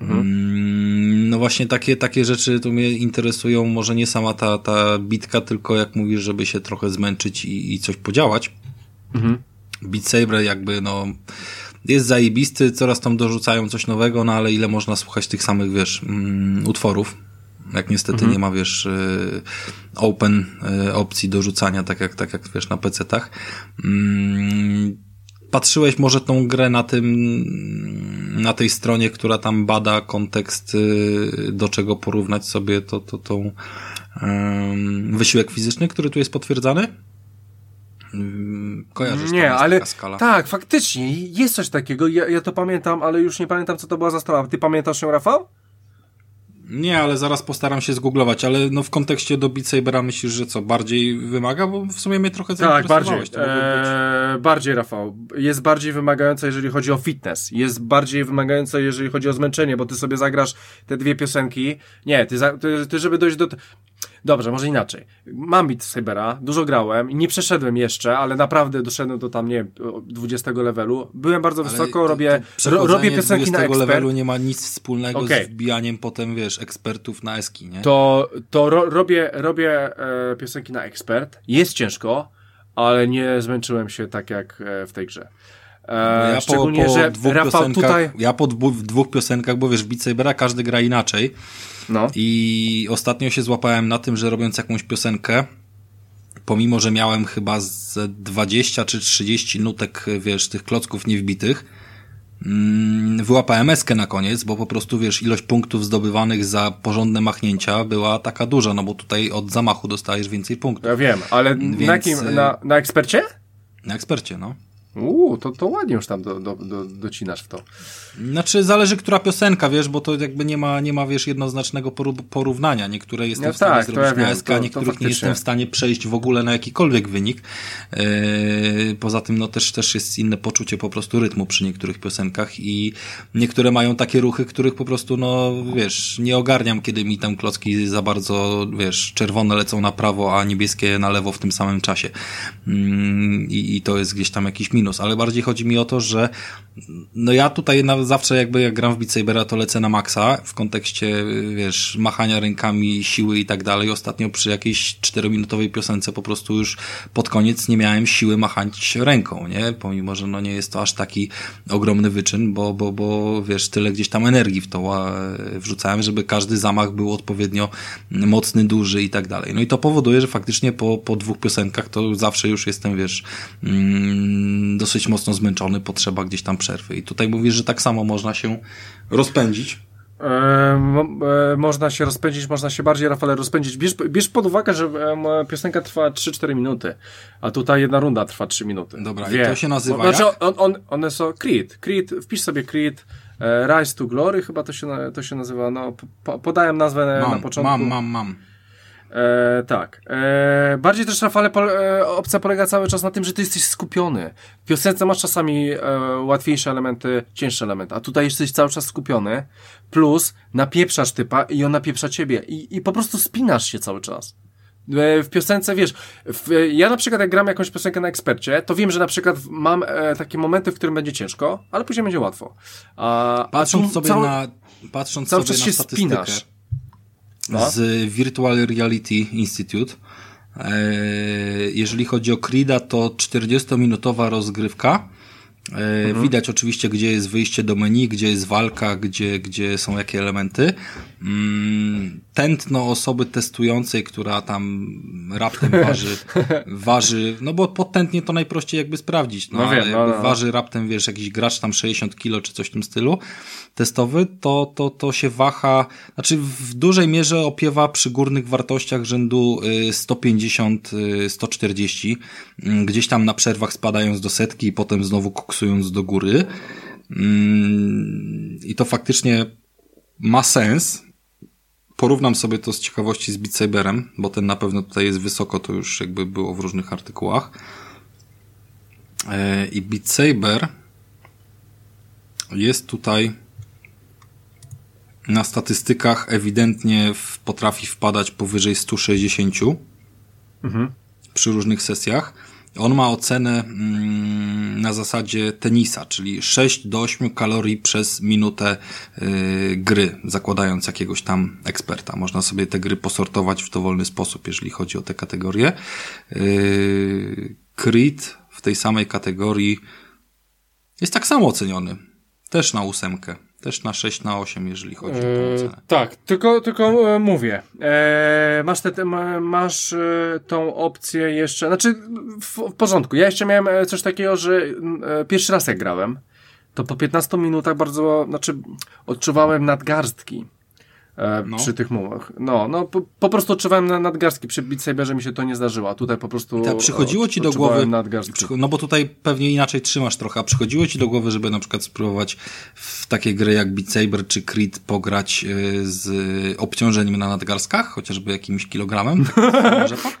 Mhm. Mm, no właśnie takie, takie rzeczy tu mnie interesują, może nie sama ta, ta bitka, tylko jak mówisz, żeby się trochę zmęczyć i, i coś podziałać. Mhm. Beat Saber jakby no jest zajebisty, coraz tam dorzucają coś nowego, no ale ile można słuchać tych samych, wiesz, mm, utworów. Jak niestety mhm. nie ma, wiesz, y, open y, opcji dorzucania, tak jak, tak jak wiesz, na PC-tach. Mm, patrzyłeś może tą grę na tym, na tej stronie, która tam bada kontekst, y, do czego porównać sobie to, to, tą um, wysiłek fizyczny, który tu jest potwierdzany? Kojarzysz Nie, ale skala. tak, faktycznie jest coś takiego. Ja, ja to pamiętam, ale już nie pamiętam, co to była za strona. Ty pamiętasz ją, Rafał? Nie, ale zaraz postaram się zgooglować, ale no w kontekście do Beat Sabera myślisz, że co, bardziej wymaga? Bo w sumie mnie trochę Tak, bardziej. Eee, bardziej, Rafał. Jest bardziej wymagająca, jeżeli chodzi o fitness. Jest bardziej wymagająca, jeżeli chodzi o zmęczenie, bo ty sobie zagrasz te dwie piosenki. Nie, ty, ty, ty żeby dojść do... Dobrze, może inaczej. Mam Beat Sabera, dużo grałem i nie przeszedłem jeszcze, ale naprawdę doszedłem do tam, nie wiem, 20 levelu. Byłem bardzo ale wysoko, to, robię, to ro, robię piosenki na ekspert. levelu nie ma nic wspólnego okay. z wbijaniem potem, wiesz, ekspertów na eski, nie? To, to ro, robię, robię e, piosenki na ekspert. Jest ciężko, ale nie zmęczyłem się tak jak e, w tej grze. E, ja szczególnie, po, po że dwóch Rafał tutaj... Ja po dwóch piosenkach, bo wiesz, w Beat Sabera każdy gra inaczej. No. I ostatnio się złapałem na tym, że robiąc jakąś piosenkę, pomimo, że miałem chyba z 20 czy 30 nutek, wiesz, tych klocków niewbitych, mm, wyłapałem eskę na koniec, bo po prostu, wiesz, ilość punktów zdobywanych za porządne machnięcia była taka duża, no bo tutaj od zamachu dostajesz więcej punktów. Ja wiem, ale Więc, na kim? y- Na, na ekspercie? Na ekspercie, no. Uuu, to, to ładnie już tam do, do, do, docinasz w to. Znaczy, zależy, która piosenka, wiesz, bo to jakby nie ma, nie ma wiesz, jednoznacznego porównania. Niektóre jestem No w stanie tak, zrobić ja na wiem, SK, to- to niektórych nie jestem w stanie przejść w ogóle na jakikolwiek wynik. Yy, poza tym, no też, też jest inne poczucie po prostu rytmu przy niektórych piosenkach i niektóre mają takie ruchy, których po prostu, no wiesz, nie ogarniam, kiedy mi tam klocki za bardzo, wiesz, czerwone lecą na prawo, a niebieskie na lewo w tym samym czasie. I, I to jest gdzieś tam jakiś minus, ale bardziej chodzi mi o to, że no ja tutaj zawsze jakby jak gram w Beat Sabera, to lecę na maksa w kontekście, wiesz, machania rękami, siły i tak dalej. Ostatnio przy jakiejś czterominutowej piosence po prostu już pod koniec nie miałem siły machać ręką, nie? Pomimo, że no nie jest to aż taki ogromny wyczyn, bo, bo, bo wiesz, tyle gdzieś tam energii w to wrzucałem, żeby każdy zamach był odpowiednio mocny, duży i tak dalej. No i to powoduje, że faktycznie po, po dwóch piosenkach to zawsze już jestem, wiesz, mm, dosyć mocno zmęczony, potrzeba gdzieś tam przerwy. I tutaj mówisz, że tak samo można się rozpędzić. E, e, można się rozpędzić, można się bardziej, Rafale, rozpędzić. Bierz, bierz pod uwagę, że e, piosenka trwa 3-4 minuty, a tutaj jedna runda trwa 3 minuty. Dobra, i to się nazywa Znaczy, jak? on, on, one są Creed. Creed, wpisz sobie Creed, e, Rise to Glory, chyba to się, na- to się nazywa. No, po, podałem nazwę na Mam, początku. mam, mam, mam. E, tak. E, bardziej też, Rafale, pol, e, opcja polega cały czas na tym, że ty jesteś skupiony. W piosence masz czasami e, łatwiejsze elementy, cięższe elementy, a tutaj jesteś cały czas skupiony, plus napieprzasz typa i on napieprza ciebie i, i po prostu spinasz się cały czas. E, W piosence, wiesz, w, ja na przykład jak gram jakąś piosenkę na ekspercie, to wiem, że na przykład mam e, takie momenty, w którym będzie ciężko, ale później będzie łatwo. A, a Patrząc tu sobie cały- na, patrząc cały sobie czas na się statystykę spinasz. No. z Virtual Reality Institute, e, jeżeli chodzi o Creed'a, to 40-minutowa rozgrywka. E, Mhm. Widać oczywiście, gdzie jest wyjście do menu, gdzie jest walka, gdzie, gdzie są jakie elementy. Mm, Tętno osoby testującej, która tam raptem waży, waży, no bo podtętnie to najprościej jakby sprawdzić, no, No wiem, no, jakby no. waży raptem, wiesz, jakiś gracz tam 60 kilo czy coś w tym stylu testowy, to, to, to się waha, znaczy w dużej mierze opiewa przy górnych wartościach rzędu y, 150, y, 140, mm, gdzieś tam na przerwach spadając do setki i potem znowu koksując do góry. Mm, I to faktycznie ma sens. Porównam sobie to z ciekawości z Beat Saberem, bo ten na pewno tutaj jest wysoko, to już jakby było w różnych artykułach. E, I Beat Saber jest tutaj na statystykach ewidentnie potrafi wpadać powyżej 160 przy różnych sesjach. On ma ocenę mm, na zasadzie tenisa, czyli 6 do 8 kalorii przez minutę y, gry, zakładając jakiegoś tam eksperta. Można sobie te gry posortować w dowolny sposób, jeżeli chodzi o te kategorie. Y, Creed w tej samej kategorii jest tak samo oceniony. Też na ósemkę. Też na 6 na 8, jeżeli chodzi o tę E, ocenę. tak, tylko, tylko e, mówię. E, masz, te, te, ma- masz e, tą opcję jeszcze. Znaczy, w, w porządku. Ja jeszcze miałem coś takiego, że e, pierwszy raz jak grałem, to po 15 minutach bardzo, znaczy, odczuwałem nadgarstki. E, No. Przy tych mowach. No, no po, po prostu odczuwałem na nadgarstki. Przy Beat Saberze mi się to nie zdarzyło. A tutaj po prostu. Ta, przychodziło ci do głowy, Nadgarstki. no bo tutaj pewnie inaczej trzymasz trochę, a przychodziło ci do głowy, żeby na przykład spróbować w takie gry jak Beat Saber czy Creed pograć y, z obciążeniem na nadgarstkach, chociażby jakimś kilogramem? Może tak?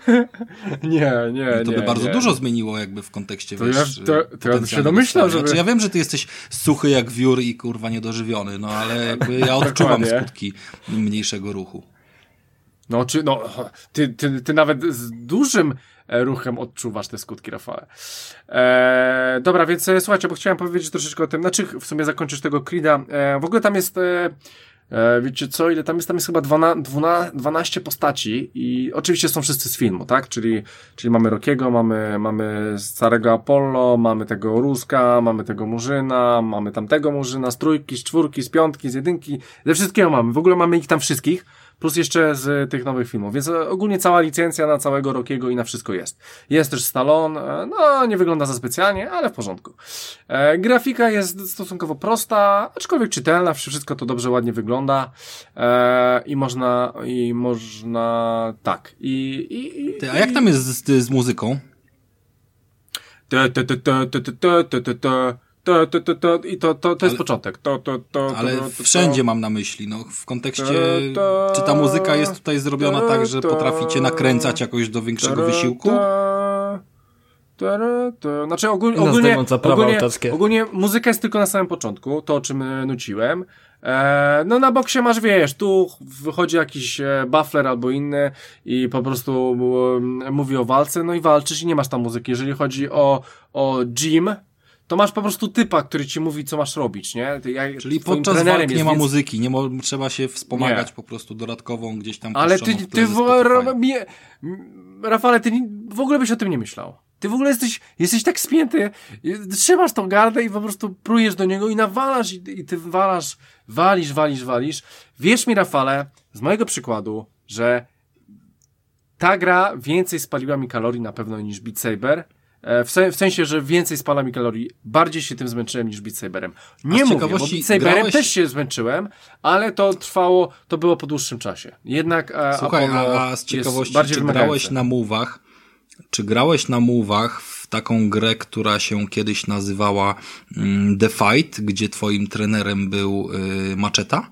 Nie, nie, To nie. by bardzo nie. dużo zmieniło jakby w kontekście, To wiesz, ja- to- to ja bym się stanu. żeby- Znaczy, ja wiem, że ty jesteś suchy jak wiór i kurwa niedożywiony, no ale jakby ja odczuwam skutki mniejszego ruchu. No, czy, no, ty, ty, ty nawet z dużym e, ruchem odczuwasz te skutki, Rafale. E, dobra, więc e, słuchajcie, bo chciałem powiedzieć troszeczkę o tym, znaczy w sumie zakończyć tego Creed'a. E, w ogóle tam jest, e, e, wiecie co, ile tam jest? Tam jest chyba 12, 12, 12 postaci i oczywiście są wszyscy z filmu, tak? Czyli, czyli mamy Rockiego, mamy, mamy starego Apollo, mamy tego Ruska, mamy tego Murzyna, mamy tamtego Murzyna, z trójki, z czwórki, z piątki, z jedynki, ze wszystkiego mamy. W ogóle mamy ich tam wszystkich plus jeszcze z tych nowych filmów, więc ogólnie cała licencja na całego Rockiego i na wszystko jest. Jest też Stallone, no nie wygląda za specjalnie, ale w porządku. E, grafika jest stosunkowo prosta, aczkolwiek czytelna, wszystko to dobrze, ładnie wygląda e, i można, i można, tak. I, i, i, Ty, a jak tam jest z, z muzyką? te, te, te, te, te, te, te, te, te. To, to, to, to, I to, to, to jest Ale- początek. To, to, to, Ale to, to, to, wszędzie mam na myśli, no w kontekście, czy ta muzyka jest tutaj zrobiona ta, tak, że ta, potrafi cię nakręcać jakoś do większego wysiłku? Znaczy ogólnie, ogólnie, ogólnie, ogólnie muzyka jest tylko na samym początku, to o czym e, nuciłem. E, no na boksie masz, wiesz, tu wychodzi jakiś e, buffler albo inny i po prostu mówi o walce, no i walczysz i nie masz tam muzyki. Jeżeli chodzi o, o gym, to masz po prostu typa, który ci mówi, co masz robić, nie? Jak, Czyli podczas walk nie jest, ma więc- muzyki, nie mo- trzeba się wspomagać Nie. po prostu dodatkową gdzieś tam Ale ty, ty w, mnie, Rafale, ty w ogóle byś o tym nie myślał. Ty w ogóle jesteś, jesteś tak spięty, trzymasz tą gardę i po prostu prujesz do niego i nawalasz i, i ty walasz, walisz, walisz, walisz. Wierz mi, Rafale, z mojego przykładu, że ta gra więcej spaliła mi kalorii na pewno niż Beat Saber. E, W, se, w sensie, że więcej spala mi kalorii. Bardziej się tym zmęczyłem niż Beat Saberem. Nie mówię, bo Beat Saberem grałeś- też się zmęczyłem, ale to trwało, to było po dłuższym czasie. Jednak e, Słuchaj, Apollo a, a z ciekawości, bardziej czy wymagające. grałeś na mówach, czy grałeś na mówach w taką grę, która się kiedyś nazywała mm, The Fight, gdzie twoim trenerem był y, Macheta?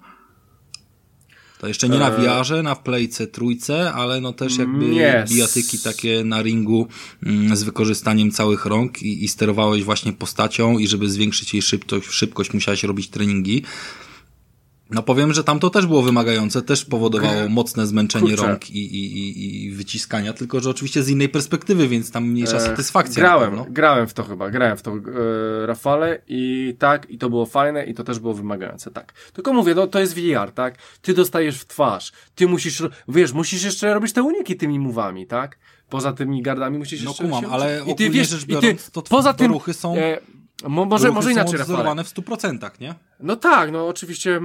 To jeszcze nie na Eee. VR-ze, na Playce trójce, ale no też jakby Nie. bijatyki takie na ringu mm, z wykorzystaniem całych rąk i, i sterowałeś właśnie postacią i żeby zwiększyć jej szybkość, szybkość musiałeś robić treningi. No powiem, że tam to też było wymagające, też powodowało mocne zmęczenie Kurczę. rąk i, i, i, wyciskania, tylko że oczywiście z innej perspektywy, więc tam mniejsza E, satysfakcja. na Grałem, grałem w to chyba, grałem w to e, Rafale i tak, i to było fajne i to też było wymagające, tak. Tylko mówię, no to jest VR, tak? Ty dostajesz w twarz, ty musisz, wiesz, musisz jeszcze robić te uniki tymi mówami, tak? Poza tymi gardami musisz No jeszcze... kumam, się ale. I ty wiesz, rzecz i ty, biorąc, to poza tym, ruchy są- e, mo, może, Ruchy może inaczej, odwzorowane w 100%, nie? No tak, no oczywiście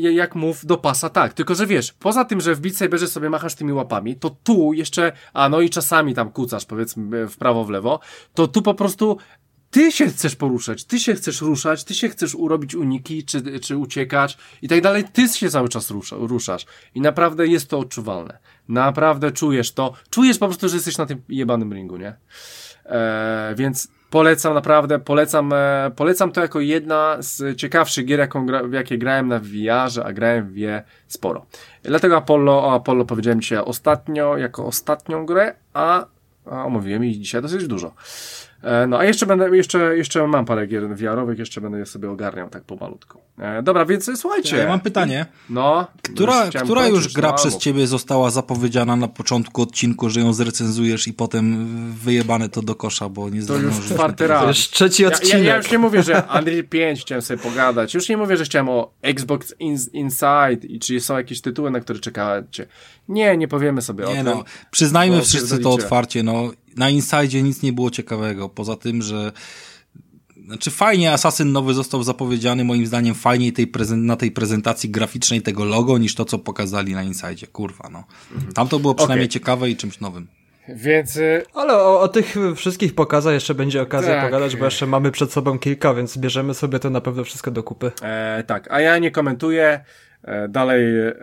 jak mów do pasa, tak. Tylko, że wiesz, poza tym, że w Beat Saberze sobie machasz tymi łapami, to tu jeszcze, a no i czasami tam kucasz, powiedzmy, w prawo, w lewo, to tu po prostu ty się chcesz poruszać, ty się chcesz ruszać, ty się chcesz urobić uniki, czy, czy uciekać i tak dalej, ty się cały czas rusza, ruszasz. I naprawdę jest to odczuwalne. Naprawdę czujesz to. Czujesz po prostu, że jesteś na tym jebanym ringu, nie? E, więc polecam naprawdę, polecam, e, polecam to jako jedna z ciekawszych gier, jaką gra, w jakie grałem na VR-ze, a grałem w je sporo. Dlatego Apollo, o Apollo powiedziałem dzisiaj ostatnio, jako ostatnią grę, a, a omówiłem ich dzisiaj dosyć dużo. E, No a jeszcze będę, jeszcze, jeszcze mam parę gier VR-owych, jeszcze będę je sobie ogarniał tak pomalutku. E, dobra, więc słuchajcie. Ja mam pytanie. No. Która, już która już kończyć, gra no, przez ciebie została zapowiedziana na początku odcinku, że ją zrecenzujesz i potem wyjebane to do kosza, bo nie To już zdążyłeś czwarty raz. To już trzeci Ja, odcinek. ja, ja już nie mówię, że Unreal 5 chciałem sobie pogadać. Już nie mówię, że chciałem o Xbox In Inside i czy są jakieś tytuły, na które czekacie. Nie, nie powiemy sobie o Nie tym. no, przyznajmy No, wszyscy to otwarcie, no na Inside nic nie było ciekawego, poza tym, że znaczy fajnie Assassin nowy został zapowiedziany, moim zdaniem fajniej tej prezen- na tej prezentacji graficznej tego logo, niż to, co pokazali na Inside, kurwa no. Tam to było przynajmniej Okej. ciekawe i czymś nowym. Więc y, Ale o, o tych wszystkich pokazach jeszcze będzie okazja Tak. pogadać, bo jeszcze mamy przed sobą kilka, więc bierzemy sobie to na pewno wszystko do kupy. e, tak, a ja nie komentuję. E, dalej, e,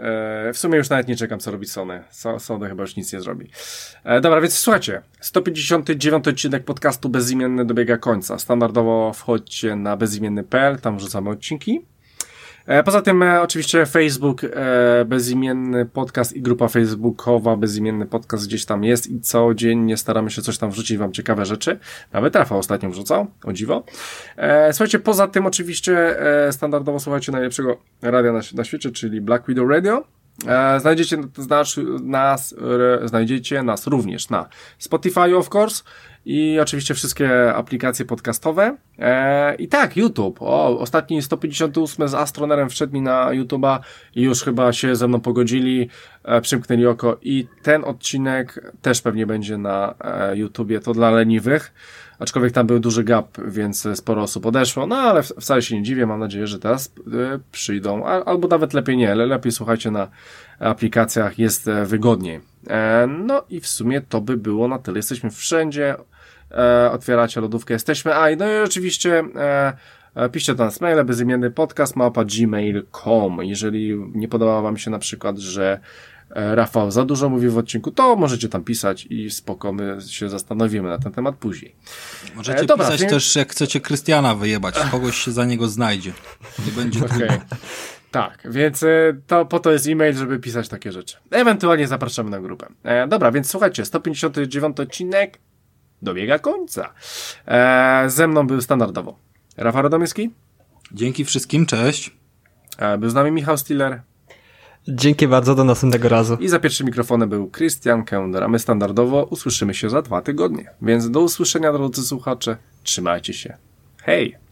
w sumie już nawet nie czekam, co robi Sony. So, Sony chyba już nic nie zrobi. E, dobra, więc słuchajcie, 159 odcinek podcastu Bezimienny dobiega końca. Standardowo wchodźcie na bezimienny.pl, tam wrzucamy odcinki. E, Poza tym e, oczywiście Facebook, e, bezimienny podcast i grupa facebookowa bezimienny podcast gdzieś tam jest i codziennie staramy się coś tam wrzucić wam ciekawe rzeczy. Nawet Rafał ostatnio wrzucał, o dziwo. Słuchajcie, poza tym oczywiście standardowo słuchajcie najlepszego radia na, na świecie, czyli Black Widow Radio. Znajdziecie nas, znajdziecie nas również na Spotify of course i oczywiście wszystkie aplikacje podcastowe. E, I tak, YouTube. O, ostatni 158 z Astronerem wszedł mi na YouTube'a i już chyba się ze mną pogodzili, e, przymknęli oko i ten odcinek też pewnie będzie na e, YouTubie. To dla leniwych. Aczkolwiek tam był duży gap, więc sporo osób odeszło, no ale wcale się nie dziwię, mam nadzieję, że teraz y, przyjdą, albo nawet lepiej nie, lepiej słuchajcie na aplikacjach jest e, wygodniej. E, no i w sumie to by było na tyle. Jesteśmy wszędzie, e, otwieracie lodówkę, jesteśmy. A, no i oczywiście e, e, piszcie do nas maile, bezimienny podcast małpa gmail.com. Jeżeli nie podoba wam się na przykład, że e, Rafał za dużo mówi w odcinku, to możecie tam pisać i spoko, my się zastanowimy na ten temat później. Możecie E, dobra, pisać więc- też, jak chcecie Krystiana wyjebać. Kogoś się za niego znajdzie. Nie będzie Okej. trudno. Tak, więc e, to po to jest e-mail, żeby pisać takie rzeczy. Ewentualnie zapraszamy na grupę. E, dobra, więc słuchajcie, 159 odcinek dobiega końca. E, ze mną był standardowo Rafał Radomyski, Dzięki wszystkim, cześć. e, był z nami Michał Stiller Dzięki bardzo, do następnego razu. i za pierwszym mikrofonem był Christian Kender, a my standardowo usłyszymy się za dwa tygodnie. Więc do usłyszenia, drodzy słuchacze, trzymajcie się. Hej!